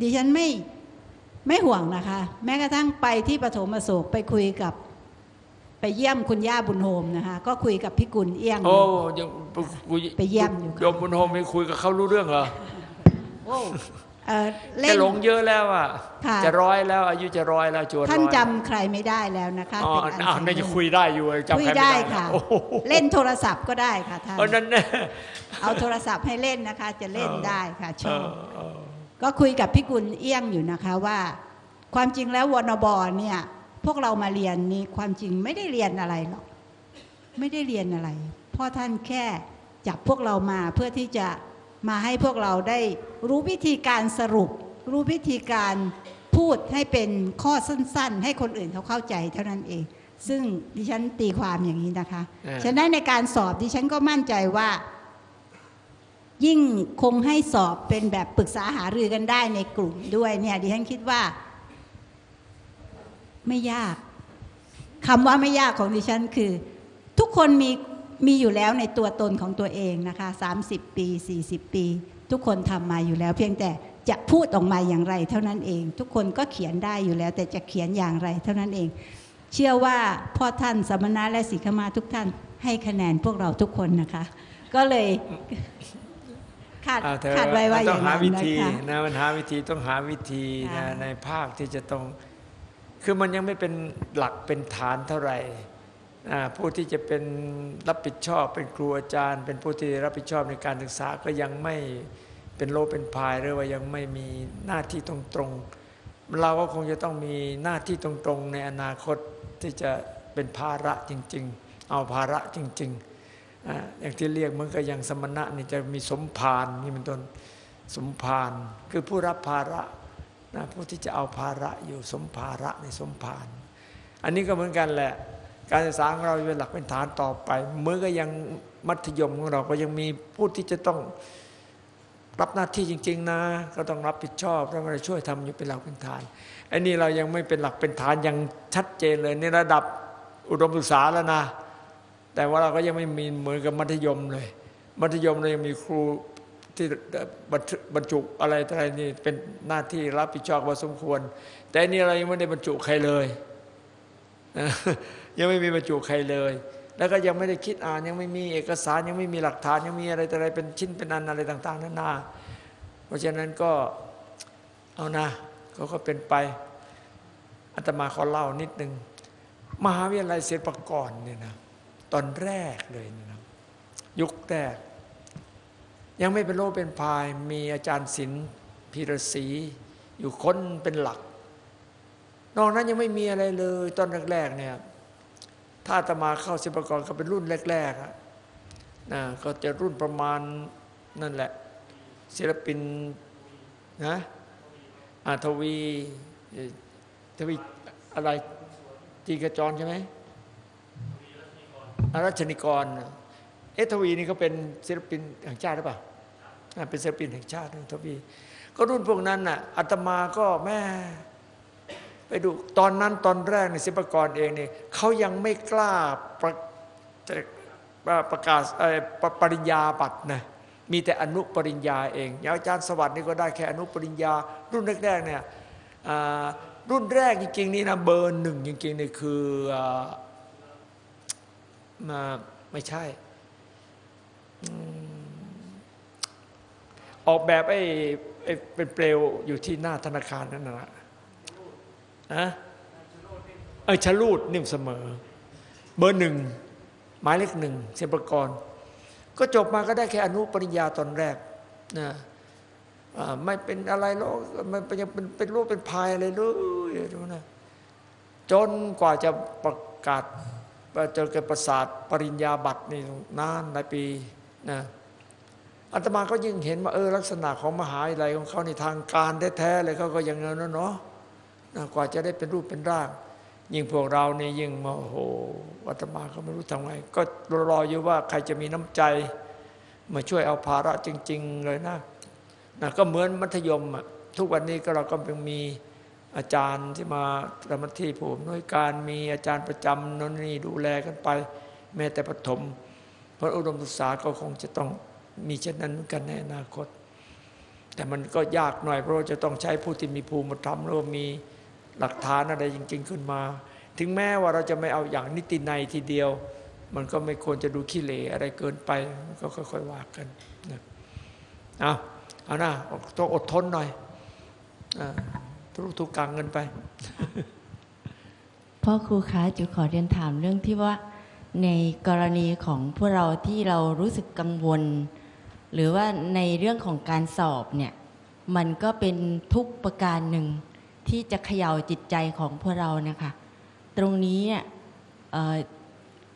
ดิฉันไม่ไม่ห่วงนะคะ แม้กระทั่งไปที่ปฐมอโศกไปคุยกับ ไปเยี่ยมคุณย่าบุญโฮมนะคะ ก็คุยกับพี่กุลเอี้ยง
โอ้ยังกู
ไปเยี่ยมอยู่ค่ะ
โยมบุญโฮมไปคุยกับเขารู้เรื่องเหรอ
เอ่อ
แก
เล่น
หลงเยอะแล้วอะ
ค่ะ
จะร้อยแล้วอายุจะร้อยแล้วจวนร้อย
ท่านจำใครไม่ได้แล้วนะคะ
อ๋อ
เป็นอัน
อ้าว
สำ
นี่
เร็
จะ
จ
คุยได้อยู่จำ
คุย
ใครไม่
ได้
ได้
ค่ะ
โอ้โห
เล่นโทรศัพท์ก็ได้ค่ะท่าน
เพราะนั้นแน่
เอาโทรศัพท์ให้เล่นนะคะ จะเล่นได้ค่ะช
เอ
อบ
อเออ
ก็คุยกับพี่กุลเอี้ยงอยู่นะคะว่า ความจริงแล้ววนบเนี่ยพวกเรามาเรียนนี่ความจริงไม่ได้เรียนอะไรหรอกไม่ได้เรียนอะไรเพ่อท่านแค่จับพวกเรามาเพื่อที่จะ มาให้พวกเราได้รู้วิธีการสรุป รู้วิธีการพูดให้เป็นข้อสั้น ๆ ให้คนอื่นเขาเข้าใจเท่านั้นเอง ซึ่งดิฉันตีความอย่างนี้นะคะ
เออ
ฉะนั้นในการสอบดิฉันก็มั่นใจว่า ยิ่งคงให้สอบเป็นแบบปรึกษาหารือกันได้ในกลุ่มด้วยเนี่ยดิฉันคิดว่า ไม่ยากคำว่าไม่ยากของดิฉันคือ ทุกคนมี มีอยู่แล้วในตัวตนของตัวเองนะคะ 30 ปี 40 ปี ทุกคนทำมาอยู่แล้ว เพียงแต่จะพูดออกมาอย่างไรเท่านั้นเอง ทุกคนก็เขียนได้อยู่แล้ว แต่จะเขียนอย่างไรเท่านั้นเอง เชื่อว่าพ่อท่านสมณะและสิกขมาทุกท่านให้คะแนนพวกเราทุกคนนะคะ ก็เลยคาด
อ่เธอ
คาดไว้ว่าอ
ต้อย่าง
ง
หา
นั้น
วิ
นะ
ธี
คะ
นะมันหาวิธีต้องหาวิธีนะ
ค่ะ
ในภาคที่จะต้อง คือมันยังไม่เป็นหลักเป็นฐานเท่าไหร่อ่า ผู้ที่จะเป็นรับผิดชอบเป็นครูอาจารย์ เป็นผู้ที่รับผิดชอบในการศึกษาก็ยังไม่เป็นโลเป็นพายหรือว่ายังไม่มีหน้าที่ตรงๆ เราก็คงจะต้องมีหน้าที่ตรงๆ ในอนาคตที่จะเป็นภาระจริง ๆ เอาภาระจริงๆอย่างที่เรียกมันก็อย่างสมณะนี่จะมีสมภารนี่เป็นต้นสมภารคือผู้รับภาระนะผู้ที่จะเอาภาระอยู่สมภาระในสมภารอันนี้ก็เหมือนกันแหละ การศึกษาของเราเป็นหลักเป็นฐานต่อไปเหมื่อนก็ยังมัธยมของเราก็ยังมีผู้ที่จะต้องรับหน้าที่จริง ๆ นะ ก็ต้องรับผิดชอบต้องมาช่วยทำอยู่เป็นหลักเป็นฐานไอ้นี่เรายังไม่เป็นหลักเป็นฐานยังชัดเจนเลยในระดับอุดมศึกษาแล้วนะ แต่ว่าเราก็ยังไม่มีเหมือนกับมัธยมเลย มัธยมเรายังมีครูที่บรรจุอะไรอะไรนี่เป็นหน้าที่รับผิดชอบพอสมควร แต่อันนี่เรายังไม่ได้บรรจุใครเลยนะ ยังไม่มีบรรจุใครเลย แล้วก็ยังไม่ได้คิดอ่านยังไม่มีเอกสารยังไม่มีหลักฐานยังมีอะไรต่อะไรเป็นชิ้นเป็นอันอะไรต่าง ๆนานา เพราะฉะนั้นก็เอานะเขาก็เป็นไปอาตมาขอเล่านิดนึงมหาวิทยาลัยศิลปากรเนี่ยนะตอนแรกเลยนยนะยุคแรก ยังไม่เป็นโลเป็นพาย มีอาจารย์ศิลป์พีรศรีอยู่คนเป็นหลัก นอกนั้นยังไม่มีอะไรเลย ตอนแรกๆเนี่ย ถ้าอาตมาเข้าศิลปากรก็เป็นรุ่นแรกๆนะก็จะรุ่นประมาณนั่นแหละ ศิลปินนะอาทวีทวีอะไรจีกระจรใช่ไหมอารัชนิกร เอทวีนี่ก็เป็นศิลปินแห่งชาติหรือเปล่าเป็นศิลปินแห่งชาติทวีก็รุ่นพวกนั้นน่ะอาตมาก็แม่ ดูตอนนั้นตอนแรกในศิลปกรเองเนี่ยเขายังไม่กล้าประจะประกาศปปริญญาบัตรนะมีแต่อนุปริญญาเองอย่างอาจารย์สวัสดิ์นี่ก็ได้แค่อนุปริญญา รุ่นแรกๆเนี่ยรุ่นแรกจริงๆนี่นะเบอร์หนึ่งจริงๆนี่คือมาไม่ใช่ ออกแบบไอ้ไอ้เป็นเปลวอยู่ที่หน้าธนาคารนั่นนะ นะเออชลูดนิ่มเสมอ เบอร์หนึ่งหมายเลขหนึ่งเซปรกรก็จบมาก็ได้แค่อนุปริญญาตอนแรกนะไม่เป็นอะไรหรอกมันเป็นยังเป็นเป็นรูปเป็นพายอะไรเลยดูนะจนกว่าจะประกาศจนเกิดประสาทปริญญาบัตรนี่นานหลายปีนะอาตมาก็ยิ่งเห็นว่าเออลักษณะของมหาวิทยาลัยของเขาในทางการแท้ๆเลยเขาก็อย่างนั้นเนาะ กว่าจะได้เป็นรูปเป็นร่าง ยิ่งพวกเรานี่ยิ่งมาโอ้โหอาตมาก็ไม่รู้ทำไง ก็รออยู่ว่าใครจะมีน้ำใจ มาช่วยเอาภาระจริง ๆ เลยนะนะก็เหมือนมัธยมอะทุกวันนี้ก็เราก็ยังมีอาจารย์ที่มาทำหน้าที่ผู้อำนวยการมีอาจารย์ประจำนนนี่ดูแลกันไป แม้แต่ปฐมเพราะอุดมศึกษาก็คงจะต้องมีเช่นนั้นกันในอนาคต แต่มันก็ยากหน่อยเพราะว่าจะต้องใช้ผู้ที่มีภูมิธรรมแล้วก็มี หลักฐานอะไรจริง ๆ ขึ้นมา ถึงแม้ว่าเราจะไม่เอาอย่างนิติในยทีเดียว มันก็ไม่ควรจะดูขี้เหร่อะไรเกินไปก็ค่อยๆว่ากันนะเอาเอานะต้องอดทนหน่อยอทุกทุกกลางเงินไป
พ่อครูคะจุขอเรียนถามเรื่องที่ว่าในกรณีของพวกเราที่เรารู้สึกกังวล หรือว่าในเรื่องของการสอบเนี่ย มันก็เป็นทุกประการหนึ่ง ที่จะเขย่าจิตใจของพวกเรานะคะ ตรงนี้เนี่ยเอ่อ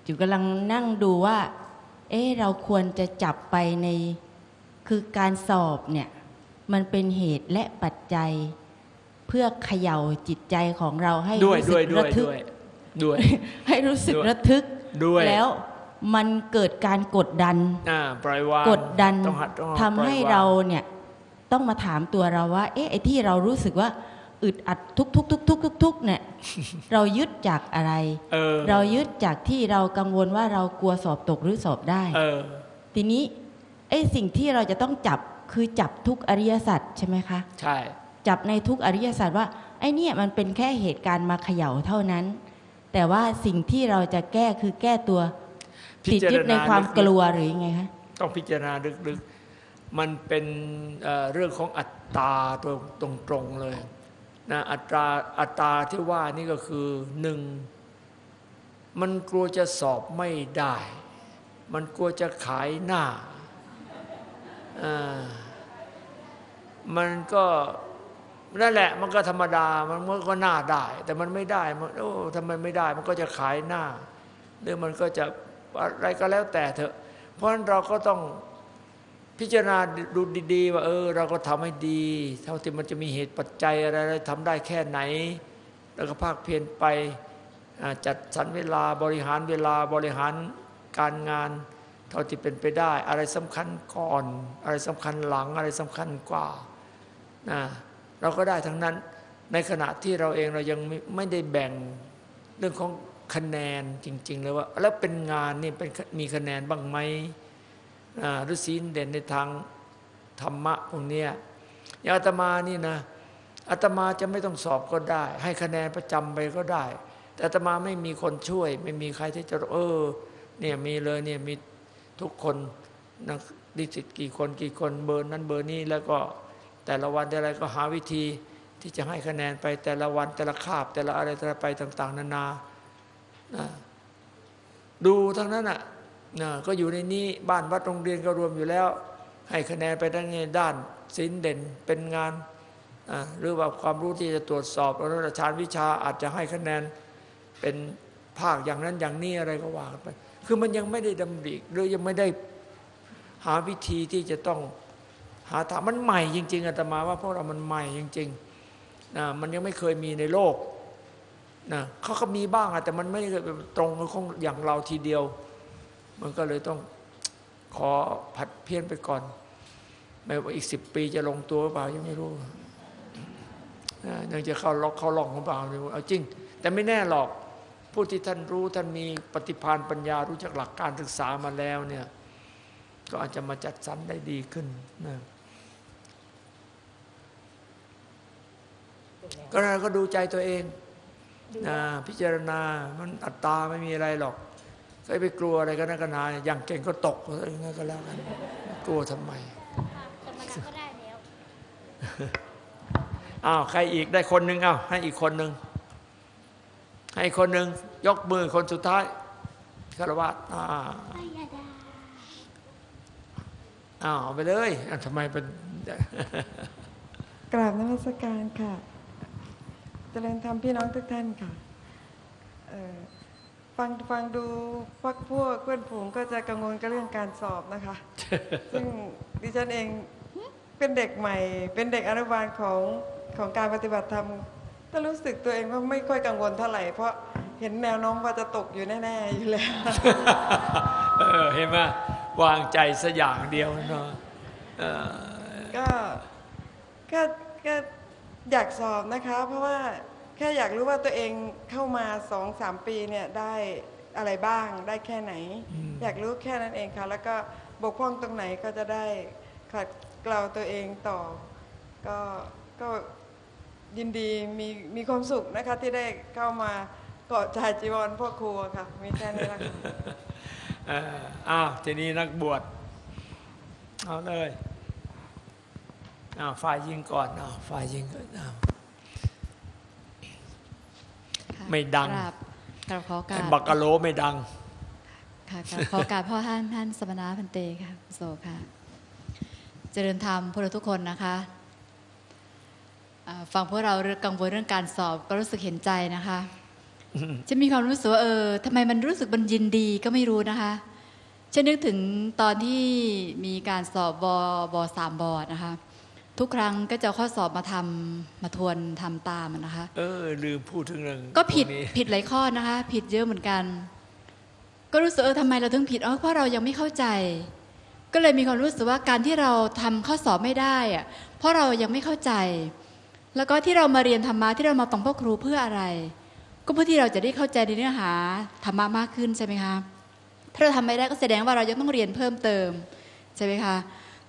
จุกำลังนั่งดูว่า เอ๊ะเราควรจะจับไปในคือการสอบเนี่ยมันเป็นเหตุและปัจจัย เพื่อเขย่าจิตใจของเราให้
ด้วย
รู้สึ
ด้วย
ก
ด้ว
ระ
ย
ทึก
ด้วยด้วย
ให้รู้สึก
ด้วย
ระทึก
ด้วย
แล้วมันเกิดการกดดัน
อ่าปล่อยวาง
กดดัน
ต้องหัดต้อง
ทำให้
ปล่อยวง
เราเนี่ยต้องมาถามตัวเราว่า เอ๊ะไอ้ที่เรารู้สึกว่า อึดอัดทุกทุกทุกทุกทุกทุกเนี่ยเรายึดจากอะไร
เออ
เรายึดจากที่เรากังวลว่าเรากลัวสอบตกหรือสอบได้
เออ
ทีนี้ไอ้สิ่งที่เราจะต้องจับคือจับทุกอริยสัจใช่ไหมคะ
ใช่
จับในทุกอริยสัจว่าไอ้เนี่ยมันเป็นแค่เหตุการณ์มาเขย่าเท่านั้น แต่ว่าสิ่งที่เราจะแก้คือแก้ตัว
พิ
ติด
จารณา
ยึดในความ
ลึกๆ
กลัวหรือยังไงคะ
ต้องพิจารณาลึกๆ มันเป็นเอ่อเรื่องของอัตตาตัวตรงๆเลย นะอัตราอัตตาที่ว่านี่ก็คือหนึ่งมันกลัวจะสอบไม่ได้ มันกลัวจะขายหน้าอ่ามันก็นั่นแหละ มันก็ธรรมดา มันมันก็หน้าได้ แต่มันไม่ได้มันโอ้ทำไมไม่ได้ มันก็จะขายหน้า หรือมันก็จะอะไรก็แล้วแต่เถอะ เพราะฉะนั้นเราก็ต้อง พิจารณาดูดีๆ ว่า เออ เราก็ทำให้ดี เท่าที่มันจะมีเหตุปัจจัยอะไรๆทำได้แค่ไหน แล้วก็ภาคเพียรไปจัดสรรเวลาบริหารเวลาบริหารการงาน เท่าที่เป็นไปได้ อะไรสำคัญก่อน อะไรสำคัญหลังอะไรสำคัญกว่านะเราก็ได้ทั้งนั้นในขณะที่เราเองเรายังไม่ไมได้แบ่งเรื่องของคะแนนจริง ๆ เลยว่า แล้วเป็นงานนี่เป็นมีคะแนนบ้างไหม หรือศีลเด่นในทางธรรมะพวกเนี้ยอย่างอาตมานี่นะอาตมาจะไม่ต้องสอบก็ได้ ให้คะแนนประจำไปก็ได้ แต่อาตมาไม่มีคนช่วย ไม่มีใครที่จะเออเนี่ยมีเลยเนี่ยมีทุกคนนักดิสิตกี่คนกี่คนเบอร์นั้นเบอร์นี้แล้วก็แต่ละวันแต่ละก็หาวิธีที่จะให้คะแนนไปแต่ละวันแต่ละคาบ แต่ละอะไรแต่ละไปต่าง ๆ นานานะดูทั้งนั้นอะ นะก็อยู่ในนี้บ้านวัดโรงเรียนก็รวมอยู่แล้ว ให้คะแนนไปทั้งในด้านศิลเด่นเป็นงานหรือว่าความรู้ที่จะตรวจสอบแล้วอาจารย์วิชาอาจจะให้คะแนนเป็นภาคอย่างนั้นอย่างนี้อะไรก็ว่ากันไป คือมันยังไม่ได้ดำริหรือยังไม่ได้หาวิธีที่จะต้องหาทางมันใหม่จริง ๆอาตมาว่าพวกเรามันใหม่จริงๆนะมันยังไม่เคยมีในโลกนะเขาก็มีบ้างอะแต่มันไม่ตรงกับของอย่างเราทีเดียว มันก็เลยต้องขอผัดเพี้ยนไปก่อน ไม่ว่าอีกสิบปีจะลงตัวหรือเปล่ายังไม่รู้นะยังจะเข้าล็อกเข้าล่องหรือเปล่าเอาจริง แต่ไม่แน่หรอกผู้ที่ท่านรู้ท่านมีปฏิภาณปัญญารู้จักหลักการศึกษามาแล้วเนี่ยก็อาจจะมาจัดสรรได้ดีขึ้นนะก็นั่นก็ดูใจตัวเองนะพิจารณามันอัตตาไม่มีอะไรหรอก ใครไปกลัวอะไรกันนักกันหนาอย่างเก่งก็ตกอะไรอย่างเงี้ยก็แล้วกันกลัวทำไม
ก็ได้แล้ว
อ้าวใครอีกได้คนหนึ่งอ้าวให้อีกคนหนึ่งให้อีกคนหนึ่งยกมือคนสุดท้ายคารวะอ่าอ้าวเอาไปเลยอะทำไมเป็น
กราบนมัสการค่ะ เจริญธรรมพี่น้องทุกท่านค่ะเอ่อ ฟังฟังดูพักพวกเพื่อนฝูงก็จะกังวลกับเรื่องการสอบนะคะ ซึ่งดิฉันเองเป็นเด็กใหม่ เป็นเด็กอนุบาลของของการปฏิบัติธรรมก็รู้สึกตัวเองว่าไม่ค่อยกังวลเท่าไหร่ เพราะเห็นแนวโน้มว่าจะตกอยู่แน่ๆอยู่แล้ว
เออเห็นไหมวางใจสักอย่างเดียวเนาะเออ
ก็ก็ก็อยากสอบนะคะ เพราะว่า แค่อยากรู้ว่าตัวเองเข้ามาสองสามปีเนี่ยได้อะไรบ้างได้แค่ไหน อยากรู้แค่นั้นเองค่ะ แล้วก็บกพร่องตรงไหนก็จะได้ขัดเกลาตัวเองต่อ ก็ก็ยินดีมีมีความสุขนะคะที่ได้เข้ามาเกาะชายจีวรพ่อครัวค่ะ มีแค่นี้ละค่ะ
เอออ้าวทีนี้นักบวชเอาเลยอ้าวฝ่ายยิงก่อนอ้าวฝ่ายยิงก่อนอ้าว
ค่ะ
ไม่ดัง
กราบกราบขอกรา
ไอ้
บ
บักกะโลไม่ดัง
ค่ะกราบขอกราบพ่อท่านท่านสมณะพันเตค่ะโสค่ะ เจริญธรรมพวกเราทุกคนนะคะอ่าฟังพวกเราเรื่องกังวลเรื่องการสอบก็รู้สึกเห็นใจนะคะจะมีความรู้สึกว่าเออทำไมมันรู้สึกมันยินดีก็ไม่รู้นะคะฉันนึกถึงตอนที่มีการสอบบอบอสามบอร์ดนะคะ ทุกครั้งก็จะเอาข้อสอบมาทำมาทวนทำตามอะนะคะ
เออลืมพูดถึงเรื่อง
ก็ผิด
พวนี้
ผิดหลายข้อนะคะ ผิดเยอะเหมือนกัน ก็รู้สึกเออทำไมเราถึงผิดอ๋อเพราะเรายังไม่เข้าใจ ก็เลยมีความรู้สึกว่าการที่เราทำข้อสอบไม่ได้อะเพราะเรายังไม่เข้าใจ แล้วก็ที่เรามาเรียนธรรมะที่เรามาฟังพ่อครูเพื่ออะไร ก็เพื่อที่เราจะได้เข้าใจในเนื้อหาธรรมะมากขึ้นใช่ไหมคะถ้าเราทำไม่ได้ก็แสดงว่าเรายังต้องเรียนเพิ่มเติมใช่ไหมคะ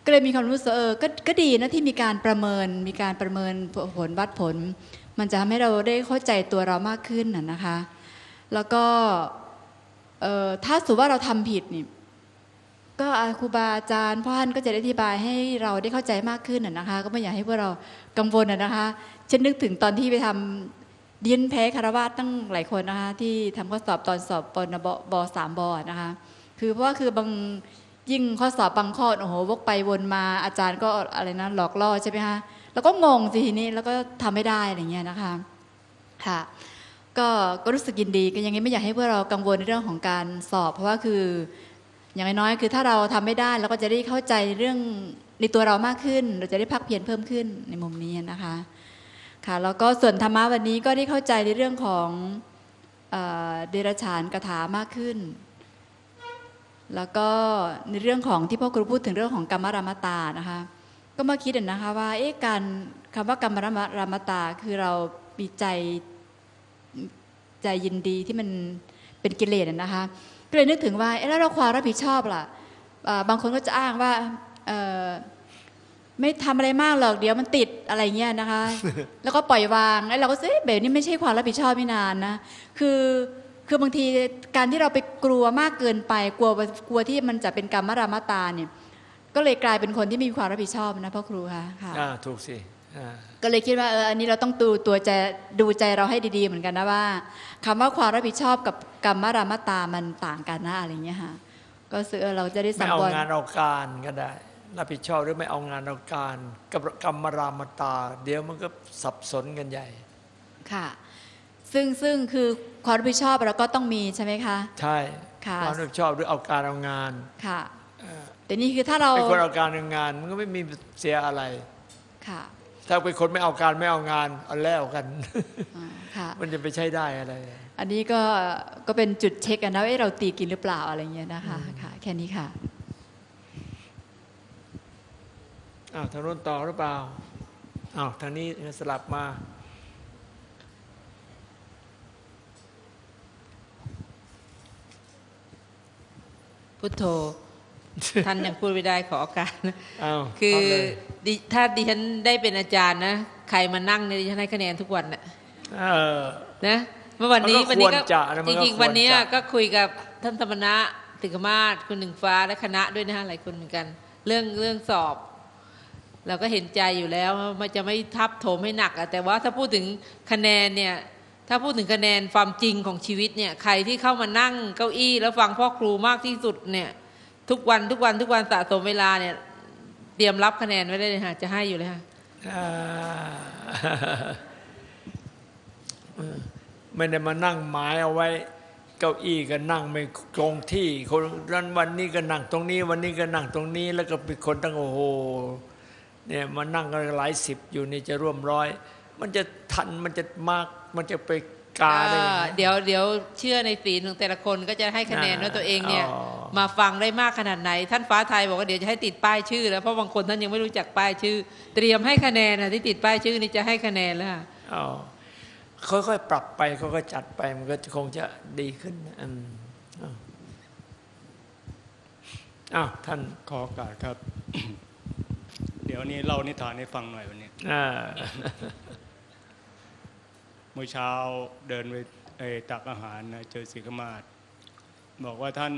ก็เลยมีความรู้สึกเออก็ดีนะที่มีการประเมิน มีการประเมินผลวัดผล มันจะทำให้เราได้เข้าใจตัวเรามากขึ้นน่ะนะคะ แล้วก็เออถ้าสมมติว่าเราทำผิดนี่ก็ครูบาอาจารย์พ่อท่านก็จะอธิบายให้เราได้เข้าใจมากขึ้นน่ะนะคะ ก็ไม่อยากให้พวกเรากังวลน่ะนะคะฉันนึกถึงตอนที่ไปทำเดียนแพ้คารวาสตั้งหลายคนนะคะที่ทำข้อสอบตอนสอบปนบสามบนะคะ คือเพราะว่าคือบาง ยิ่งข้อสอบบางข้อโอ้โหวกไปวนมาอาจารย์ก็อะไรนะหลอกล่อใช่ไหมคะแล้วก็งงสิทีนี้แล้วก็ทำไม่ได้อะไรเงี้ยนะคะค่ะก็ก็รู้สึกยินดีก็ยังไงไม่อยากให้พวกเรากังวลในเรื่องของการสอบ เพราะว่าคืออย่างน้อยๆคือถ้าเราทำไม่ได้เราก็จะได้เข้าใจเรื่องในตัวเรามากขึ้น เราจะได้พักเพียรเพิ่มขึ้นในมุมนี้นะคะค่ะแล้วก็ส่วนธรรมะวันนี้ก็ได้เข้าใจในเรื่องของเอเดรัจฉานกถามากขึ้น แล้วก็ในเรื่องของที่พ่อครูพูดถึงเรื่องของกรรมรามตานะคะ ก็มาคิดนะคะว่าเอ๊ะการคำว่ากรรมรามตาคือเรามีใจใจยินดีที่มันเป็นกิเลสนะคะก็เลยนึกถึงว่าเอ๊ะแล้วเราความรับผิดชอบล่ะบางคนก็จะอ้างว่าไม่ทำอะไรมากหรอกเดี๋ยวมันติดอะไรเงี้ยนะคะ แล้วก็ปล่อย วางแล้วเราก็เอ๊ะแบบนี้ไม่ใช่ความรับผิดชอบไม่นานนะคือ คือบางทีการที่เราไปกลัวมากเกินไป กลัวกลัวที่มันจะเป็นกรรมรามตาเนี่ยก็เลยกลายเป็นคนที่ไม่มีความรับผิดชอบนะพ่อครูคะค่ะ
อ่าถูกสิอ่า
ก็เลยคิดว่าเอออันนี้เราต้องดูตัวใจดูใจเราให้ดีๆ เหมือนกันนะว่าคำว่าความรับผิดชอบกับกรรมรามตามันต่างกันนะอะไรเงี้ยค่ะก็ซื้อเออเราจะได้
ไม่
สัง
เอา
วร
งานเอาการก็ได้ รับผิดชอบหรือไม่เอางานเอาการกับกรรมรามตา เดี๋ยวมันก็สับสนกันใหญ่
ค่ะ ซึ่งซึ่งคือความรับผิดชอบเราก็ต้องมีใช่ไหมคะ
ใช่
ค่ะ
ความรับผิดชอบหรือเอาการเอางาน
ค่ะแต่นี่คือถ้าเรา
เป็นคนเอาการเอางาน มันก็ไม่มีเสียอะไร
ค่ะ
ถ้าเป็นคนไม่เอาการไม่เอางานเอาแล้วกัน
อ่าค่ะ
มันจะไปใช้ได้อะไร
อันนี้ก็ก็เป็นจุดเช็คกันนะว่าเอ๊ะเราตีกินหรือเปล่าอะไรเงี้ยนะคะค่ะแค่นี้ค่ะ
อ้าวทางโน้นต่อหรือเปล่าอ้าวทางนี้สลับมา
พุทโธท่านยังพูดไม่ได้ขอโอการ
อ้าว
คือ
เอาเลย
ดิถ้าดิฉันได้เป็นอาจารย์นะใครมานั่งเนี่ยดิฉันให้คะแนนทุกวันน่ะ
เออ
นะเมื่อวันนี้
มันก็
วันนี้
ควรจะนะมัน
จ
ก็
ริงๆวันนี้
ควรจะ
ก็คุยกับท่านธรรมนะตึกมาศคุณหนึ่งฟ้าและคณะด้วยนะฮะหลายคนเหมือนกัน เรื่องเรื่องสอบ เราก็เห็นใจอยู่แล้วว่ามันจะไม่ทับโถมให้หนักอะแต่ว่าถ้าพูดถึงคะแนนเนี่ย ถ้าพูดถึงคะแนนความจริงของชีวิตเนี่ยใครที่เข้ามานั่งเก้าอี้ แล้วฟังพ่อครูมากที่สุดเนี่ยทุกวันทุกวันทุกวันสะสมเวลาเนี่ยเตรียมรับคะแนนไว้ได้เลยค่ะจะให้อยู่เลยค่ะ
ไม่ได้มานั่งหมายเอาไว้ เก้าอี้ก็นั่งไม่ตรงที่ คนนั้นวันนี้ก็นั่งตรงนี้ วันนี้ก็นั่งตรงนี้ แล้วก็เป็นคนตั้งโอ้โหเนี่ยมานั่งกันหลายสิบอยู่นี่จะร่วมร้อย มันจะทันมันจะมาก มันจะไปกาได้ยังไง
อ่าเดี๋ยวเดี๋ยวเชื่อในศีลของแต่ละคนก็จะให้คะแนน
อ่า
ว่าตัวเองเนี่ย
อ๋อ
มาฟังได้มากขนาดไหน ท่านฟ้าไทยบอกว่าเดี๋ยวจะให้ติดป้ายชื่อ แล้วเพราะบางคนท่านยังไม่รู้จักป้ายชื่อ เตรียมให้คะแนนนะที่ติดป้ายชื่อนี่จะให้คะแนนแล้วค่ะ
อ๋อค่อยๆปรับไปค่อยๆจัดไปมันก็คงจะดีขึ้นนะอืมอ้าวอ้าวท่าน
ขอโอกาสครับ เดี๋ยวนี้เล่านิทานให้ฟังหน่อยวันนี้
อ่า
เมื่อเช้าเดินไปเอ่อตักอาหารนะเจอสิกมาศบอกว่าท่าน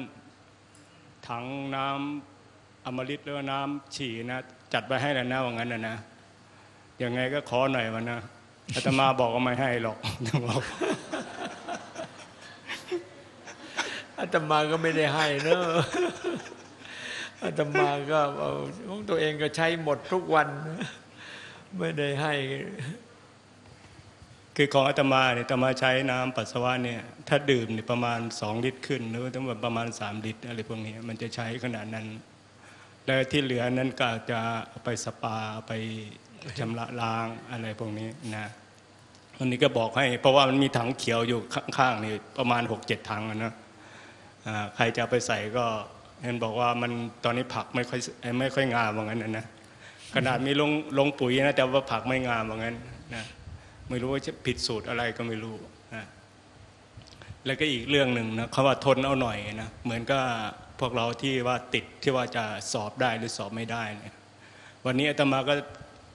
ถังน้ำอมฤตหรือว่าน้ำฉี่นะจัดไปให้แล้วนะว่างั้นนะนะยังไงก็ขอหน่อยวันนะอาตมาบอกว่าไม่ให้หรอกบอก
อาตมาก็ไม่ได้ให้เนอะอาตมาก็เอาของตัวเองก็ใช้หมดทุกวัน ไม่ได้ให้
คือของอาตมาเนี่ยอาตมาใช้น้ำปัสสาวะเนี่ยถ้าดื่มเนี่ยประมาณสองลิตรขึ้น หรือว่าประมาณสามลิตรอะไรพวกนี้มันจะใช้ขนาดนั้น แล้วที่เหลือนั้นก็จะไปสปาไปชำระล้างอะไรพวกนี้นะวันนี้ก็บอกให้ เพราะว่ามันมีถังเขียวอยู่ข้างๆนี่ประมาณหกเจ็ดถังนะอ่าใครจะไปใส่ก็เห็นบอกว่ามันตอนนี้ผักไม่ค่อยไม่ค่อยงามว่างั้นนะนะขนาดมีลงลงปุ๋ยนะแต่ว่าผักไม่งามว่างั้นนะ ไม่รู้ว่าจะผิดสูตรอะไรก็ไม่รู้นะแล้วก็อีกเรื่องหนึ่งนะเขาว่าทนเอาหน่อยนะเหมือนก็พวกเราที่ว่าติดที่ว่าจะสอบได้หรือสอบไม่ได้เนี่ยวันนี้อาตมาก็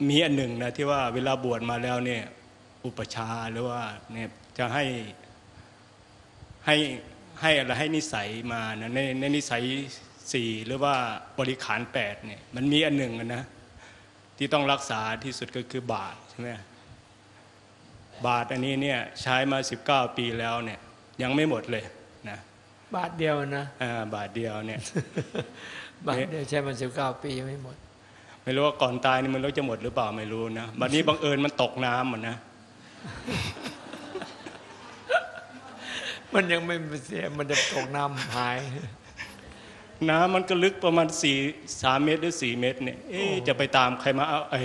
มีอันหนึ่งนะที่ว่าเวลาบวชมาแล้วเนี่ยอุปชาหรือว่าเนี่ยจะให้ให้ให้อะไรให้นิสัยมานะในในนิสัยสี่หรือว่าบริขารแปดเนี่ยมันมีอันหนึ่งนะที่ต้องรักษาที่สุดก็คือบาทใช่ไหม บาทอันนี้เนี่ยใช้มา 19 ปีแล้วเนี่ยยังไม่หมดเลยนะ
บาทเดียวนะ
อ่าบาทเดียวเนี่ย
บาทเดียวใช้มันสิบเก้าปียังไม่หมด
ไม่รู้ว่าก่อนตายนี่มันรู้จะหมดหรือเปล่าไม่รู้นะบัดนี้บังเอิญมันตกน้ำอะนะ
มันยังไม่เสียมันจะตกน้ำหาย
น้ำมันก็ลึกประมาณสี่สามเมตรหรือสี่เมตรเนี่ย เอ๊ะจะไปตามใครมาเอาไอ้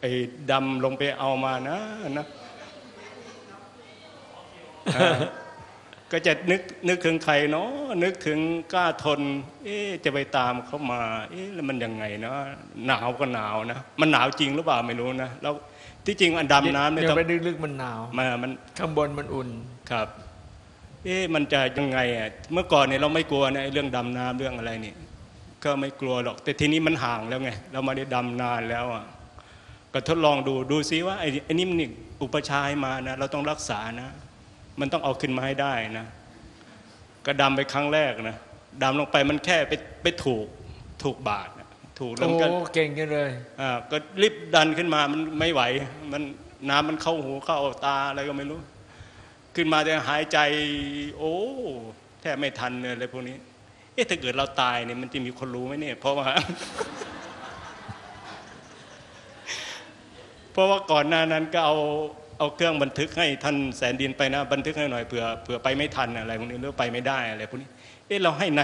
ไอ้ดำลงไปเอามานะนะเออ ก็จะนึกนึกถึงใครเนาะนึกถึงกล้าทน เอ๊ะจะไปตามเขามา เอ๊ะแล้วมันยังไงเนาะหนาวก็หนาวนะ มันหนาวจริงหรือเปล่าไม่รู้นะแล้วที่จริงอันดำน้ำเนี่ย
เดี๋ย
ต้อง
วไปลึกๆมันหนาว
มามัน
ข้างบนมันอุ่น
ครับ เอ๊ะมันจะยังไงอะเมื่อก่อนเนี่ยเราไม่กลัวนะไอ้เรื่องดำน้ำเรื่องอะไรนี่ก็ไม่กลัวหรอก แต่ทีนี้มันห่างแล้วไง เราไมาได้ดำนานแล้วอะก็ทดลองดูดูซิว่าไอ้ไอ้นี่มันนี่อุปชฌาย์มานะ เราต้องรักษานะ มันต้องเอาขึ้นมาให้ได้นะก็ดำไปครั้งแรกนะดำลงไปมันแค่ไปไปถูกถูกบาดนะถูกแล้ว
โอ้
มันก็
เก่งจังเลย
อ่าก็รีบดันขึ้นมามันไม่ไหว มันน้ำมันเข้าหูเข้าตาอะไรก็ไม่รู้ ขึ้นมาจะหายใจ โอ้แทบไม่ทันเลยอะไรพวกนี้ เอ๊ะถ้าเกิดเราตายเนี่ยมันจะมีคนรู้ไหมเนี่ย เพราะว่า เพราะว่าก่อนหน้านั้นก็เอา เอาเครื่องบันทึกให้ท่านแสนดินไปนะ บันทึกให้หน่อยเผื่อเผื่อไปไม่ทันอะไรพวกนี้หรือไปไม่ได้อะไรพวกนี้เอ๊ะเราให้ใน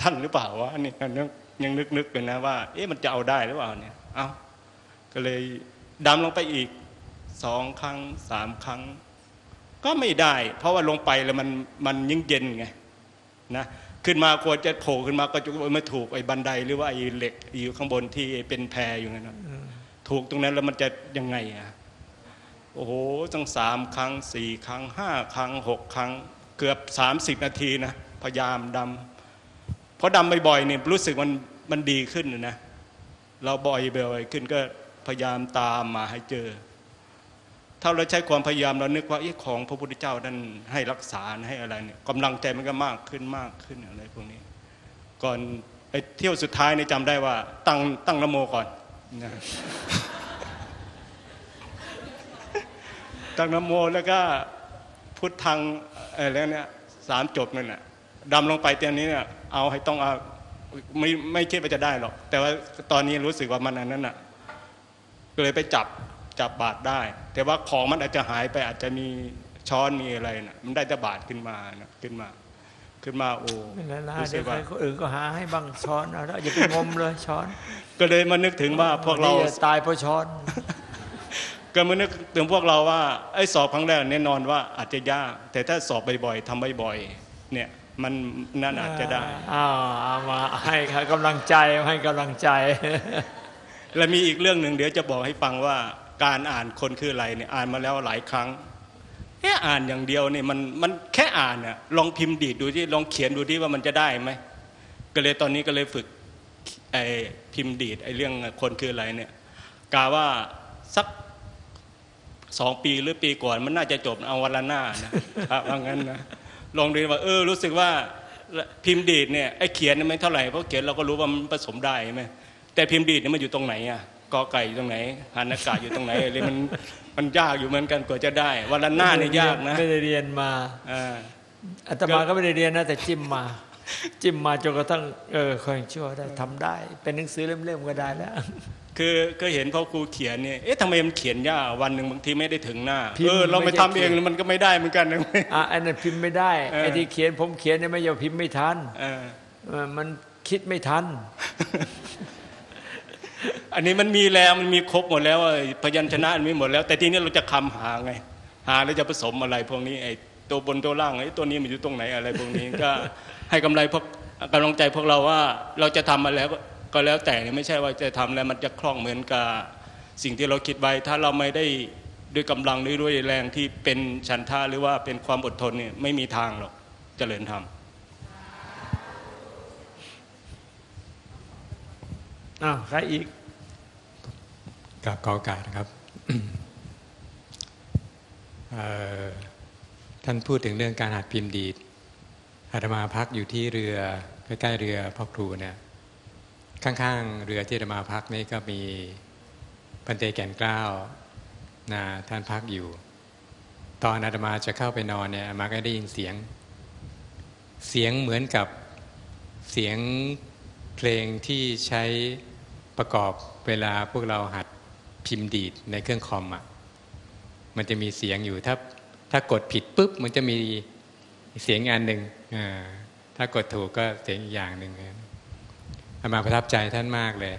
ท่านหรือเปล่าวะนี่ยังยังนึกนึกเลยนะว่าเอ๊ะมันจะเอาได้หรือเปล่าเนี่ยเอาก็เลยดำลงไปอีกสองครั้งสามครั้ง ก็ไม่ได้ เพราะว่าลงไปแล้วมันมันยิ่งเย็นไงนะขึ้นมาควรจะโผล่ขึ้นมาก็จะไม่ถูกไอ้บันไดหรือว่าไอ้เหล็กอยู่ข้างบนที่เป็นแพรอยู่นั่นนะถูกตรงนั้นแล้วมันจะยังไงอะ โอ้โหตั้งสามครั้งสี่ครั้งห้าครั้งหกครั้ง เกือบสามสิบนาทีนะ พยายามดำเพราะดำบ่อยๆเนี่ยรู้สึกมันมันดีขึ้นนะ เราบ่อยบ่อยขึ้นก็พยายามตามมาให้เจอ ถ้าเราใช้ความพยายามเรานึกว่าเอ๊ะของพระพุทธเจ้านั้นให้รักษาให้อะไรเนี่ยกำลังใจมันก็มากขึ้นมากขึ้นอะไรพวกนี้ ก่อนไอ้เที่ยวสุดท้ายนี่จำได้ว่า ตั้งตั้งนโมก่อนนะ ตั้งนโมแล้วก็พุทธังอะไรเนี่ยสามจบนั่นน่ะดำลงไปเตียงนี้เนี่ยเอาให้ต้องเอาไม่ไม่คิดว่าจะได้หรอก แต่ว่าตอนนี้รู้สึกว่ามันอันนั้นน่ะก็เลยไปจับจับบาดได้ แต่ว่าของมันอาจจะหายไปอาจจะมีช้อนมีอะไรน่ะมันได้แต่บาดขึ้นมานะขึ้นมา ขึ้นมาโอ้
ไม่เป็นไรนะ
รู้สึ
เดี๋ย
ก
วใคร
ว่า
คนอื่นก็หาให้บ้างช้อนเอาละอย่าไปงมเลยช้อน
ก็เลยมานึกถึงว่าพวกเรา
นี่จะตายเพราะช้อน
ก็มานึกถึงพวกเราว่าไอ้สอบครั้งแรกแน่นอนว่าอาจจะยาก แต่ถ้าสอบบ่อยๆทำบ่อยๆเนี่ยมันนั่นอาจจะได้
อ้าวเอามาให้กำลังใจให้กำลังใจ
และมีอีกเรื่องหนึ่งเดี๋ยวจะบอกให้ฟังว่าการอ่านคนคืออะไรเนี่ยอ่านมาแล้วหลายครั้งแค่อ่านอย่างเดียวเนี่ยมันมันแค่อ่านน่ะลองพิมพ์ดีดดูที่ลองเขียนดูที่ว่ามันจะได้ไหมก็เลยตอนนี้ก็เลยฝึกไอ้พิมพ์ดีดไอ้เรื่องคนคืออะไรเนี่ยกาว่าสัก สองปีหรือปีก่อนมันน่าจะจบเอาวันละหน้านะครับว่างั้นนะลองดูว่าเออรู้สึกว่าพิมพ์ดีดเนี่ยไอ้เขียนเนี่ยไม่เท่าไหร่เพราะเขียนเราก็รู้ว่ามันผสมได้ใช่ไหมแต่พิมพ์ดีดเนี่ยมันอยู่ตรงไหนอะกอไก่อยู่ตรงไหนหันอากาศอยู่ตรงไหนอะไรมันมันยากอยู่เหมือนกันกว่าจะได้วันละหน้าเนี่ยยากนะ
ไม่ได้เรียนมา
อ่า
อาตมาก็ไม่ได้เรียนนะแต่จิ้มมา จิ้มมาจนกระทั่งเออคอยชั่วได้ทำได้ เป็นหนังสือเล่มๆก็ได้แล้ว
คือก็เห็นพ่อครูเขียนเนี่ย เอ๊ะทำไมมันเขียนยากวันหนึ่งบางทีไม่ได้ถึงหน้า
พิมพ์
เออ เรา
ไม่
ไป
ได้
ทำเอง
เขียน
มันก็ไม่ได้เหมือนกันนะ
อะอันนั้นพิมพ์ไม่ได้
เออ
ไอ้ที่เขียนผมเขียนเนี่ยไม่ยอมพิมพ์ไม่ทัน
เออ
เออมันคิดไม่ทัน
อันนี้มันมีแล้วมันมีครบหมดแล้วไอ้พยัญชนะมันมีหมดแล้ว แต่ทีนี้เราจะคำหาไง หาแล้วจะผสมอะไรพวกนี้ไอ้ตัวบนตัวล่างไอ้ตัวนี้มันอยู่ตรงไหนอะไรพวกนี้ ก็ให้กำไรพวกกำลังใจพวกเราว่าเราจะทำมาแล้วก็ ก็แล้วแต่เนี่ยไม่ใช่ว่าจะทำแล้วมันจะคล่องเหมือนกับสิ่งที่เราคิดไว้ถ้าเราไม่ได้ด้วยกำลังหรือด้วยแรงที่เป็นฉันทาหรือว่าเป็นความอดทนเนี่ยไม่มีทางหรอกเจริญธรรม
อ้าวใครอีก
กับขอโอกาสนะครับท่านพูดถึงเรื่องการหัดพิมพ์ดีดอาตมาพักอยู่ที่เรือใกล้ๆเรือพ่อครูเนี่ย ข้างๆ เรือที่อาตมาพักนี่ก็มีพันเตแก่นกล้าวนะท่านพักอยู่ ตอนอาตมาจะเข้าไปนอนเนี่ยอาตมาก็ได้ยินเสียง เสียงเหมือนกับเสียงเพลงที่ใช้ประกอบเวลาพวกเราหัดพิมพ์ดีดในเครื่องคอมอะมันจะมีเสียงอยู่ถ้าถ้ากดผิดปุ๊บมันจะมีเสียงอันหนึ่งถ้ากดถูกก็เสียงอีกอย่างหนึ่ง อามาประทับใจท่านมากเลย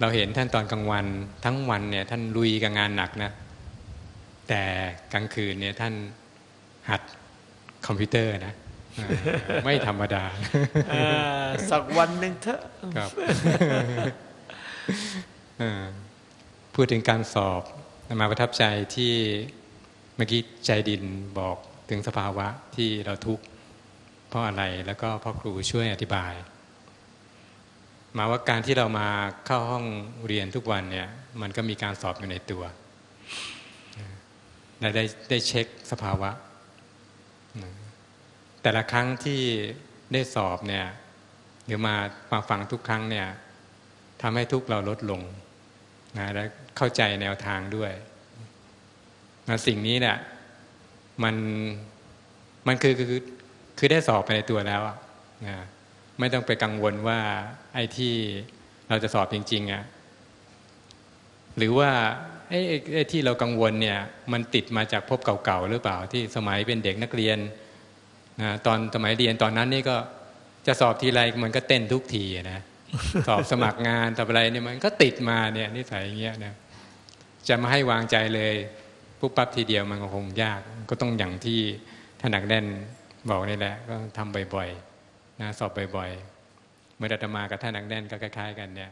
เราเห็นท่านตอนกลางวันทั้งวันเนี่ยท่านลุยกับงานหนักนะ แต่กลางคืนเนี่ยท่านหัดเคคอมพิวเตอร์นะอ่าไม่ธรรมดา
เออสักวันหนึ่งเถอะ
ครับเอ่อพูดถึงการสอบมาประทับใจที่เมื่อกี้ใจดินบอกถึงสภาวะที่เราทุกข์เพราะอะไรแล้วก็พ่อครูช่วยอธิบาย มาว่าการที่เรามาเข้าห้องเรียนทุกวันเนี่ย มันก็มีการสอบอยู่ในตัวได้ได้เช็คสภาวะ แต่ละครั้งที่ได้สอบเนี่ยหรือมามาฟังทุกครั้งเนี่ยทำให้ทุกเราลดลงนะและเข้าใจแนวทางด้วยนะสิ่งนี้เนี่ยมันมันคือคือคือได้สอบไปในตัวแล้วอะนะ ไม่ต้องไปกังวลว่าไอ้ที่เราจะสอบจริง ๆอะหรือว่าไอ้ไอ้ที่เรากังวลเนี่ยมันติดมาจากภพเก่าๆหรือเปล่าที่สมัยเป็นเด็กนักเรียนนะตอนสมัยเรียนตอนนั้นนี่ก็จะสอบทีไรมันก็เต้นทุกทีนะสอบสมัครงานทำอะไรเนี่ยมันก็ติดมาเนี่ยนิสัยอย่างเงี้ยนะจะมาให้วางใจเลยปุ๊บปั๊บทีเดียวมันก็คงยาก ก็ต้องอย่างที่ท่านหนักแน่นบอกนี่แหละ ก็ทำบ่อยๆ นะสอบบ่อยๆ เมื่ออาตมากับท่านักแน่นก็คล้าย ๆ กันเนี่ย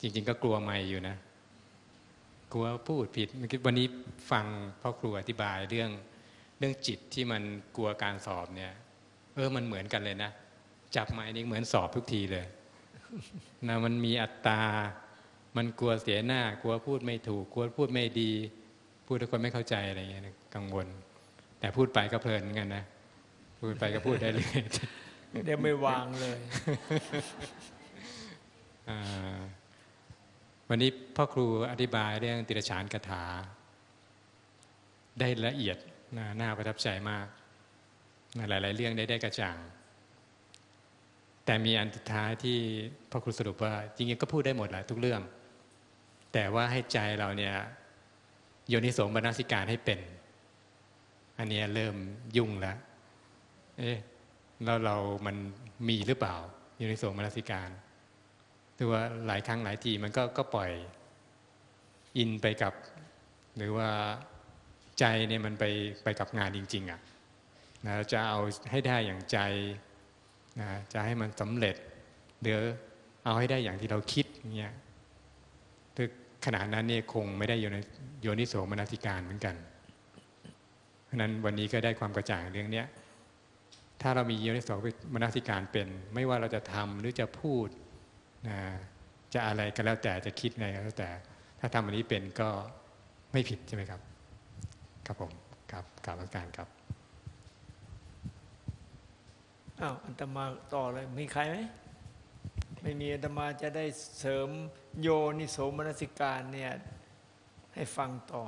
จริง ๆ ก็กลัวไม่อยู่นะ กลัวพูดผิดวันนี้ฟังพ่อครูอธิบายเรื่องเรื่องจิตที่มันกลัวการสอบเนี่ย เออมันเหมือนกันเลยนะ จับไม้นี่เหมือนสอบทุกทีเลยนะมันมีอัตตา มันกลัวเสียหน้า กลัวพูดไม่ถูก กลัวพูดไม่ดี พูดทุกคนไม่เข้าใจอะไรเงี้ยกังวล แต่พูดไปก็เพลินกันนะ พูดไปก็พูดได้เลย
เดี๋ยวไม่วางเลย
วันนี้พ่อครูอธิบายเรื่องติรฉานคาถา ได้ละเอียดน,น่าประทับใจมากหลาย ๆ เรื่องได้ได้กระจ่าง แต่มีอันสุดท้ายที่พ่อครูสรุปว่าจริงๆก็พูดได้หมดแหละทุกเรื่อง แต่ว่าให้ใจเราเนี่ยโยนิโสมนสิการให้เป็น อันนี้เริ่มยุ่งแล้วเอ๊ะ แล้วเรามันมีหรือเปล่าโยนิโสมนสิการคือว่าหลายครั้งหลายทีมันก็ก็ปล่อยอินไปกับ หรือว่าใจเนี่ยมันไปไปกับงานจริง ๆอะ่ะนะจะเอาให้ได้อย่างใจนะจะให้มันสำเร็จหรือเอาให้ได้อย่างที่เราคิดเงี้ยคือขนาดนั้นเนี่ยคงไม่ได้โยนโยนิโสมนสิการเหมือนกัน เพราะนั้นวันนี้ก็ได้ความกระจ่างเรื่องเนี้ย ถ้าเรามีโยนิโสมนสิการเป็น ไม่ว่าเราจะทำหรือจะพูดนะจะอะไรก็แล้วแต่จะคิดอะไงก็แล้วแต่ ถ้าทำอันนี้เป็นก็ไม่ผิดใช่ไหมครับ ครับผมครับกราบอาการครับ
อ้าวอันตมาต่อเลยมีใครไหมไม่มีอันตมาจะได้เสริมโยนิโสมนสิการเนี่ยให้ฟังต่อ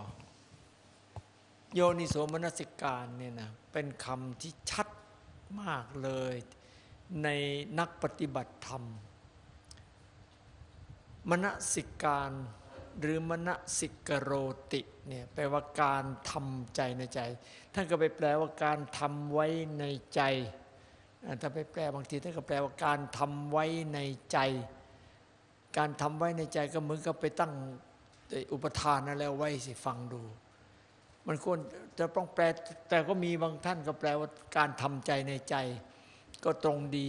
โยนิโสมนสิการเนี่ยนะเป็นคำที่ชัด มากเลย ในนักปฏิบัติธรรม มณสิการหรือมณสิกโรติเนี่ยแปลว่าการทำใจในใจ ท่านก็ไปแปลว่าการทำไว้ในใจถ้าไปแปลบางทีท่านก็แปลว่าการทำไว้ในใจ การทำไว้ในใจก็เหมือนกับไปตั้งอุปทานนั่นแล้วไว้สิฟังดู มันควรจะต้องแปล แต่ก็มีบางท่านก็แปลว่าการทำใจในใจ ก็ตรงดี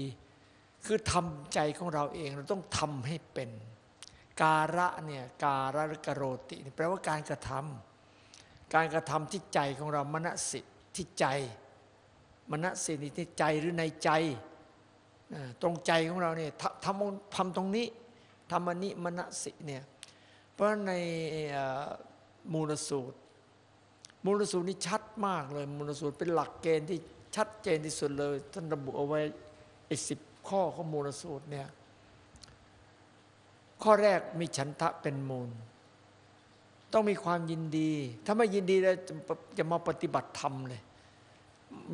คือทำใจของเราเองเราต้องทำให้เป็น การะเนี่ยการะหรือกโรติแปลว่าการกระทำการกระทำที่ใจของเรามณสิที่ใจมณสินี่ที่ใจหรือในใจตรงใจของเราเนี่ยทำทำตรงนี้ทำอันนี้มณสิเนี่ยเพราะในมูลสูตร มูลสูตรนี่ชัดมากเลย มูลสูตรเป็นหลักเกณฑ์ที่ชัดเจนที่สุดเลย ท่านระบุเอาไว้ไอ้สิบข้อของมูลสูตรเนี่ยข้อแรกมีฉันทะเป็นมูล ต้องมีความยินดี ถ้าไม่ยินดีแล้วจะมาปฏิบัติธรรมเลย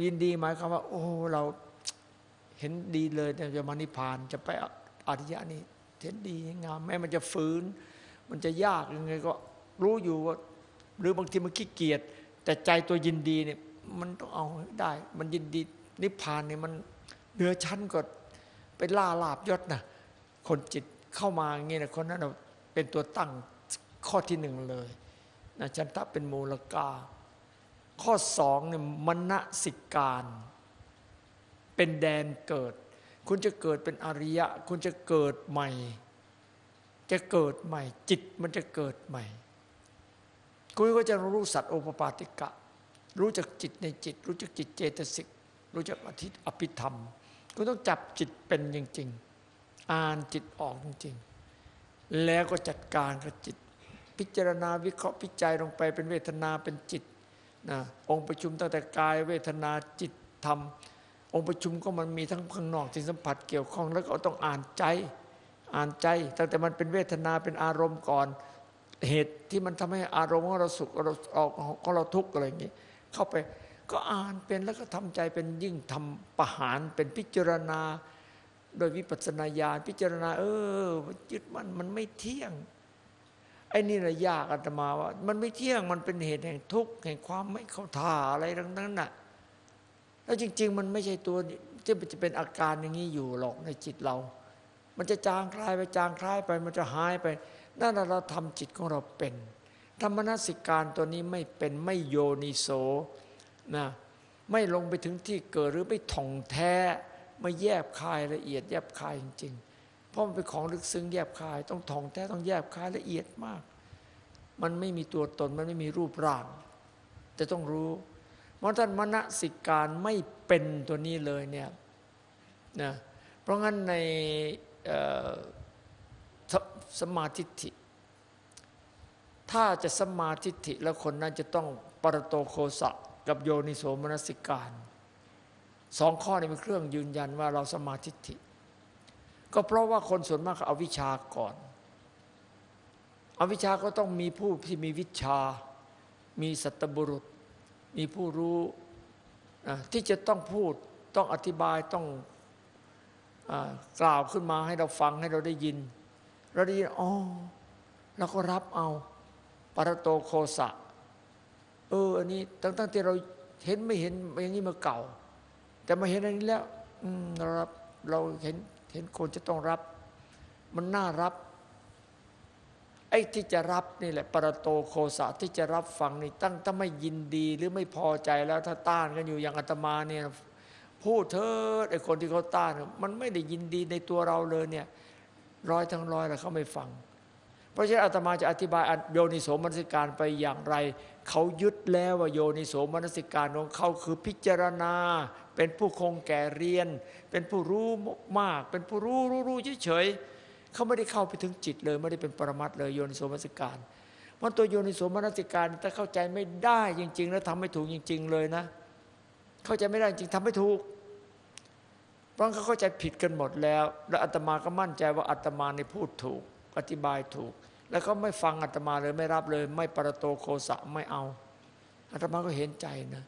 ยินดีหมายความว่า โอ้เราเห็นดีเลยจะมานิพพานจะไปอริยะนี่เห็นดีงามแม้มันจะฝืน มันจะยากยังไงก็รู้อยู่ว่าหรือบางทีมันขี้เกียจ แต่ใจตัวยินดีเนี่ยมันต้องเอาได้ มันยินดีนิพพานเนี่ยมันเหนือชั้นก็ไปล่าลาบยศนะคนจิตเข้ามาอย่างนี้นะคนนั้นเป็นตัวตั้งข้อที่หนึ่งเลยนะฉันทะเป็นมูลกา ข้อสองเนี่ยมณสิการ เป็นแดนเกิด คุณจะเกิดเป็นอริยะ คุณจะเกิดใหม่ จะเกิดใหม่ จิตมันจะเกิดใหม่ คุณก็จะรู้สัตว์โอปปาติกะ รู้จักจิตในจิต รู้จักจิตเจตสิก รู้จักอธิอภิธรรมคุณต้องจับจิตเป็นจริงๆ อ่านจิตออกจริงๆ แล้วก็จัดการกับจิต พิจารณาวิเคราะห์พิจัยลงไปเป็นเวทนาเป็นจิตนะองค์ประชุมตั้งแต่กายเวทนาจิตธรรม องค์ประชุมก็มันมีทั้งข้างนอกที่สัมผัสเกี่ยวข้องแล้วก็ต้องอ่านใจ อ่านใจตั้งแต่มันเป็นเวทนาเป็นอารมณ์ก่อน เหตุที่มันทำให้อารมณ์ของเราสุขเราออกของเราทุกข์อะไรอย่างนี้เข้าไปก็อ่านเป็นแล้วก็ทำใจเป็นยิ่งทำประหารเป็นพิจารณา โดยวิปัสสนาญาณพิจารณา เออยึดมันมันไม่เที่ยงไอ้นี่แหละยากอาตมาว่า มันไม่เที่ยงมันเป็นเหตุแห่งทุกข์แห่งความไม่เข้าท่าอะไรทั้งนั้นน่ะแล้วจริง ๆ มันไม่ใช่ตัวที่จะเป็นอาการอย่างนี้อยู่หรอกในจิตเรา มันจะจางคลายไปจางคลายไปมันจะหายไป นั่นเราทำจิตของเราเป็นธรรมนัสิการตัวนี้ไม่เป็นไม่โยนิโสนะไม่ลงไปถึงที่เกิดหรือไม่ท่องแท้ไม่แยบคายละเอียด แยบคายจริงๆ เพราะมันเป็นของลึกซึ้งแยบคาย ต้องท่องแท้ต้องแยบคายละเอียดมาก มันไม่มีตัวตนมันไม่มีรูปร่างจะต้องรู้เพราะท่านมณสิการไม่เป็นตัวนี้เลยเนี่ยนะเพราะงั้นใน สมาธิิถ้าจะสมาธิิแล้วคนนั้นจะต้องปรโตโคสะกับโยนิโสมนสิการสองข้อนี้เป็นเครื่องยืนยันว่าเราสมาธิิก็เพราะว่าคนส่วนมากเอาวิชาก่อนเอาวิชาก็ต้องมีผู้ที่มีวิชา มีสัตบุรุษ มีผู้รู้ที่จะต้องพูดต้องอธิบายต้องกล่าวขึ้นมาให้เราฟังให้เราได้ยิน เราได้ยินอ๋อเราก็รับเอาปรโตโคสะ เอออันนี้ตั้งตั้งที่เราเห็นไม่เห็นอย่างนี้มาเก่า แต่มาเห็นอันนี้แล้วเรารับเราเห็นเห็นคนจะต้องรับ มันน่ารับไอ้ที่จะรับนี่แหละปรโตโคสะที่จะรับฟังนี่ตั้งถ้าไม่ยินดีหรือไม่พอใจแล้วถ้าต้านกันอยู่อย่างอาตมาเนี่ยพูดเถิดไอ้คนที่เขาต้าน มันไม่ได้ยินดีในตัวเราเลยเนี่ย ร้อยทั้งร้อยแล้วเขาไม่ฟัง เพราะฉะนั้นอาตมาจะอธิบายโยนิโสมนสิการไปอย่างไร เขายึดแล้วว่าโยนิโสมนสิการของเขาคือพิจารณา เป็นผู้คงแก่เรียน เป็นผู้รู้มาก เป็นผู้รู้รู้รู้เฉยๆเขาไม่ได้เข้าไปถึงจิตเลย ไม่ได้เป็นปรมัตเลยโยนิโสมนสิการมันตัวโยนิโสมนสิการถ้าเข้าใจไม่ได้จริง ๆ แล้วทำไม่ถูกจริง ๆ เลยนะ เข้าใจไม่ได้จริงทำไม่ถูก ราะเขาเข้าใจผิดกันหมดแล้ว แล้วอาตมาก็มั่นใจว่าอาตมาในพูดถูก อธิบายถูก แล้วเขาไม่ฟังอาตมาเลยไม่รับเลย ไม่ปรโตโคสะไม่เอาอาตมาก็เห็นใจนะ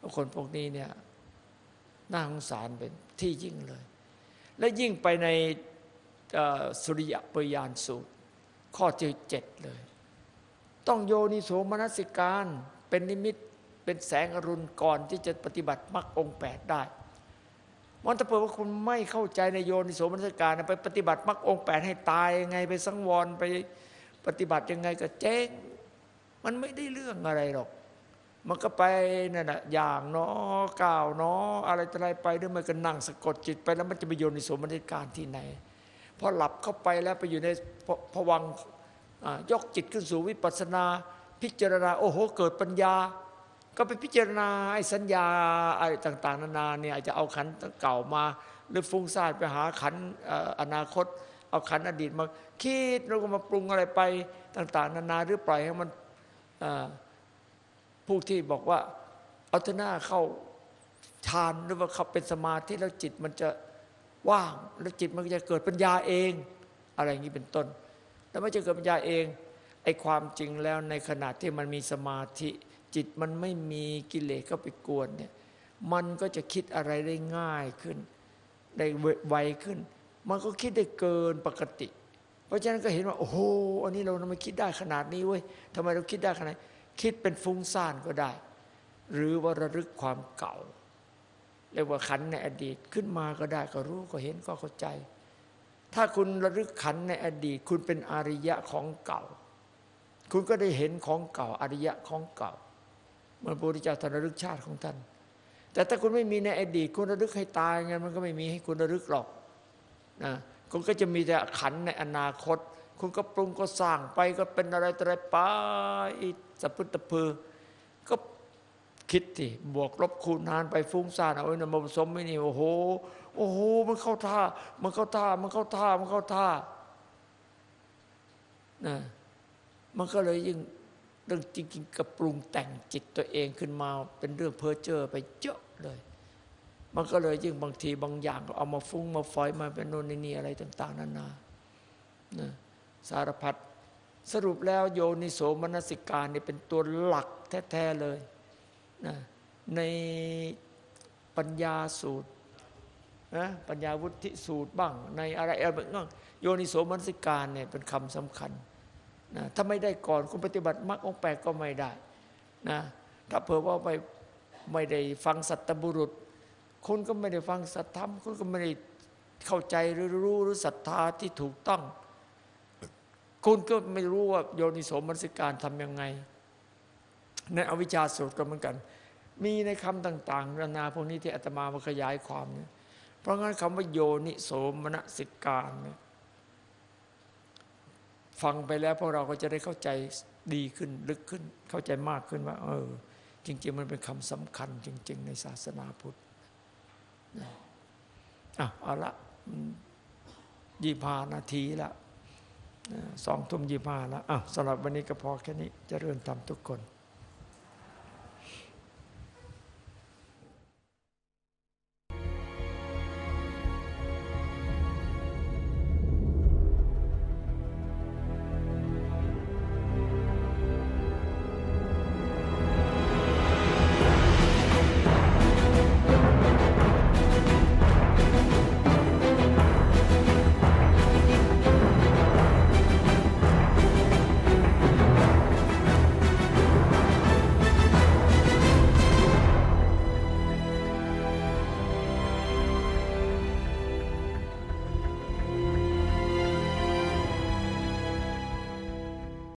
ว่าคนพวกนี้เนี่ยน่าสงสารเป็นที่ยิ่งเลย และยิ่งไปในสุริยปยานสูตร ข้อที่เจ็ดเลย ต้องโยนิโสมนสิการเป็นนิมิตเป็นแสงอรุณก่อนที่จะปฏิบัติมรรคองแปดได้ มันถ้าเปิดว่าคุณไม่เข้าใจในโยนิโสมนสิการไปปฏิบัติมรรคองแปดให้ตายยังไงไปสังวรไปปฏิบัติยังไงก็เจ๊งมันไม่ได้เรื่องอะไรหรอก มันก็ไปนั่นแหะอย่างเนาะก้าวเนาะอะไรอะไรไปด้วยมันก็นั่งสะกดจิตไปแล้วมันจะไปโยนิโสมนสิการที่ไหนพอหลับเข้าไปแล้วไปอยู่ในผวังยกจิตขึ้นสู่วิปัสสนา พิจารณาโอ้โห เกิดปัญญา ก็ไปพิจารณาไอ้สัญญาอะไรต่าง ๆ นานาเนี่ยอาจจะเอาขันเก่ามา หรือฟุ้งซ่านไปหาขันอนาคต เอาขันอดีตมาคิดแล้วก็มาปรุงอะไรไปต่าง ๆ นานาหรือปล่อยให้มันผู้ที่บอกว่าเอาทนาเข้าฌานหรือว่าเขาเป็นสมาธิแล้วจิตมันจะว่างแล้วจิตมันจะเกิดปัญญาเอง อะไรอย่างนี้เป็นต้น แล้วไม่จะเกิดปัญญาเองไอ้ความจริงแล้วในขณะที่มันมีสมาธิ จิตมันไม่มีกิเลสเข้าไปกวนเนี่ยมันก็จะคิดอะไรได้ง่ายขึ้น ได้ไวขึ้น มันก็คิดได้เกินปกติ เพราะฉะนั้นก็เห็นว่า โอ้โหอันนี้เราทำไมคิดได้ขนาดนี้เว้ยทำไมเราคิดได้ขนาดคิดเป็นฟุ้งซ่านก็ได้ หรือว่าระลึกความเก่าเรียกว่าขันในอดีตขึ้นมาก็ได้ก็รู้ก็เห็นก็เข้าใจ ถ้าคุณระลึกขันในอดีต คุณเป็นอริยะของเก่า คุณก็ได้เห็นของเก่าอริยะของเก่า มื่อนพระพุทธเจ้าท่านระลึกชาติของท่าน แต่ถ้าคุณไม่มีในอดีตคุณระลึกให้ตายไงมันก็ไม่มีให้คุณระลึกหรอกนะคุณก็จะมีแต่ขันในอนาคต คุณก็ปรุงก็สร้างไปก็เป็นอะไรต่ออะไรไปสัพพุทธเพอก็คิดสิบวกลบคูณหารไปฟุ้งซ่านเอาไว้นะมาผสมไม่นี่โอ้โหโอ้โหมันเข้าท่า มันเข้าท่า มันเข้าท่ามันเข้าท่านะมันก็เลยยิ่ง รื่องจริงๆกับปรุงแต่งจิตตัวเองขึ้นมาเป็นเรื่องเพ้อเจ้อไปเยอะเลย มันก็เลยยิ่งบางทีบางอย่างก็เอามาฟุ้งมาฝอยมาเป็นโน่นนี่อะไรต่าง ๆนานานะสารพัดสรุปแล้วโยนิโสมนสิการนี่เป็นตัวหลักแท้ๆเลยนะในปัญญาสูตรนะปัญญาวุฒิสูตรบ้าง ในอะไรอะไรบ้างโยนิโสมนสิการเนี่ยเป็นคำสำคัญ นะถ้าไม่ได้ก่อนคุณปฏิบัติมรรคองค์แปดก็ไม่ได้นะถ้าเผื่อว่าไปไม่ได้ฟังสัตบุรุษ คุณก็ไม่ได้ฟังสัตธรรมคุณก็ไม่ได้เข้าใจหรือรู้หรือศรัทธาที่ถูกต้อง คุณก็ไม่รู้ว่าโยนิโสมนสิการทำยังไงในอวิชชาสูตรก็เหมือนกัน มีในคำต่างๆนานาพวกนี้ที่อาตมามาขยายความเนี่ยเพราะงั้นคำว่าโยนิโสมนสิการเนี่ย ฟังไปแล้วพวกเราก็จะได้เข้าใจดีขึ้นลึกขึ้น เข้าใจมากขึ้นว่า เออ จริง ๆ มันเป็นคำสำคัญ จริง ๆ ในศาสนาพุทธนะอะเอาละยี่พานาทีละสองทุ่มยี่ห้าแล้วอะสำหรับวันนี้ก็พอแค่นี้เจะเริ่มทำทุกคน